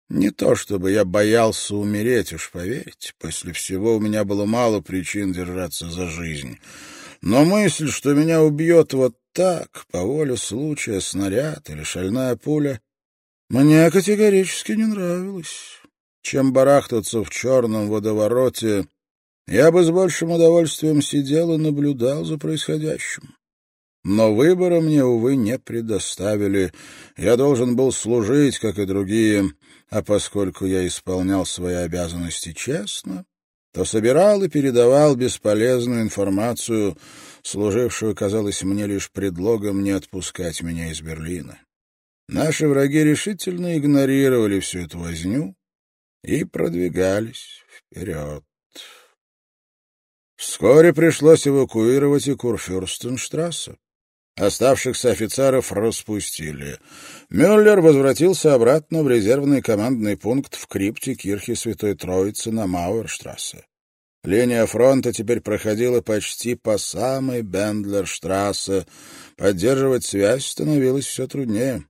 Speaker 1: Не то чтобы я боялся умереть, уж поверьте, после всего у меня было мало причин держаться за жизнь. Но мысль, что меня убьет вот так, по воле случая, снаряд или шальная пуля, мне категорически не нравилась. Чем барахтаться в черном водовороте, я бы с большим удовольствием сидел и наблюдал за происходящим. Но выбора мне, увы, не предоставили. Я должен был служить, как и другие, а поскольку я исполнял свои обязанности честно, то собирал и передавал бесполезную информацию, служившую, казалось мне, лишь предлогом не отпускать меня из Берлина. Наши враги решительно игнорировали всю эту возню и продвигались вперед. Вскоре пришлось эвакуировать и Курфюрстенштрассе. Оставшихся офицеров распустили. Мюллер возвратился обратно в резервный командный пункт в крипте Кирхи Святой Троицы на Мауэрштрассе. Линия фронта теперь проходила почти по самой Бендлерштрассе. Поддерживать связь становилось все труднее.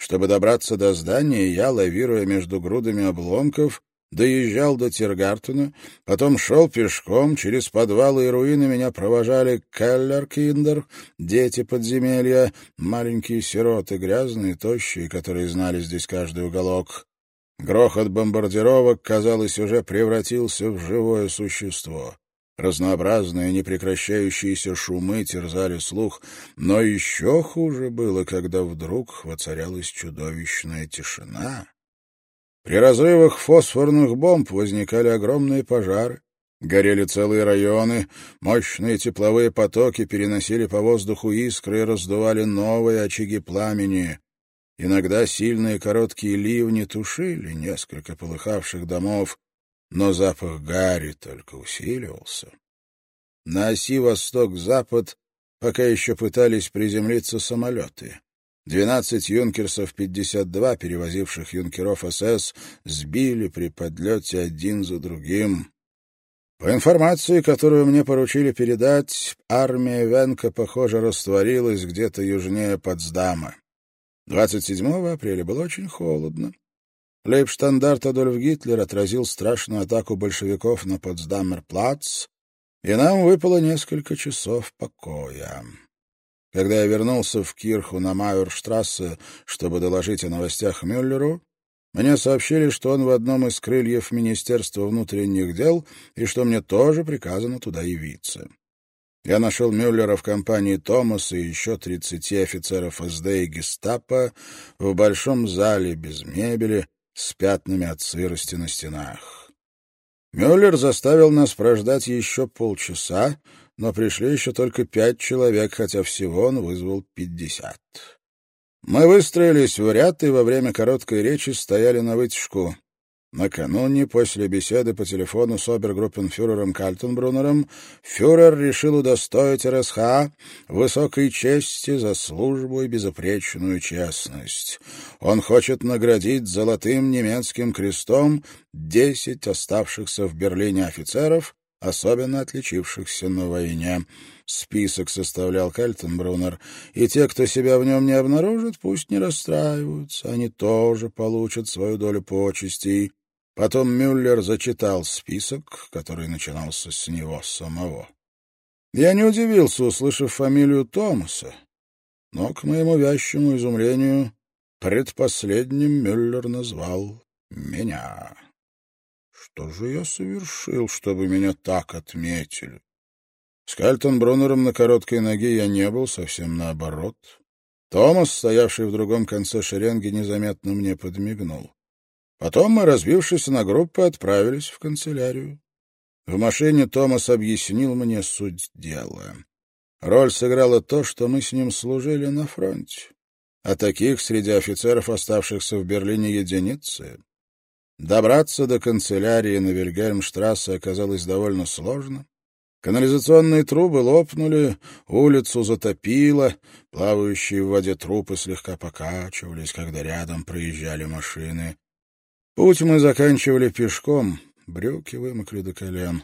Speaker 1: Чтобы добраться до здания, я, лавируя между грудами обломков, доезжал до Тиргартена, потом шел пешком, через подвалы и руины меня провожали Kellerkinder, дети подземелья, маленькие сироты, грязные, тощие, которые знали здесь каждый уголок. Грохот бомбардировок, казалось, уже превратился в живое существо. Разнообразные непрекращающиеся шумы терзали слух, но еще хуже было, когда вдруг воцарялась чудовищная тишина, при разрывах фосфорных бомб возникали огромные пожары, горели целые районы, мощные тепловые потоки переносили по воздуху искры и раздували новые очаги пламени. Иногда сильные короткие ливни тушили несколько полыхавших домов, но запах гари только усиливался. На оси восток-запад пока еще пытались приземлиться самолеты. Двенадцать юнкерсов-52, перевозивших юнкеров СС, сбили при подлете один за другим. По информации, которую мне поручили передать, армия Венка, похоже, растворилась где-то южнее Потсдама. 27 апреля было очень холодно. Лейбштандарт Адольф Гитлер отразил страшную атаку большевиков на Потсдамер-плац, и нам выпало несколько часов покоя. Когда я вернулся в Кирху на Майорштрассе, чтобы доложить о новостях Мюллеру, мне сообщили, что он в одном из крыльев Министерства внутренних дел и что мне тоже приказано туда явиться. Я нашел Мюллера в компании Томаса и еще тридцати офицеров СД и гестапо в большом зале без мебели с пятнами от сырости на стенах. Мюллер заставил нас прождать еще полчаса, но пришли еще только пять человек, хотя всего он вызвал пятьдесят. Мы выстроились в ряд и во время короткой речи стояли на вытяжку. Накануне, после беседы по телефону с обергруппенфюрером Кальтенбруннером, фюрер решил удостоить РСХ высокой чести за службу и безупречную честность. Он хочет наградить золотым немецким крестом десять оставшихся в Берлине офицеров особенно отличившихся на войне. Список составлял Кальтенбруннер, и те, кто себя в нем не обнаружит, пусть не расстраиваются, они тоже получат свою долю почестей. Потом Мюллер зачитал список, который начинался с него самого. Я не удивился, услышав фамилию Томаса, но, к моему вящему изумлению, предпоследним Мюллер назвал меня. Что же я совершил, чтобы меня так отметили? С Кальтенбруннером на короткой ноге я не был, совсем наоборот. Томас, стоявший в другом конце шеренги, незаметно мне подмигнул. Потом мы, разбившись на группы, отправились в канцелярию. В машине Томас объяснил мне суть дела. Роль сыграла то, что мы с ним служили на фронте. а таких среди офицеров, оставшихся в Берлине, единицы. Добраться до канцелярии на Вильгельмштрассе оказалось довольно сложно. Канализационные трубы лопнули, улицу затопило, плавающие в воде трупы слегка покачивались, когда рядом проезжали машины. Путь мы заканчивали пешком, брюки вымокли до колен.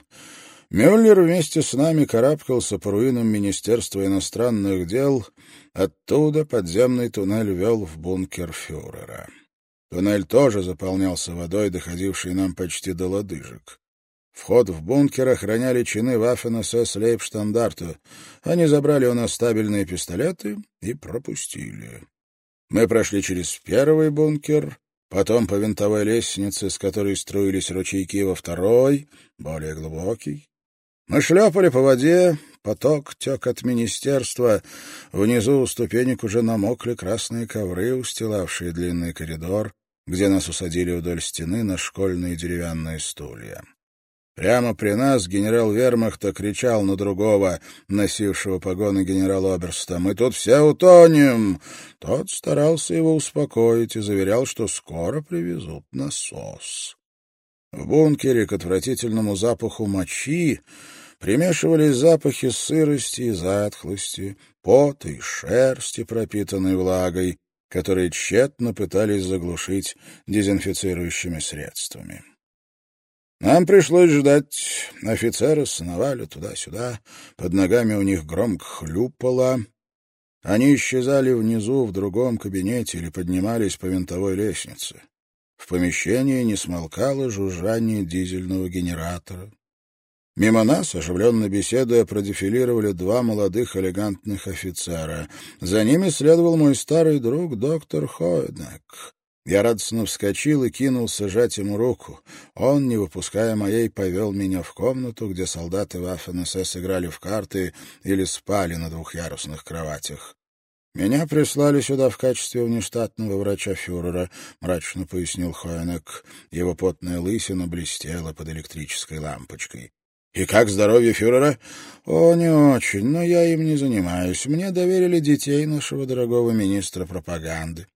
Speaker 1: Мюллер вместе с нами карабкался по руинам Министерства иностранных дел, оттуда подземный туннель вел в бункер фюрера. Туннель тоже заполнялся водой, доходившей нам почти до лодыжек. Вход в бункер охраняли чины Ваффен-СС Лейбштандарту. Они забрали у нас стабильные пистолеты и пропустили. Мы прошли через первый бункер, потом по винтовой лестнице, с которой струились ручейки во второй, более глубокий. Мы шлепали по воде, поток тек от министерства. Внизу у ступенек уже намокли красные ковры, устилавшие длинный коридор, где нас усадили вдоль стены на школьные деревянные стулья. Прямо при нас генерал вермахта кричал на другого, носившего погоны генерал-оберста. «Мы тут все утонем!» Тот старался его успокоить и заверял, что скоро привезут насос. В бункере к отвратительному запаху мочи примешивались запахи сырости и затхлости, пота и шерсти, пропитанной влагой, которые тщетно пытались заглушить дезинфицирующими средствами. Нам пришлось ждать. Офицеры сновали туда-сюда, под ногами у них громко хлюпало. Они исчезали внизу в другом кабинете или поднимались по винтовой лестнице. В помещении не смолкало жужжание дизельного генератора. Мимо нас, оживленно беседуя, продефилировали два молодых элегантных офицера. За ними следовал мой старый друг доктор Хойнек. Я радостно вскочил и кинулся жать ему руку. Он, не выпуская моей, повел меня в комнату, где солдаты Ваффен-СС играли в карты или спали на двухъярусных кроватях. «Меня прислали сюда в качестве внештатного врача фюрера», — мрачно пояснил Хоенек. Его потная лысина блестела под электрической лампочкой. «И как здоровье фюрера?» «О, не очень, но я им не занимаюсь. Мне доверили детей нашего дорогого министра пропаганды.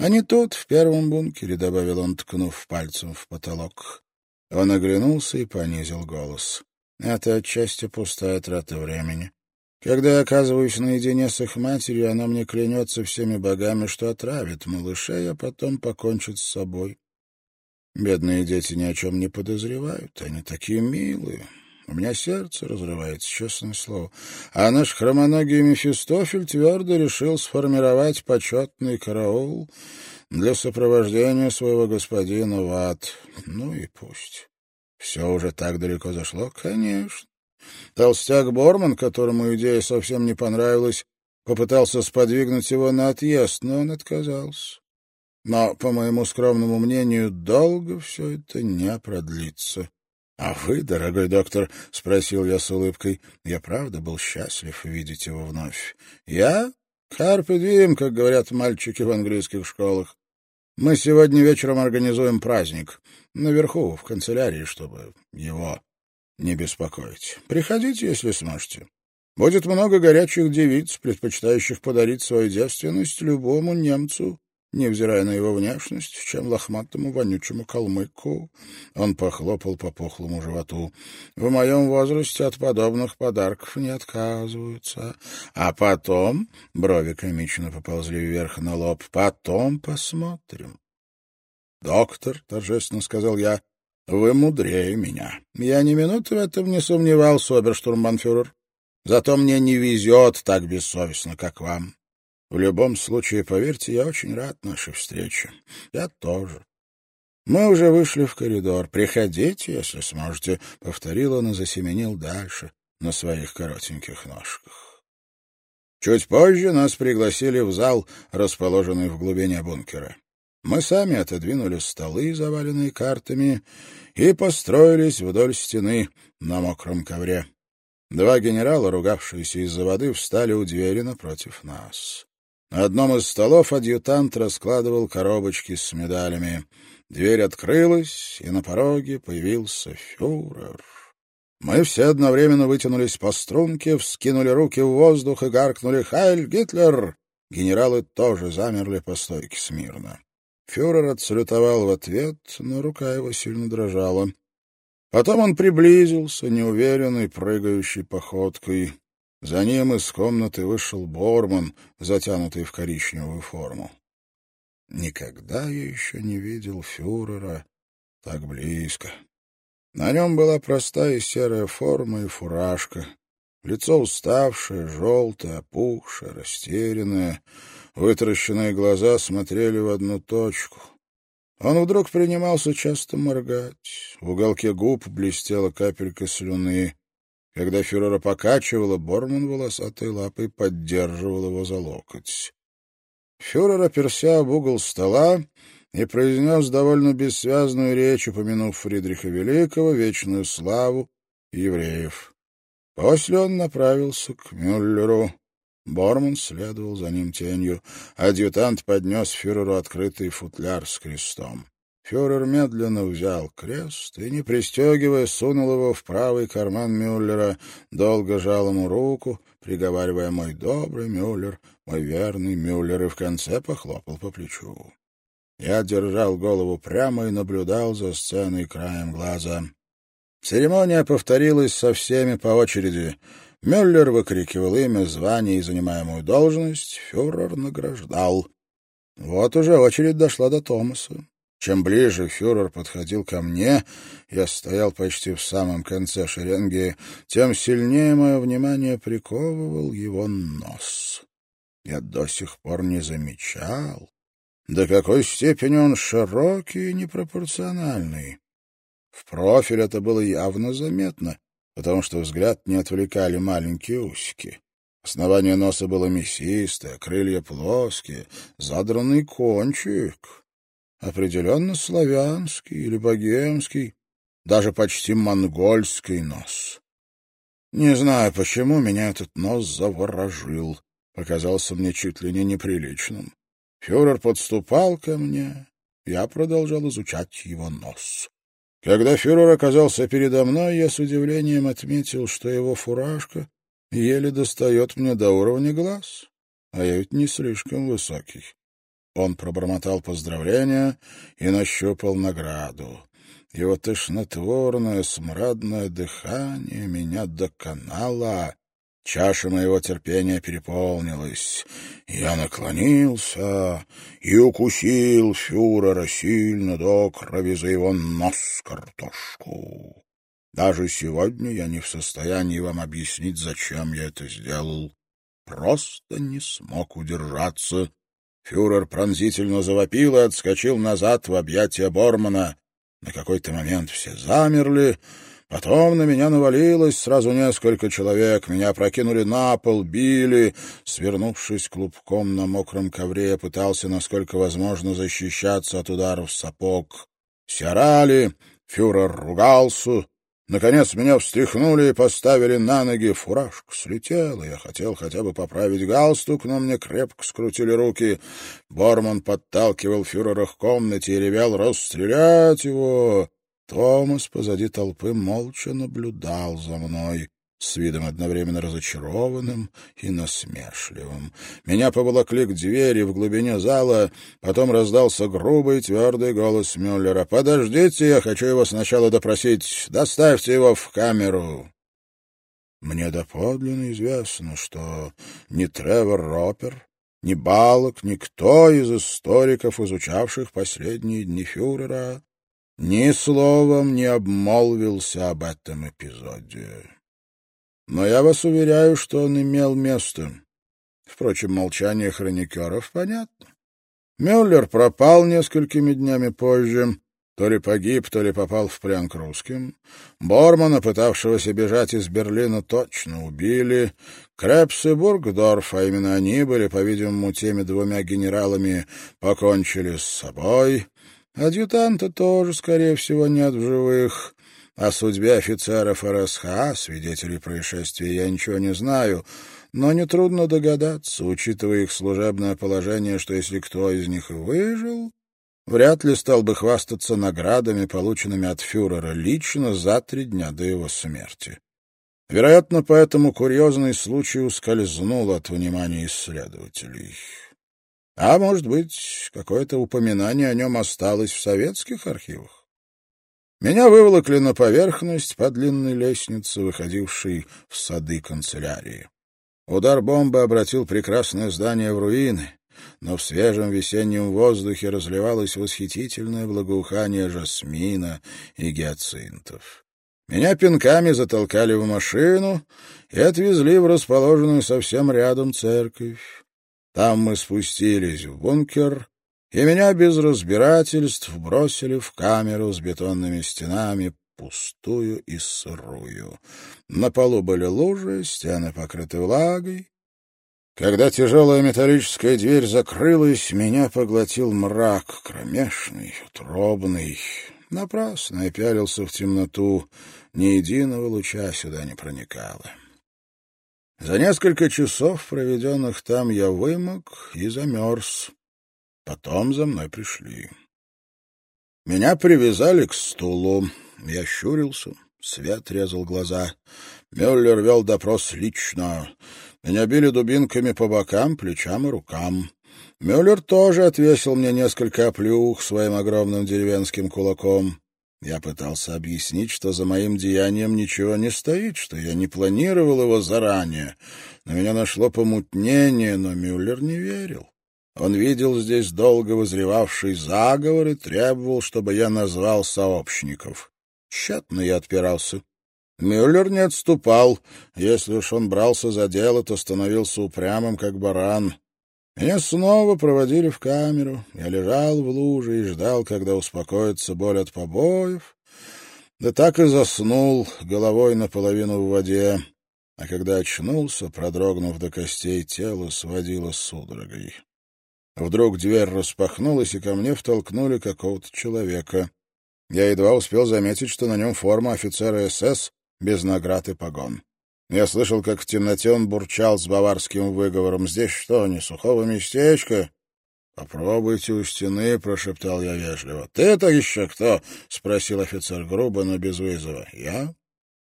Speaker 1: «Они тут, в первом бункере», — добавил он, ткнув пальцем в потолок. Он оглянулся и понизил голос. «Это отчасти пустая трата времени. Когда я оказываюсь наедине с их матерью, она мне клянется всеми богами, что отравит малышей, а потом покончит с собой. Бедные дети ни о чем не подозревают, они такие милые, у меня сердце разрывается, честное слово. А наш хромоногий Мефистофель твердо решил сформировать почетный караул для сопровождения своего господина в ад. Ну и пусть. Все уже так далеко зашло? Конечно. Толстяк Борман, которому идея совсем не понравилась, попытался сподвигнуть его на отъезд, но он отказался. Но, по моему скромному мнению, долго все это не продлится. «А вы, дорогой доктор?» — спросил я с улыбкой. Я правда был счастлив видеть его вновь. «Я? Карпе дием, как говорят мальчики в английских школах. Мы сегодня вечером организуем праздник. Наверху, в канцелярии, чтобы его не беспокоить. Приходите, если сможете. Будет много горячих девиц, предпочитающих подарить свою девственность любому немцу, невзирая на его внешность, чем лохматому вонючему калмыку. Он похлопал по пухлому животу. В моем возрасте от подобных подарков не отказываются. А потом, брови комично поползли вверх на лоб, потом посмотрим. «Доктор», — торжественно сказал я, — «вы мудрее меня. Я ни минуты в этом не сомневался, оберштурмбанфюрер. Зато мне не везет так бессовестно, как вам. В любом случае, поверьте, я очень рад нашей встрече. Я тоже. Мы уже вышли в коридор. Приходите, если сможете, — повторил он и засеменил дальше на своих коротеньких ножках. Чуть позже нас пригласили в зал, расположенный в глубине бункера. Мы сами отодвинули столы, заваленные картами, и построились вдоль стены на мокром ковре. Два генерала, ругавшиеся из-за воды, встали у двери напротив нас. На одном из столов адъютант раскладывал коробочки с медалями. Дверь открылась, и на пороге появился фюрер. Мы все одновременно вытянулись по струнке, вскинули руки в воздух и гаркнули «Хайль Гитлер!». Генералы тоже замерли по стойке смирно. Фюрер отсалютовал в ответ, но рука его сильно дрожала. Потом он приблизился, неуверенной, прыгающей походкой. За ним из комнаты вышел Борман, затянутый в коричневую форму. Никогда я еще не видел фюрера так близко. На нем была простая серая форма и фуражка. Лицо уставшее, желтое, опухшее, растерянное. Вытаращенные глаза смотрели в одну точку. Он вдруг принимался часто моргать. В уголке губ блестела капелька слюны. Когда фюрера покачивала, Борман волосатой лапой поддерживал его за локоть. Фюрер оперся об угол стола и произнес довольно бессвязную речь, упомянув Фридриха Великого, вечную славу евреев. После он направился к Мюллеру. Борман следовал за ним тенью. Адъютант поднес фюреру открытый футляр с крестом. Фюрер медленно взял крест и, не пристегивая, сунул его в правый карман Мюллера, долго жал ему руку, приговаривая «Мой добрый Мюллер, мой верный Мюллер», и в конце похлопал по плечу. Я держал голову прямо и наблюдал за сценой краем глаза. Церемония повторилась со всеми по очереди. Мюллер выкрикивал имя, звание и занимаемую должность. Фюрер награждал. Вот уже очередь дошла до Томаса. Чем ближе фюрер подходил ко мне, я стоял почти в самом конце шеренги, тем сильнее мое внимание приковывал его нос. Я до сих пор не замечал, до какой степени он широкий и непропорциональный. В профиль это было явно заметно, потому что взгляд не отвлекали маленькие усики. Основание носа было мясистое, крылья плоские, задранный кончик. Определенно славянский или богемский, даже почти монгольский нос. Не знаю, почему меня этот нос заворожил, показался мне чуть ли не неприличным. Фюрер подступал ко мне, я продолжал изучать его нос. Когда фюрер оказался передо мной, я с удивлением отметил, что его фуражка еле достает мне до уровня глаз, а я ведь не слишком высокий. Он пробормотал поздравления и нащупал награду. Его тошнотворное, смрадное дыхание меня доконало, Чаша моего терпения переполнилась. Я наклонился и укусил фюрера сильно до крови за его нос картошку. Даже сегодня я не в состоянии вам объяснить, зачем я это сделал. Просто не смог удержаться. Фюрер пронзительно завопил и отскочил назад в объятия Бормана. На какой-то момент все замерли, Потом на меня навалилось сразу несколько человек, меня прокинули на пол, били. Свернувшись клубком на мокром ковре, я пытался, насколько возможно, защищаться от ударов сапог. Все орали, фюрер ругался. Наконец меня встряхнули и поставили на ноги. Фуражка слетела. Я хотел хотя бы поправить галстук, но мне крепко скрутили руки. Борман подталкивал фюрера к комнате и ревел «Расстрелять его!» Томас позади толпы молча наблюдал за мной с видом одновременно разочарованным и насмешливым. Меня поволокли к двери в глубине зала, потом раздался грубый твердый голос Мюллера. «Подождите, я хочу его сначала допросить. Доставьте его в камеру». Мне доподлинно известно, что ни Тревор Ропер, ни Балок, никто из историков, изучавших последние дни фюрера, ни словом не обмолвился об этом эпизоде. Но я вас уверяю, что он имел место. Впрочем, молчание хроникеров понятно. Мюллер пропал несколькими днями позже, то ли погиб, то ли попал в плен к русским. Бормана, пытавшегося бежать из Берлина, точно убили. Крепс и Бургдорф, а именно они были, по-видимому, теми двумя генералами, покончили с собой. Адъютанта тоже, скорее всего, нет в живых. О судьбе офицеров РСХ, свидетелей происшествия, я ничего не знаю, но нетрудно догадаться, учитывая их служебное положение, что если кто из них выжил, вряд ли стал бы хвастаться наградами, полученными от фюрера лично за три дня до его смерти. Вероятно, поэтому курьезный случай ускользнул от внимания исследователей. А может быть, какое-то упоминание о нем осталось в советских архивах? Меня выволокли на поверхность по длинной лестнице, выходившей в сады канцелярии. Удар бомбы обратил прекрасное здание в руины, но в свежем весеннем воздухе разливалось восхитительное благоухание жасмина и гиацинтов. Меня пинками затолкали в машину и отвезли в расположенную совсем рядом церковь. Там мы спустились в бункер, и меня без разбирательств бросили в камеру с бетонными стенами, пустую и сырую. На полу были лужи, стены покрыты влагой. Когда тяжелая металлическая дверь закрылась, меня поглотил мрак, кромешный, утробный. Напрасно я пялился в темноту, ни единого луча сюда не проникало. За несколько часов, проведенных там, я вымок и замерз. Потом за мной пришли. Меня привязали к стулу. Я щурился, свет резал глаза. Мюллер вел допрос лично. Меня били дубинками по бокам, плечам и рукам. Мюллер тоже отвесил мне несколько оплюх своим огромным деревенским кулаком. Я пытался объяснить, что за моим деянием ничего не стоит, что я не планировал его заранее. На меня нашло помутнение, но Мюллер не верил. Он видел здесь долго вызревавший заговор и требовал, чтобы я назвал сообщников. Тщетно я отпирался. Мюллер не отступал. Если уж он брался за дело, то становился упрямым, как баран. Меня снова проводили в камеру. Я лежал в луже и ждал, когда успокоится боль от побоев. Да так и заснул, головой наполовину в воде. А когда очнулся, продрогнув до костей, тело сводило судорогой. Вдруг дверь распахнулась, и ко мне втолкнули какого-то человека. Я едва успел заметить, что на нем форма офицера СС без наград и погон. Я слышал, как в темноте он бурчал с баварским выговором. «Здесь что, не сухого местечка?» «Попробуйте у стены», — прошептал я вежливо. «Ты это еще кто?» — спросил офицер грубо, но без вызова. «Я?»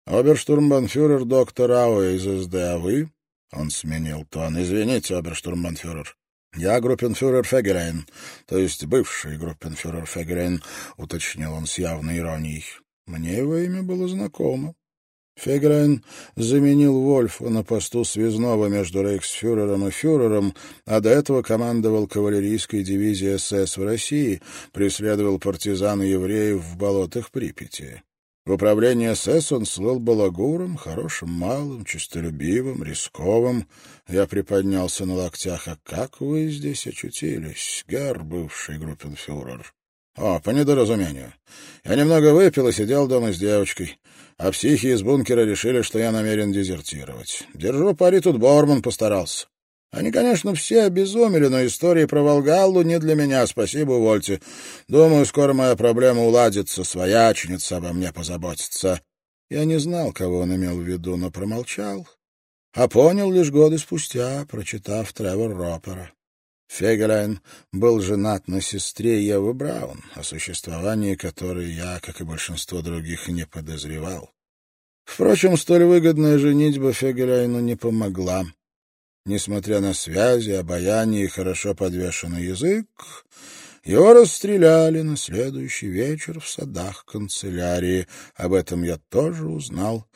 Speaker 1: «Оберштурмбанфюрер доктор Ауэ из СД, а вы?» Он сменил тон. «Извините, оберштурмбанфюрер. «Я группенфюрер Фегелейн, то есть бывший группенфюрер Фегелейн», — уточнил он с явной иронией. Мне его имя было знакомо. Фегелейн заменил Вольфа на посту связного между рейхсфюрером и фюрером, а до этого командовал кавалерийской дивизией СС в России, преследовал партизан евреев в болотах Припяти. В управлении СС он слыл балагуром, хорошим малым, честолюбивым, рисковым. Я приподнялся на локтях. «А как вы здесь очутились, гер, бывший группенфюрер?» «О, по недоразумению. Я немного выпил и сидел дома с девочкой, а психи из бункера решили, что я намерен дезертировать. Держу пари, тут Борман постарался. Они, конечно, все обезумели, но истории про Волгаллу не для меня, спасибо, увольте. Думаю, скоро моя проблема уладится, свояченица обо мне позаботится. Я не знал, кого он имел в виду, но промолчал, а понял лишь годы спустя, прочитав Тревор Ропера. Фегелайн был женат на сестре Евы Браун, о существовании которой я, как и большинство других, не подозревал. Впрочем, столь выгодная женитьба Фегеляйну не помогла. Несмотря на связи, обаяние и хорошо подвешенный язык, его расстреляли на следующий вечер в садах канцелярии. Об этом я тоже узнал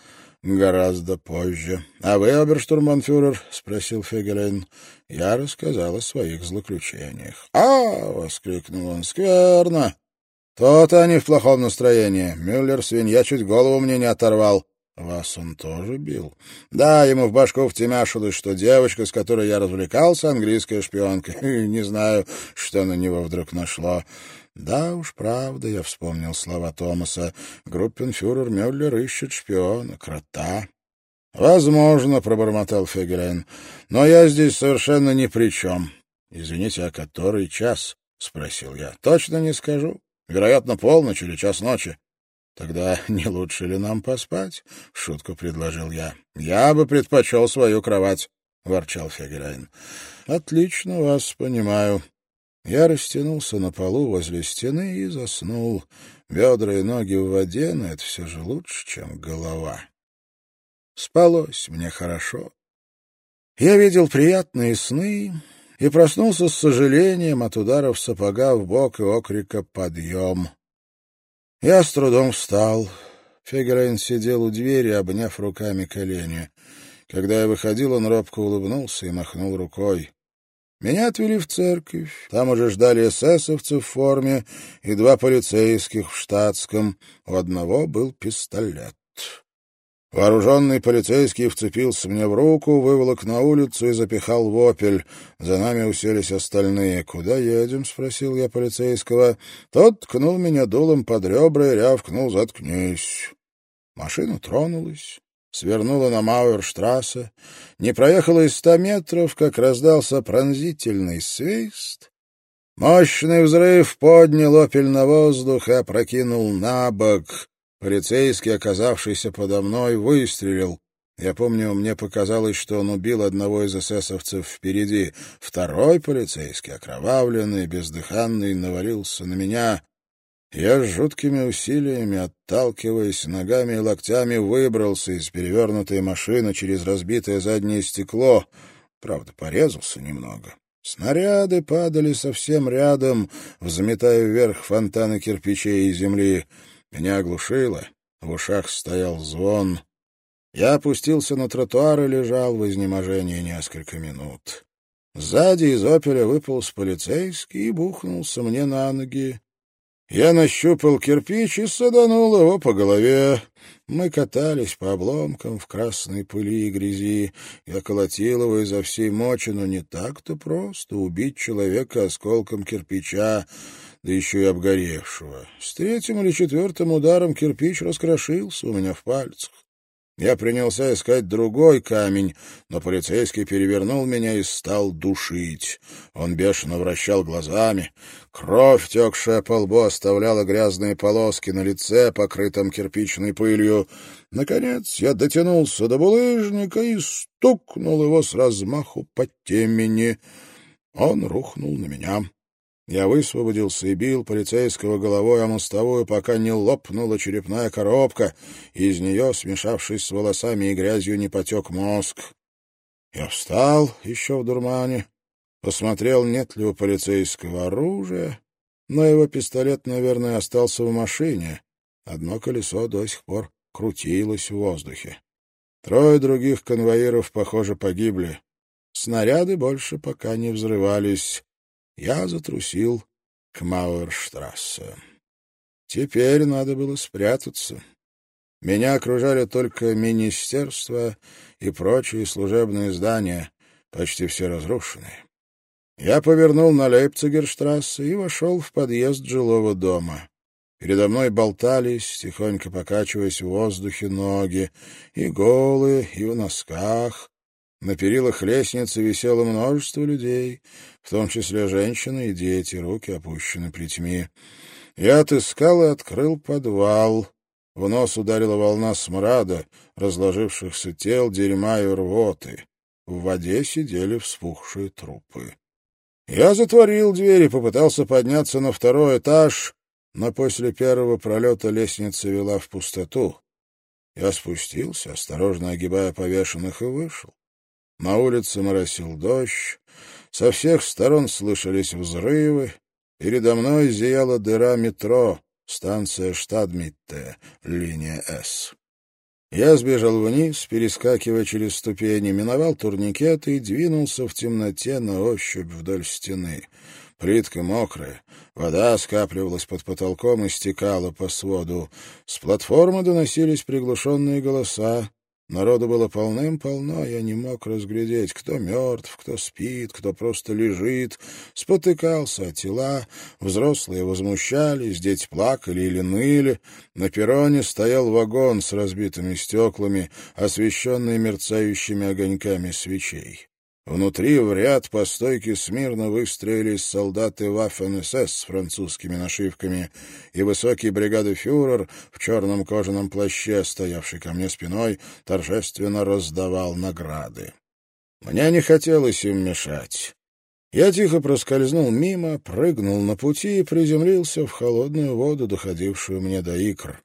Speaker 1: гораздо позже. — А вы, оберштурманфюрер? — спросил Фегелейн. Я рассказал о своих злоключениях. — А! — воскликнул он. — Скверно! То-то они в плохом настроении. Мюллер, свинья, чуть голову мне не оторвал. Вас он тоже бил? Да, ему в башку втемяшилось, что девочка, с которой я развлекался, английская шпионка. Не знаю, что на него вдруг нашло. Да уж, правда, я вспомнил слова Томаса. Группенфюрер Мюллер ищет шпиона, крота. Возможно, пробормотал Фегелен, но я здесь совершенно ни при чем. Извините, а который час? спросил я. Точно не скажу. Вероятно, полночь или час ночи. «Тогда не лучше ли нам поспать?» — шутку предложил я. «Я бы предпочел свою кровать», — ворчал Фегелайн. «Отлично вас понимаю». Я растянулся на полу возле стены и заснул. Бедра и ноги в воде, но это все же лучше, чем голова. Спалось мне хорошо. Я видел приятные сны и проснулся с сожалением от ударов сапога в бок и окрика «Подъем!». Я с трудом встал. Фегерейн сидел у двери, обняв руками колени. Когда я выходил, он робко улыбнулся и махнул рукой. Меня отвели в церковь. Там уже ждали эсэсовцы в форме и два полицейских в штатском. У одного был пистолет. Вооруженный полицейский вцепился мне в руку, выволок на улицу и запихал в опель. За нами уселись остальные. «Куда едем?» — спросил я полицейского. Тот ткнул меня дулом под ребра и рявкнул «Заткнись». Машина тронулась, свернула на Мауэрштрассе, не проехала и ста метров, как раздался пронзительный свист. Мощный взрыв поднял опель на воздух и опрокинул на бок. Полицейский, оказавшийся подо мной, выстрелил. Я помню, мне показалось, что он убил одного из эсэсовцев впереди. Второй полицейский, окровавленный, бездыханный, навалился на меня. Я с жуткими усилиями, отталкиваясь ногами и локтями, выбрался из перевернутой машины через разбитое заднее стекло. Правда, порезался немного. Снаряды падали совсем рядом, взметая вверх фонтаны кирпичей и земли. Меня оглушило, в ушах стоял звон. Я опустился на тротуар и лежал в изнеможении несколько минут. Сзади из опеля выполз полицейский и бухнулся мне на ноги. Я нащупал кирпич и саданул его по голове. Мы катались по обломкам в красной пыли и грязи. Я колотил его изо всей мочи, но не так-то просто убить человека осколком кирпича да еще и обгоревшего. С третьим или четвертым ударом кирпич раскрошился у меня в пальцах. Я принялся искать другой камень, но полицейский перевернул меня и стал душить. Он бешено вращал глазами. Кровь, текшая по лбу, оставляла грязные полоски на лице, покрытом кирпичной пылью. Наконец я дотянулся до булыжника и стукнул его с размаху по темени. Он рухнул на меня. Я высвободился и бил полицейского головой о мостовую, пока не лопнула черепная коробка, и из нее, смешавшись с волосами и грязью, не потек мозг. Я встал еще в дурмане, посмотрел, нет ли у полицейского оружия, но его пистолет, наверное, остался в машине. Одно колесо до сих пор крутилось в воздухе. Трое других конвоиров, похоже, погибли. Снаряды больше пока не взрывались я затрусил к Мауэрштрассе. Теперь надо было спрятаться. Меня окружали только министерства и прочие служебные здания, почти все разрушенные. Я повернул на Лейпцигерштрассе и вошел в подъезд жилого дома. Передо мной болтались, тихонько покачиваясь в воздухе ноги, и голые, и в носках, на перилах лестницы висело множество людей, в том числе женщины и дети, руки опущены плетьми. Я отыскал и открыл подвал. В нос ударила волна смрада, разложившихся тел, дерьма и рвоты. В воде сидели вспухшие трупы. Я затворил дверь и попытался подняться на второй этаж, но после первого пролета лестница вела в пустоту. Я спустился, осторожно огибая повешенных, и вышел. На улице моросил дождь, со всех сторон слышались взрывы, передо мной зияла дыра метро, станция Штадмитте, линия С. Я сбежал вниз, перескакивая через ступени, миновал турникеты и двинулся в темноте на ощупь вдоль стены. Плитка мокрая, вода скапливалась под потолком и стекала по своду. С платформы доносились приглушенные голоса. Народу было полным-полно, я не мог разглядеть, кто мертв, кто спит, кто просто лежит. Спотыкался от тела, взрослые возмущались, дети плакали или ныли. На перроне стоял вагон с разбитыми стеклами, освещенный мерцающими огоньками свечей. Внутри в ряд по стойке смирно выстроились солдаты Waffen-СС с французскими нашивками, и высокий бригадофюрер в черном кожаном плаще, стоявший ко мне спиной, торжественно раздавал награды. Мне не хотелось им мешать. Я тихо проскользнул мимо, прыгнул на пути и приземлился в холодную воду, доходившую мне до икр.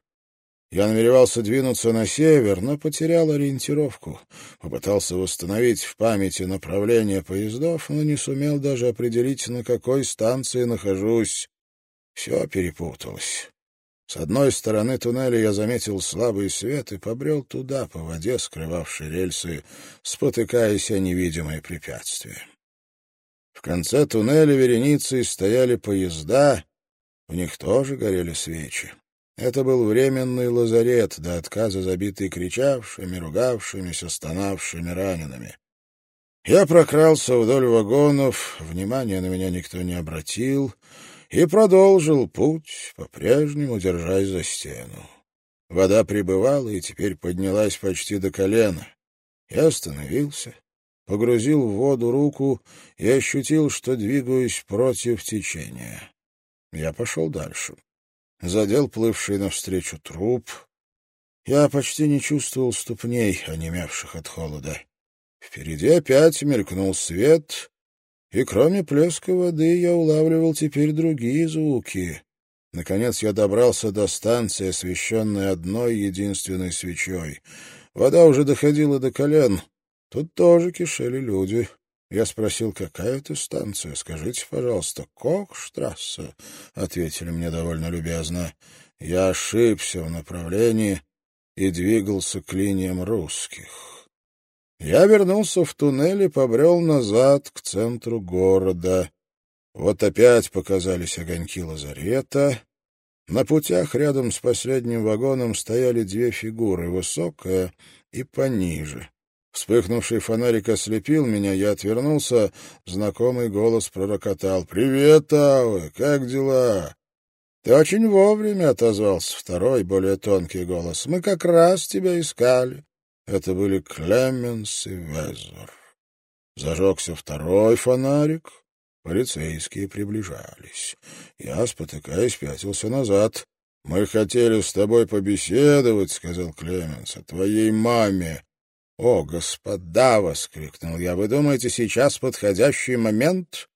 Speaker 1: Я намеревался двинуться на север, но потерял ориентировку. Попытался восстановить в памяти направление поездов, но не сумел даже определить, на какой станции нахожусь. Все перепуталось. С одной стороны туннеля я заметил слабый свет и побрел туда, по воде, скрывавшей рельсы, спотыкаясь о невидимые препятствия. В конце туннеля вереницей стояли поезда, в них тоже горели свечи. Это был временный лазарет, до отказа забитый кричавшими, ругавшимися, стонавшими ранеными. Я прокрался вдоль вагонов, внимания на меня никто не обратил, и продолжил путь, по-прежнему держась за стену. Вода прибывала и теперь поднялась почти до колена. Я остановился, погрузил в воду руку и ощутил, что двигаюсь против течения. Я пошел дальше задел плывший навстречу труп. Я почти не чувствовал ступней, онемевших от холода. Впереди опять мелькнул свет, и кроме плеска воды я улавливал теперь другие звуки. Наконец я добрался до станции, освещенной одной единственной свечой. Вода уже доходила до колен. Тут тоже кишели люди. Я спросил, какая это станция? Скажите, пожалуйста, Кокштрассе, — ответили мне довольно любезно. Я ошибся в направлении и двигался к линиям русских. Я вернулся в туннель и побрел назад к центру города. Вот опять показались огоньки лазарета. На путях рядом с последним вагоном стояли две фигуры, высокая и пониже. Вспыхнувший фонарик ослепил меня, я отвернулся, знакомый голос пророкотал. «Привет, Ауэ, как дела?» «Ты очень вовремя», — отозвался второй, более тонкий голос. «Мы как раз тебя искали». Это были Клеменс и Везер. Зажегся второй фонарик. Полицейские приближались. Я, спотыкаясь, пятился назад. «Мы хотели с тобой побеседовать», — сказал Клеменс, — «о твоей маме». «О, господа!» — воскликнул я. «Вы думаете, сейчас подходящий момент?»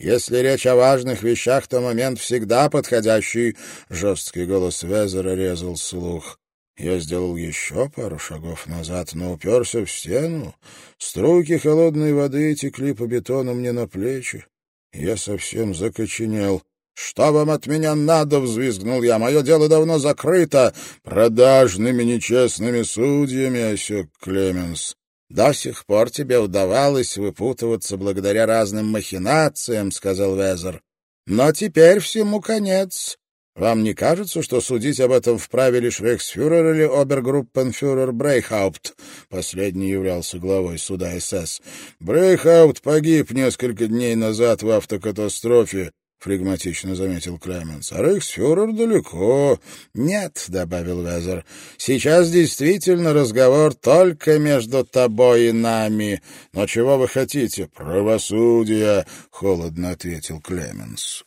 Speaker 1: «Если речь о важных вещах, то момент всегда подходящий», — жесткий голос Везера резал слух. Я сделал еще пару шагов назад, но уперся в стену. Струйки холодной воды текли по бетону мне на плечи. Я совсем закоченел. «Что вам от меня надо?» — взвизгнул я. «Мое дело давно закрыто продажными нечестными судьями», — осек Клеменс. «До сих пор тебе удавалось выпутываться благодаря разным махинациям», — сказал Везер. «Но теперь всему конец. Вам не кажется, что судить об этом вправе лишь рейхсфюрер или обергруппенфюрер Брейхаупт?» Последний являлся главой суда СС. «Брейхаупт погиб несколько дней назад в автокатастрофе. — флегматично заметил Клеменс. — А рейхсфюрер далеко. — Нет, — добавил Везер, — сейчас действительно разговор только между тобой и нами. Но чего вы хотите? — Правосудие, — холодно ответил Клеменс.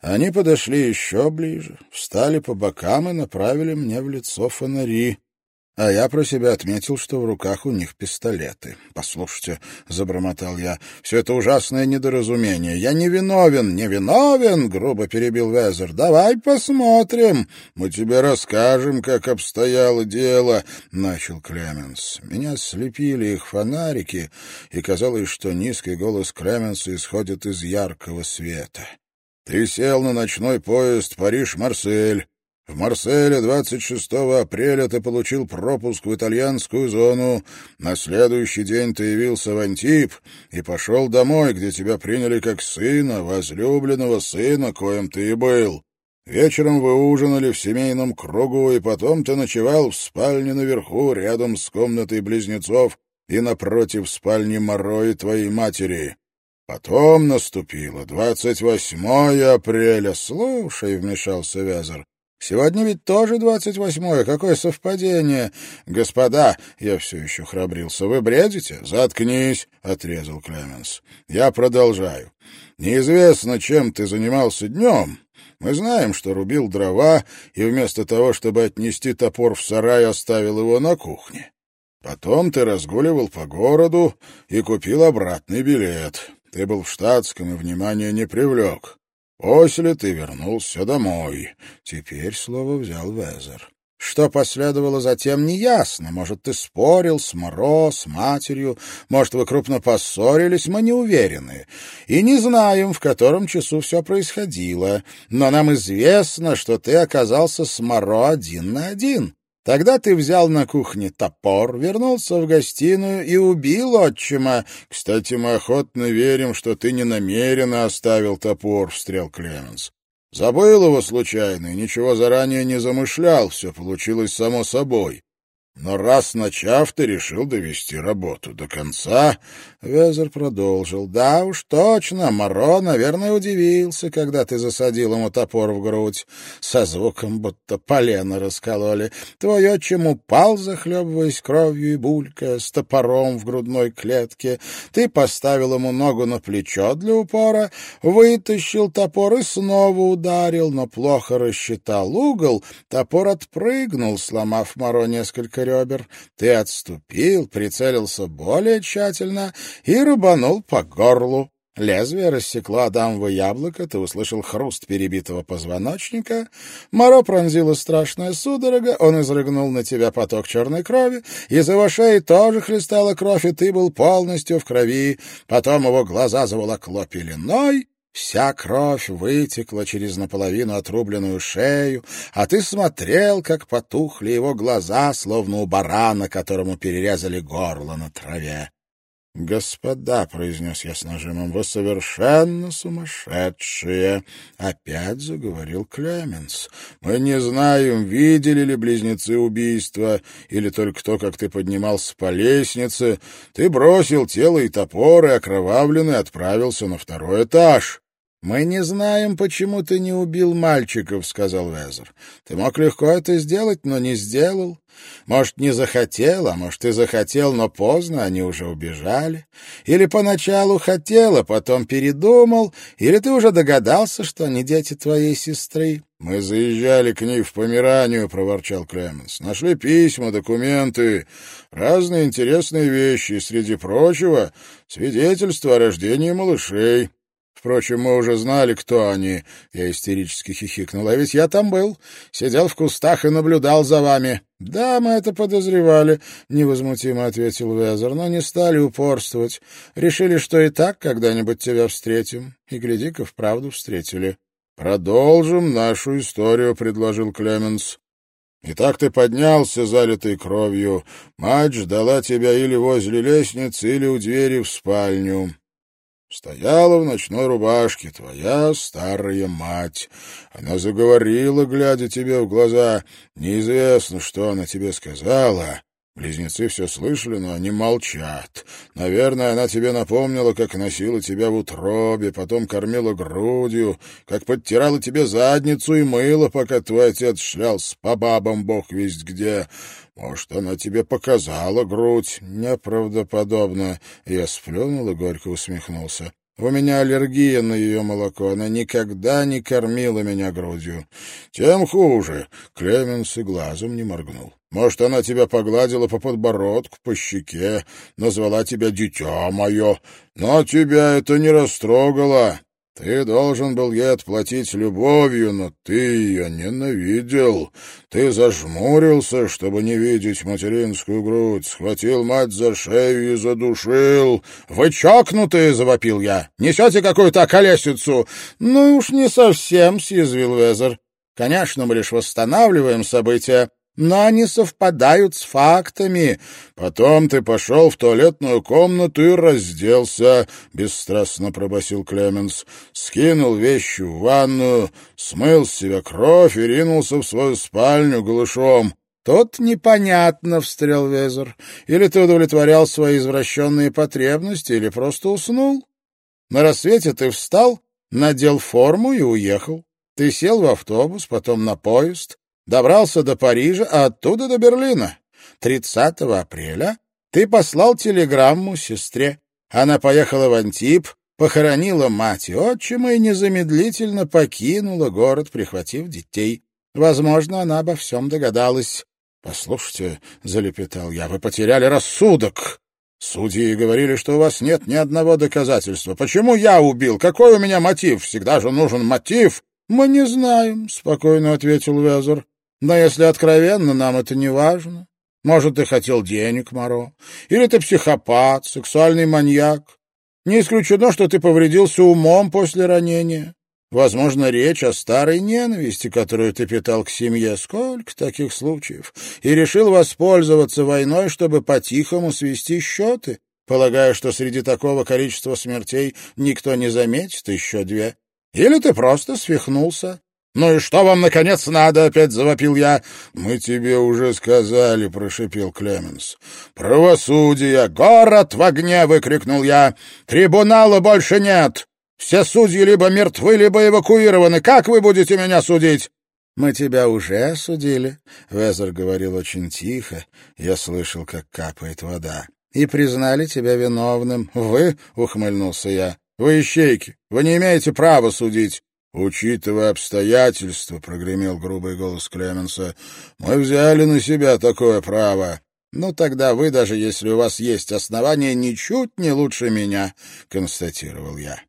Speaker 1: Они подошли еще ближе, встали по бокам и направили мне в лицо фонари. А я про себя отметил, что в руках у них пистолеты. «Послушайте», — забормотал я, — «все это ужасное недоразумение. Я не виновен, не виновен», — грубо перебил Везер. «Давай посмотрим. Мы тебе расскажем, как обстояло дело», — начал Клеменс. Меня слепили их фонарики, и казалось, что низкий голос Клеменса исходит из яркого света. «Ты сел на ночной поезд Париж-Марсель». В Марселе 26 апреля ты получил пропуск в итальянскую зону. На следующий день ты явился в Антип и пошел домой, где тебя приняли как сына, возлюбленного сына, коим ты и был. Вечером вы ужинали в семейном кругу, и потом ты ночевал в спальне наверху, рядом с комнатой близнецов и напротив спальни Моро и твоей матери. Потом наступило 28 апреля. Слушай, — вмешался Вязер, Сегодня ведь тоже двадцать восьмое. Какое совпадение. Господа, я все еще храбрился. Вы бредите? Заткнись, — отрезал Клеменс. Я продолжаю. Неизвестно, чем ты занимался днем. Мы знаем, что рубил дрова и вместо того, чтобы отнести топор в сарай, оставил его на кухне. Потом ты разгуливал по городу и купил обратный билет. Ты был в штатском и внимания не привлек. После ты вернулся домой. Теперь слово взял Везер. Что последовало затем, неясно. Может, ты спорил с Моро, с матерью, может, вы крупно поссорились, мы не уверены. И не знаем, в котором часу все происходило. Но нам известно, что ты оказался с Моро один на один. Тогда ты взял на кухне топор, вернулся в гостиную и убил отчима. Кстати, мы охотно верим, что ты не намеренно оставил топор, — встрел Клеменс. Забыл его случайно и ничего заранее не замышлял, все получилось само собой. Но раз начав, ты решил довести работу до конца, Везер продолжил. Да уж точно, Моро, наверное, удивился, когда ты засадил ему топор в грудь. Со звуком, будто полено раскололи. Твой отчим упал, захлебываясь кровью и булькая, с топором в грудной клетке. Ты поставил ему ногу на плечо для упора, вытащил топор и снова ударил, но плохо рассчитал угол. Топор отпрыгнул, сломав Моро несколько ребер. Ты отступил, прицелился более тщательно и рубанул по горлу. Лезвие рассекло Адамово яблоко, ты услышал хруст перебитого позвоночника. Моро пронзила страшная судорога, он изрыгнул на тебя поток черной крови, из его шеи тоже хлестала кровь, и ты был полностью в крови. Потом его глаза заволокло пеленой, Вся кровь вытекла через наполовину отрубленную шею, а ты смотрел, как потухли его глаза, словно у барана, которому перерезали горло на траве. «Господа», — произнес я с нажимом, — «вы совершенно сумасшедшие!» Опять заговорил Клеменс. «Мы не знаем, видели ли близнецы убийства, или только то, как ты поднимался по лестнице. Ты бросил тело и топор, и окровавленный отправился на второй этаж». «Мы не знаем, почему ты не убил мальчиков», — сказал Везер. «Ты мог легко это сделать, но не сделал. Может, не захотел, а может, и захотел, но поздно, они уже убежали. Или поначалу хотел, а потом передумал, или ты уже догадался, что они дети твоей сестры». «Мы заезжали к ней в Померанию», — проворчал Клеменс. «Нашли письма, документы, разные интересные вещи, среди прочего, свидетельства о рождении малышей». Впрочем, мы уже знали, кто они. Я истерически хихикнул. А ведь я там был. Сидел в кустах и наблюдал за вами. Да, мы это подозревали, — невозмутимо ответил Везер, но не стали упорствовать. Решили, что и так когда-нибудь тебя встретим. И, гляди-ка, вправду встретили. «Продолжим нашу историю», — предложил Клеменс. «Итак ты поднялся, залитый кровью. Мать ждала тебя или возле лестницы, или у двери в спальню. Стояла в ночной рубашке твоя старая мать. Она заговорила, глядя тебе в глаза. Неизвестно, что она тебе сказала. Близнецы все слышали, но они молчат. Наверное, она тебе напомнила, как носила тебя в утробе, потом кормила грудью, как подтирала тебе задницу и мыла, пока твой отец шлялся по бабам бог весть где. Может, она тебе показала грудь? Неправдоподобно. Я сплюнул и горько усмехнулся. У меня аллергия на ее молоко. Она никогда не кормила меня грудью. Тем хуже. Клеменс и глазом не моргнул. Может, она тебя погладила по подбородку, по щеке, назвала тебя «дитя мое», но тебя это не растрогало. Ты должен был ей отплатить любовью, но ты ее ненавидел. Ты зажмурился, чтобы не видеть материнскую грудь, схватил мать за шею и задушил. «Вы чокнутые!» — завопил я. «Несете какую-то околесицу!» «Ну уж не совсем», — съязвил Везер. «Конечно, мы лишь восстанавливаем события» но они совпадают с фактами. Потом ты пошел в туалетную комнату и разделся, — бесстрастно пробасил Клеменс. Скинул вещи в ванную, смыл с себя кровь и ринулся в свою спальню голышом. «Тут непонятно», — встрял Везер. «Или ты удовлетворял свои извращенные потребности, или просто уснул. На рассвете ты встал, надел форму и уехал. Ты сел в автобус, потом на поезд, добрался до Парижа, а оттуда до Берлина. 30 апреля ты послал телеграмму сестре. Она поехала в Антип, похоронила мать и отчима и незамедлительно покинула город, прихватив детей. Возможно, она обо всем догадалась. — Послушайте, — залепетал я, — вы потеряли рассудок. Судьи говорили, что у вас нет ни одного доказательства. Почему я убил? Какой у меня мотив? Всегда же нужен мотив. — Мы не знаем, — спокойно ответил Везер. Но если откровенно, нам это не важно. Может, ты хотел денег, Моро, или ты психопат, сексуальный маньяк. Не исключено, что ты повредился умом после ранения. Возможно, речь о старой ненависти, которую ты питал к семье. Сколько таких случаев? И решил воспользоваться войной, чтобы по-тихому свести счеты, полагая, что среди такого количества смертей никто не заметит еще две. Или ты просто свихнулся. «Ну и что вам, наконец, надо?» — опять завопил я. «Мы тебе уже сказали», — прошипел Клеменс. «Правосудие! Город в огне!» — выкрикнул я. «Трибунала больше нет! Все судьи либо мертвы, либо эвакуированы. Как вы будете меня судить?» «Мы тебя уже осудили», — Везер говорил очень тихо. Я слышал, как капает вода. «И признали тебя виновным. Вы?» — ухмыльнулся я. «Вы ищейки. Вы не имеете права судить». «Учитывая обстоятельства», — прогремел грубый голос Клеменса, — «мы взяли на себя такое право». «Ну, тогда вы, даже если у вас есть основания, ничуть не лучше меня», — констатировал я.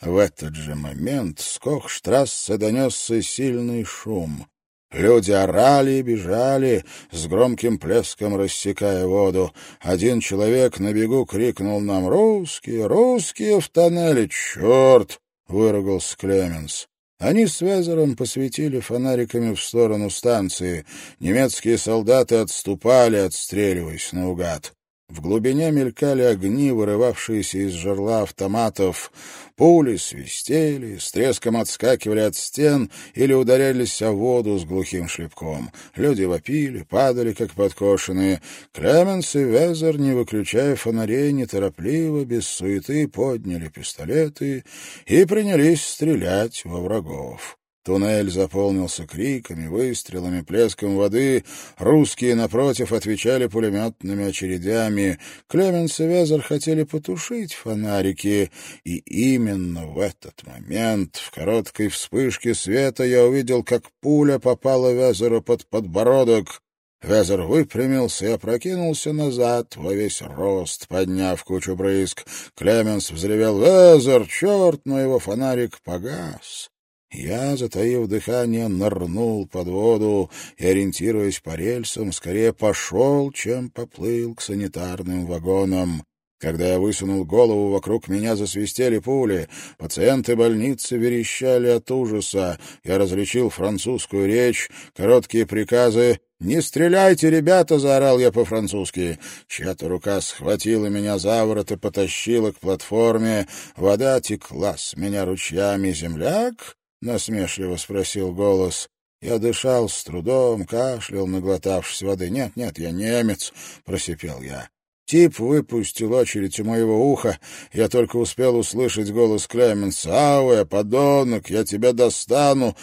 Speaker 1: В этот же момент с Кохштрассе донесся сильный шум. Люди орали и бежали, с громким плеском рассекая воду. Один человек на бегу крикнул нам «Русские! Русские в тоннеле! Черт!» — выругался Клеменс. Они с Везером посветили фонариками в сторону станции. Немецкие солдаты отступали, отстреливаясь наугад. В глубине мелькали огни, вырывавшиеся из жерла автоматов. Пули свистели, с треском отскакивали от стен или ударялись о воду с глухим шлепком. Люди вопили, падали, как подкошенные. Клеменс и Везер, не выключая фонарей, неторопливо, без суеты, подняли пистолеты и принялись стрелять во врагов. Туннель заполнился криками, выстрелами, плеском воды. Русские, напротив, отвечали пулеметными очередями. Клеменс и Везер хотели потушить фонарики. И именно в этот момент, в короткой вспышке света, я увидел, как пуля попала Везеру под подбородок. Везер выпрямился и опрокинулся назад во весь рост, подняв кучу брызг. Клеменс взревел «Везер! Черт!» но его фонарик погас. Я, затаив дыхание, нырнул под воду и, ориентируясь по рельсам, скорее пошел, чем поплыл к санитарным вагонам. Когда я высунул голову, вокруг меня засвистели пули. Пациенты больницы верещали от ужаса. Я различил французскую речь, короткие приказы. «Не стреляйте, ребята!» — заорал я по-французски. Чья-то рука схватила меня за ворот и потащила к платформе. Вода текла с меня ручьями. «Земляк?» — насмешливо спросил голос. Я дышал с трудом, кашлял, наглотавшись воды. «Нет, нет, я немец», — просипел я. Тип выпустил очередь у моего уха. Я только успел услышать голос Клеменса. «Ауэ, подонок, я тебя достану!»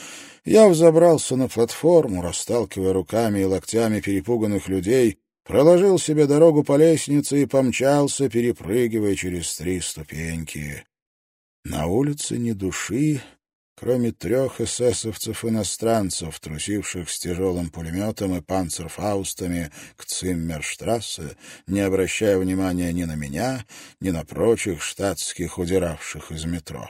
Speaker 1: Я взобрался на платформу, расталкивая руками и локтями перепуганных людей, проложил себе дорогу по лестнице и помчался, перепрыгивая через три ступеньки. На улице ни души, кроме трех эсэсовцев-иностранцев, трусивших с тяжелым пулеметом и панцерфаустами к Циммерштрассе, не обращая внимания ни на меня, ни на прочих штатских, удиравших из метро.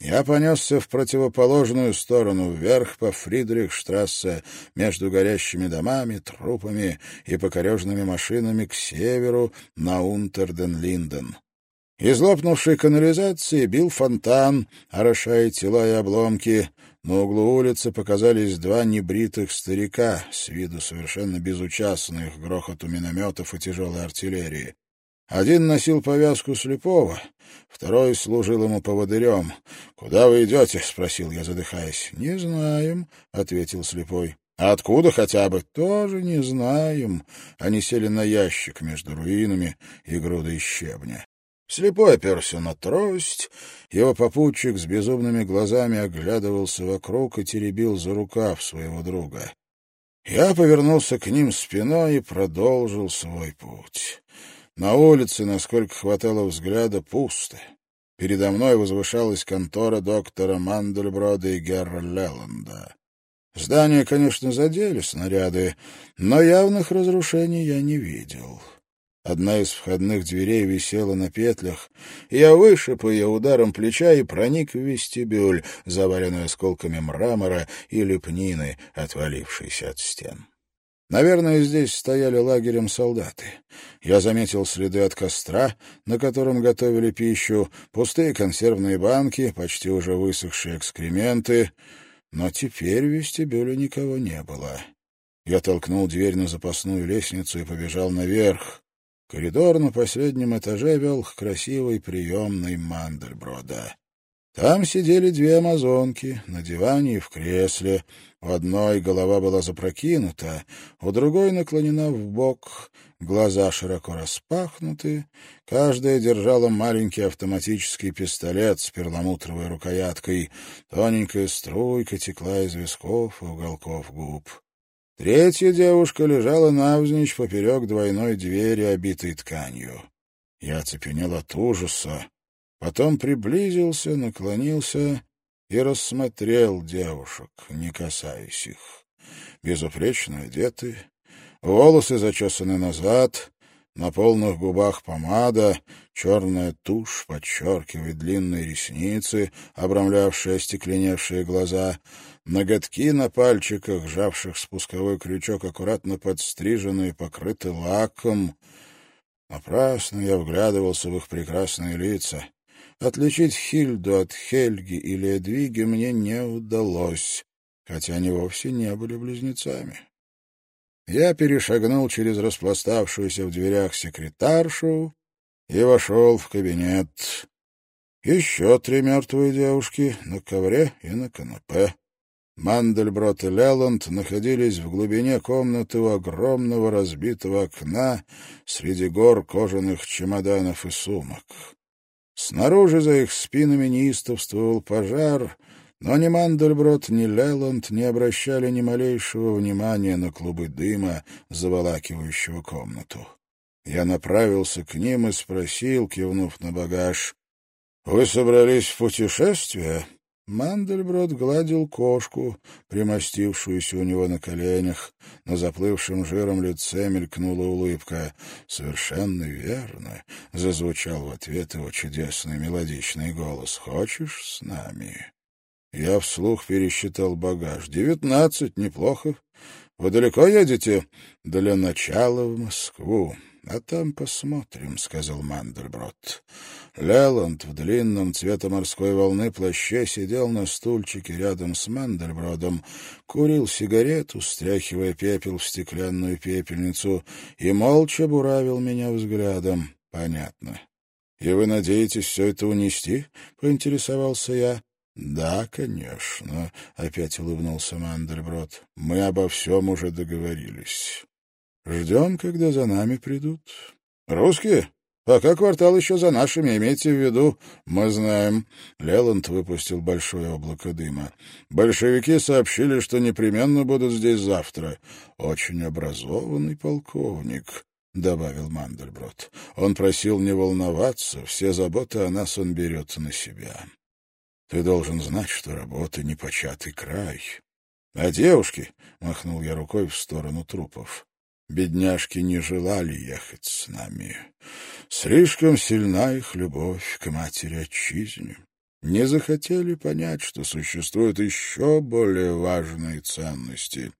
Speaker 1: Я понесся в противоположную сторону, вверх по Фридрихштрассе, между горящими домами, трупами и покорежными машинами к северу на Унтерден-Линден. Из лопнувшей канализации бил фонтан, орошая тела и обломки. На углу улицы показались два небритых старика, с виду совершенно безучастных грохоту минометов и тяжелой артиллерии. Один носил повязку слепого, второй служил ему поводырем. — Куда вы идете? — спросил я, задыхаясь. — Не знаем, — ответил слепой. — А откуда хотя бы? — Тоже не знаем. Они сели на ящик между руинами и грудой щебня. Слепой оперся на трость, его попутчик с безумными глазами оглядывался вокруг и теребил за рукав своего друга. Я повернулся к ним спиной и продолжил свой путь. На улице, насколько хватало взгляда, пусто. Передо мной возвышалась контора доктора Мандельброда и Герра Леланда. Здание, конечно, задели снаряды, но явных разрушений я не видел. Одна из входных дверей висела на петлях. Я вышиб ее ударом плеча и проник в вестибюль, заваленный осколками мрамора и лепнины, отвалившейся от стен. Наверное, здесь стояли лагерем солдаты. Я заметил следы от костра, на котором готовили пищу, пустые консервные банки, почти уже высохшие экскременты. Но теперь в вестибюле никого не было. Я толкнул дверь на запасную лестницу и побежал наверх. Коридор на последнем этаже вел к красивой приемной Мандельброда. Там сидели две амазонки, на диване и в кресле. У одной голова была запрокинута, у другой наклонена в бок, глаза широко распахнуты. Каждая держала маленький автоматический пистолет с перламутровой рукояткой. Тоненькая струйка текла из висков и уголков губ. Третья девушка лежала навзничь поперек двойной двери, обитой тканью. Я оцепенел от ужаса, потом приблизился, наклонился и рассмотрел девушек, не касаясь их. Безупречно одеты, волосы зачесаны назад, на полных губах помада, черная тушь подчеркивает длинные ресницы, обрамлявшие остекленевшие глаза — Ноготки на пальчиках, сжавших спусковой крючок, аккуратно подстрижены и покрыты лаком. Напрасно я вглядывался в их прекрасные лица. Отличить Хильду от Хельги или Эдвиги мне не удалось, хотя они вовсе не были близнецами. Я перешагнул через распластавшуюся в дверях секретаршу и вошел в кабинет. Еще три мертвые девушки на ковре и на канапе. Мандельброд и Леланд находились в глубине комнаты у огромного разбитого окна среди гор кожаных чемоданов и сумок. Снаружи за их спинами неистовствовал пожар, но ни Мандельброд, ни Леланд не обращали ни малейшего внимания на клубы дыма, заволакивающего комнату. Я направился к ним и спросил, кивнув на багаж, «Вы собрались в путешествие?» Мандельброд гладил кошку, примостившуюся у него на коленях. На заплывшем жиром лице мелькнула улыбка. «Совершенно верно», — зазвучал в ответ его чудесный мелодичный голос. «Хочешь с нами?» Я вслух пересчитал багаж. «Девятнадцать, неплохо. Вы далеко едете?» «Для начала в Москву». «А там посмотрим», — сказал Мандерброд. Леланд в длинном цвета морской волны плаще сидел на стульчике рядом с Мандербродом, курил сигарету, стряхивая пепел в стеклянную пепельницу, и молча буравил меня взглядом. «Понятно. И вы надеетесь все это унести?» — поинтересовался я. «Да, конечно», — опять улыбнулся Мандельброд. «Мы обо всем уже договорились». Ждем, когда за нами придут. Русские? Пока квартал еще за нашими, имейте в виду. Мы знаем. Леланд выпустил большое облако дыма. Большевики сообщили, что непременно будут здесь завтра. Очень образованный полковник. — добавил Мандельброд. Он просил не волноваться, все заботы о нас он берет на себя. Ты должен знать, что работа — непочатый край. — А девушки? — махнул я рукой в сторону трупов. Бедняжки не желали ехать с нами. Слишком сильна их любовь к матери-отчизне. Не захотели понять, что существуют еще более важные ценности.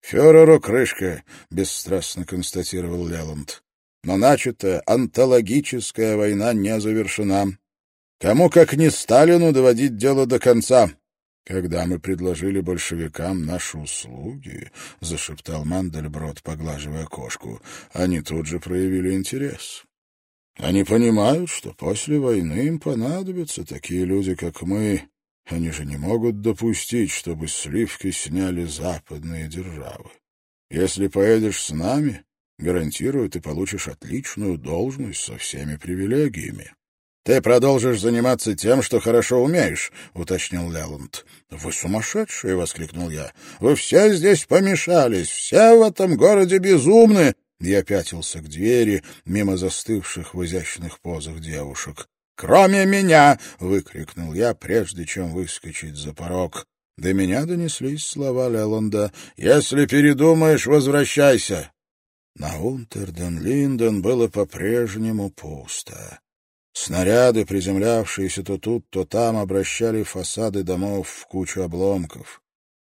Speaker 1: «Фюреру крышка», — бесстрастно констатировал Леланд. «Но начатая антологическая война не завершена. Кому, как не Сталину, доводить дело до конца. «Когда мы предложили большевикам наши услуги», — зашептал Мандельброд, поглаживая кошку, — «они тут же проявили интерес. Они понимают, что после войны им понадобятся такие люди, как мы. Они же не могут допустить, чтобы сливки сняли западные державы. Если поедешь с нами, гарантирую, ты получишь отличную должность со всеми привилегиями. «Ты продолжишь заниматься тем, что хорошо умеешь», — уточнил Леланд. «Вы сумасшедшие!» — воскликнул я. «Вы все здесь помешались, все в этом городе безумны!» Я пятился к двери, мимо застывших в изящных позах девушек. «Кроме меня!» — выкрикнул я, прежде чем выскочить за порог. До меня донеслись слова Леланда. «Если передумаешь, возвращайся!» На Унтерден-Линден было по-прежнему пусто. Снаряды, приземлявшиеся то тут, то там, обращали фасады домов в кучу обломков.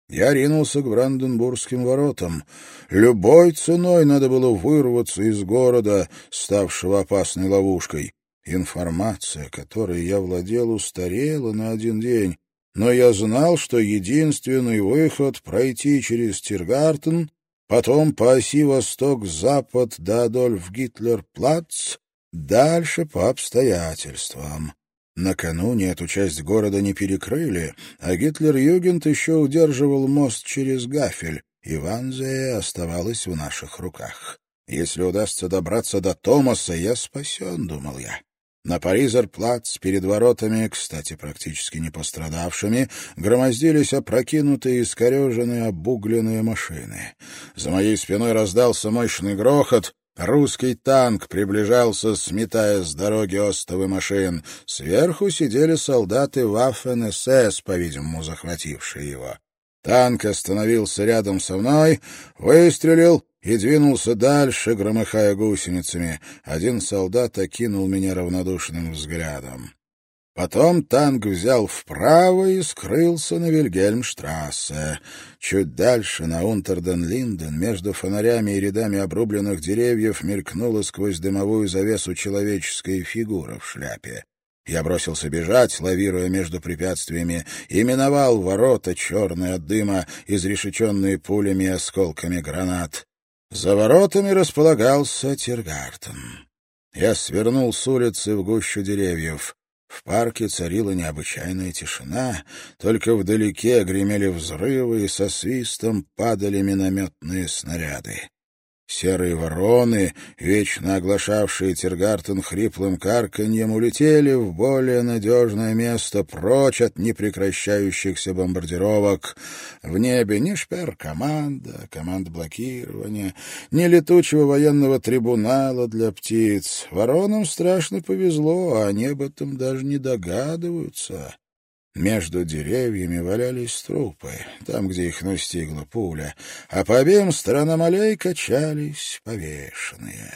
Speaker 1: Я ринулся к Бранденбургским воротам. Любой ценой надо было вырваться из города, ставшего опасной ловушкой. Информация, которой я владел, устарела на один день, но я знал, что единственный выход — пройти через Тиргартен, потом по оси восток-запад до Адольф-Гитлер-Плац, дальше по обстоятельствам. Накануне эту часть города не перекрыли, а Гитлер-Югент еще удерживал мост через Гафель, и Ванзея оставалась в наших руках. Если удастся добраться до Томаса, я спасен, — думал я. На Паризер-плац перед воротами, кстати, практически не пострадавшими, громоздились опрокинутые, искореженные, обугленные машины. За моей спиной раздался мощный грохот, Русский танк приближался, сметая с дороги остовы машин. Сверху сидели солдаты Waffen-СС, по-видимому, захватившие его. Танк остановился рядом со мной, выстрелил и двинулся дальше, громыхая гусеницами. Один солдат окинул меня равнодушным взглядом. Потом танк взял вправо и скрылся на Вильгельмштрассе. Чуть дальше, на Унтерден-Линден, между фонарями и рядами обрубленных деревьев, мелькнула сквозь дымовую завесу человеческая фигура в шляпе. Я бросился бежать, лавируя между препятствиями, и миновал ворота, черные от дыма, изрешеченные пулями и осколками гранат. За воротами располагался Тиргартен. Я свернул с улицы в гущу деревьев. В парке царила необычайная тишина, только вдалеке гремели взрывы и со свистом падали минометные снаряды. Серые вороны, вечно оглашавшие Тиргартен хриплым карканьем, улетели в более надежное место, прочь от непрекращающихся бомбардировок. В небе ни шпер-команда, команда блокирования, ни летучего военного трибунала для птиц. Воронам страшно повезло, а они об этом даже не догадываются. Между деревьями валялись трупы, там, где их настигла пуля, а по обеим сторонам аллей качались повешенные.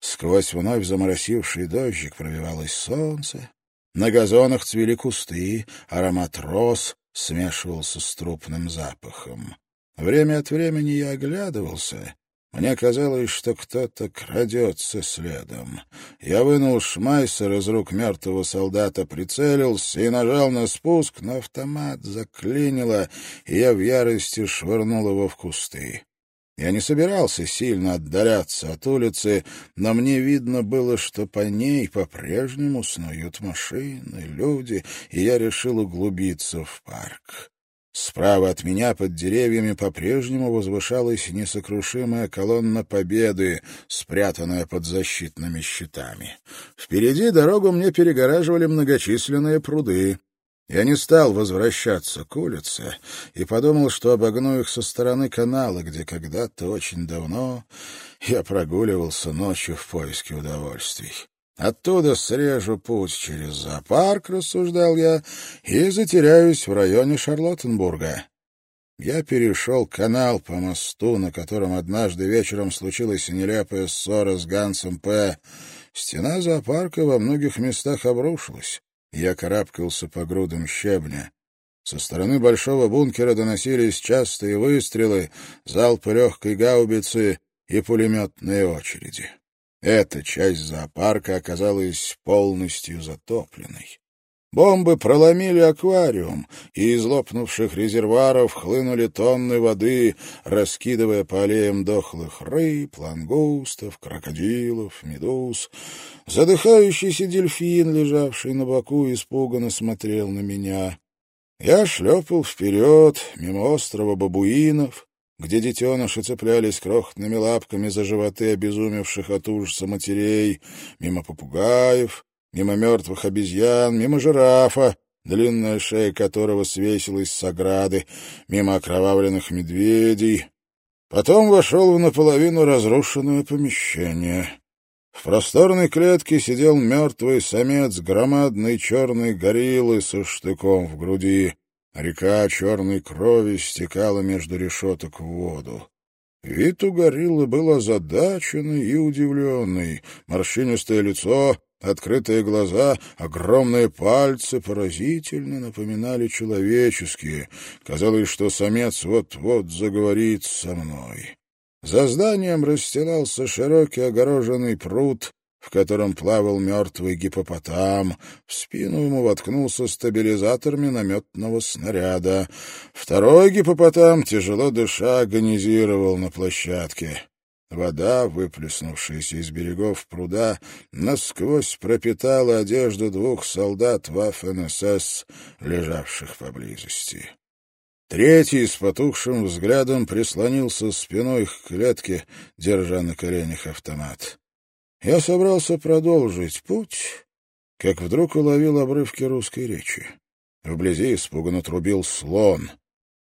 Speaker 1: Сквозь вновь заморосивший дождик пробивалось солнце. На газонах цвели кусты, аромат роз смешивался с трупным запахом. Время от времени я оглядывался мне казалось, что кто-то крадется следом. Я вынул шмайсер из рук мертвого солдата, прицелился и нажал на спуск, но автомат заклинило, и я в ярости швырнул его в кусты. Я не собирался сильно отдаляться от улицы, но мне видно было, что по ней по-прежнему снуют машины, люди, и я решил углубиться в парк. Справа от меня под деревьями по-прежнему возвышалась несокрушимая колонна Победы, спрятанная под защитными щитами. Впереди дорогу мне перегораживали многочисленные пруды. Я не стал возвращаться к улице и подумал, что обогну их со стороны канала, где когда-то очень давно я прогуливался ночью в поиске удовольствий. Оттуда срежу путь через зоопарк, рассуждал я, и затеряюсь в районе Шарлоттенбурга. Я перешел канал по мосту, на котором однажды вечером случилась нелепая ссора с Гансом П. Стена зоопарка во многих местах обрушилась. Я карабкался по грудам щебня. Со стороны большого бункера доносились частые выстрелы, залпы легкой гаубицы и пулеметные очереди. Эта часть зоопарка оказалась полностью затопленной. Бомбы проломили аквариум, и из лопнувших резервуаров хлынули тонны воды, раскидывая по аллеям дохлых рыб, лангустов, крокодилов, медуз. Задыхающийся дельфин, лежавший на боку, испуганно смотрел на меня. Я шлепал вперед, мимо острова бабуинов, где детеныши цеплялись крохотными лапками за животы обезумевших от ужаса матерей, мимо попугаев, мимо мертвых обезьян, мимо жирафа, длинная шея которого свесилась с ограды, мимо окровавленных медведей. Потом вошел в наполовину разрушенное помещение. В просторной клетке сидел мертвый самец громадной черной гориллы со штыком в груди. Река черной крови стекала между решеток в воду. Вид у гориллы был озадаченный и удивленный. Морщинистое лицо, открытые глаза, огромные пальцы поразительно напоминали человеческие. Казалось, что самец вот-вот заговорит со мной. За зданием расстилался широкий огороженный пруд, в котором плавал мертвый гипопотам. В спину ему воткнулся стабилизатор минометного снаряда. Второй гипопотам, тяжело дыша, агонизировал на площадке. Вода, выплеснувшаяся из берегов пруда, насквозь пропитала одежду двух солдат ВАФ-НСС, лежавших поблизости. Третий с потухшим взглядом прислонился спиной к клетке, держа на коленях автомат. Я собрался продолжить путь, как вдруг уловил обрывки русской речи. Вблизи испуганно трубил слон.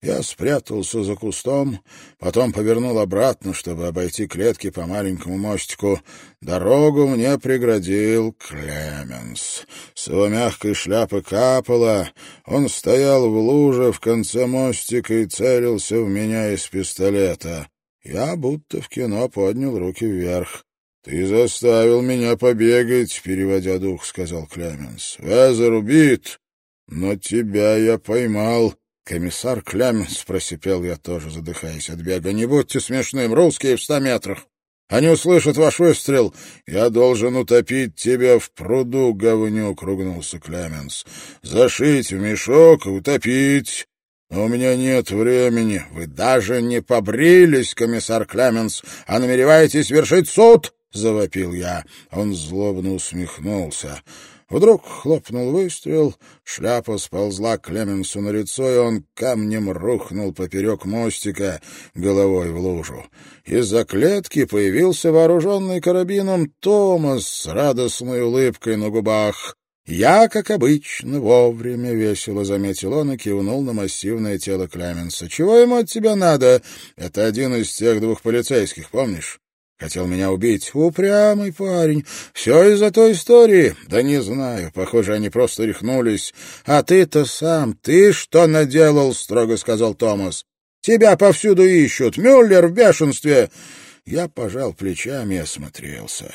Speaker 1: Я спрятался за кустом, потом повернул обратно, чтобы обойти клетки по маленькому мостику. Дорогу мне преградил Клеменс. С его мягкой шляпы капало. Он стоял в луже в конце мостика и целился в меня из пистолета. Я будто в кино поднял руки вверх. «Ты заставил меня побегать», — переводя дух, — сказал Клеменс. «Везер убит, но тебя я поймал». «Комиссар Клеменс», — просипел я тоже, задыхаясь от бега, — «не будьте смешным, русские в ста метрах. Они услышат ваш выстрел. Я должен утопить тебя в пруду, говнюк», — ругнулся Клеменс. «Зашить в мешок и утопить». Но у меня нет времени. Вы даже не побрились, комиссар Клеменс, а намереваетесь вершить суд? — завопил я. Он злобно усмехнулся. Вдруг хлопнул выстрел, шляпа сползла Клеменсу на лицо, и он камнем рухнул поперек мостика головой в лужу. Из-за клетки появился вооруженный карабином Томас с радостной улыбкой на губах. Я, как обычно, вовремя весело заметил он и кивнул на массивное тело Клеменса. «Чего ему от тебя надо? Это один из тех двух полицейских, помнишь? Хотел меня убить. Упрямый парень. Все из-за той истории. Да не знаю. Похоже, они просто рехнулись. А ты-то сам, ты что наделал? Строго сказал Томас. Тебя повсюду ищут. Мюллер в бешенстве. Я пожал плечами и осмотрелся.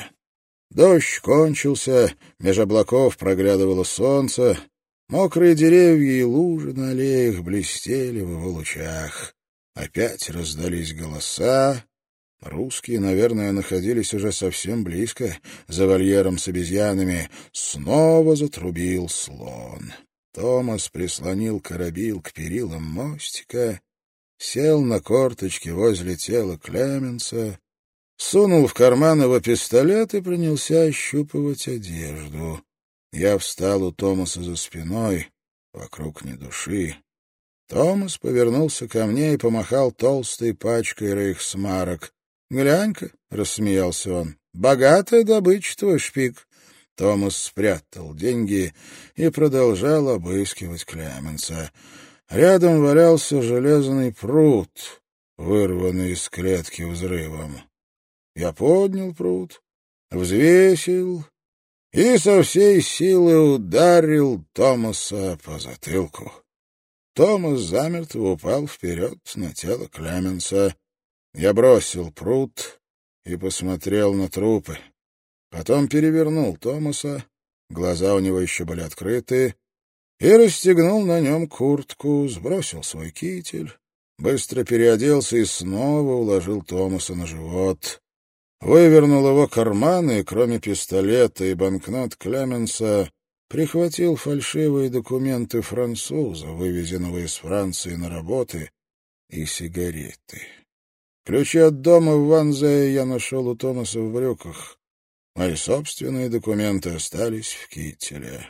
Speaker 1: Дождь кончился, меж облаков проглядывало солнце, мокрые деревья и лужи на аллеях блестели в его лучах. Опять раздались голоса, Русские, наверное, находились уже совсем близко, за вольером с обезьянами. Снова затрубил слон. Томас прислонил карабил к перилам мостика, сел на корточки возле тела Клеменса, сунул в карман его пистолет и принялся ощупывать одежду. Я встал у Томаса за спиной, вокруг ни души. Томас повернулся ко мне и помахал толстой пачкой рейхсмарок. «Глянь-ка», — рассмеялся он, — «богатая добыча твой шпик». Томас спрятал деньги и продолжал обыскивать Клеменса. Рядом валялся железный пруд, вырванный из клетки взрывом. Я поднял пруд, взвесил и со всей силы ударил Томаса по затылку. Томас замертво упал вперед на тело Клеменса. Я бросил пруд и посмотрел на трупы. Потом перевернул Томаса, глаза у него еще были открыты, и расстегнул на нем куртку, сбросил свой китель, быстро переоделся и снова уложил Томаса на живот. Вывернул его карманы, кроме пистолета и банкнот Клеменса, прихватил фальшивые документы француза, вывезенного из Франции на работы, и сигареты. Ключи от дома в Ванзе я нашел у Томаса в брюках. Мои собственные документы остались в кителе.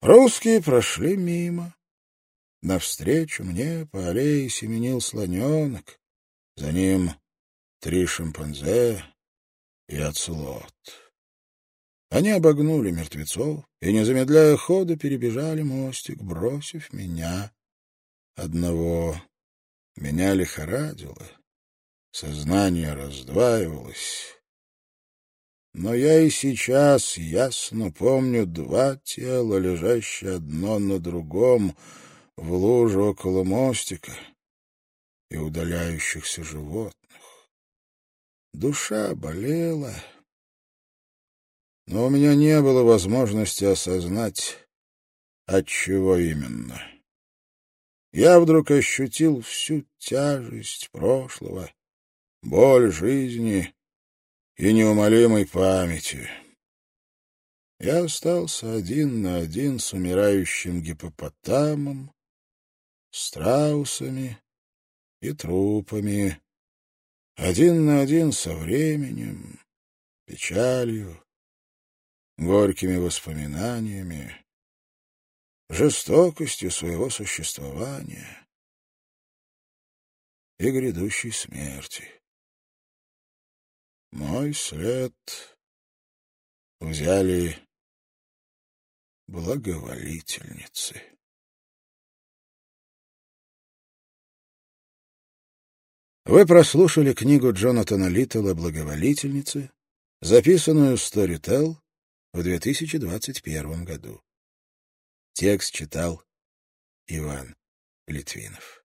Speaker 1: Русские прошли мимо. Навстречу мне по аллее семенил слоненок. За ним три шимпанзе и оцелот. Они обогнули мертвецов и, не замедляя хода, перебежали мостик, бросив меня одного. Меня лихорадило. Сознание раздваивалось. Но я и сейчас ясно помню два тела, лежащие одно на другом в луже около мостика. и удаляющихся животных. Душа болела, но у меня не было возможности осознать, от чего именно. Я вдруг ощутил всю тяжесть прошлого, боль жизни и неумолимой памяти. Я остался один на один с умирающим гипопотамом, страусами и трупами, один на один со временем, печалью, горькими воспоминаниями, жестокостью своего существования и грядущей смерти. Мой след взяли благоволительницы. Вы прослушали книгу Джонатана Литтла «Благоволительницы», записанную Storytel в 2021 году. Текст читал Иван Литвинов.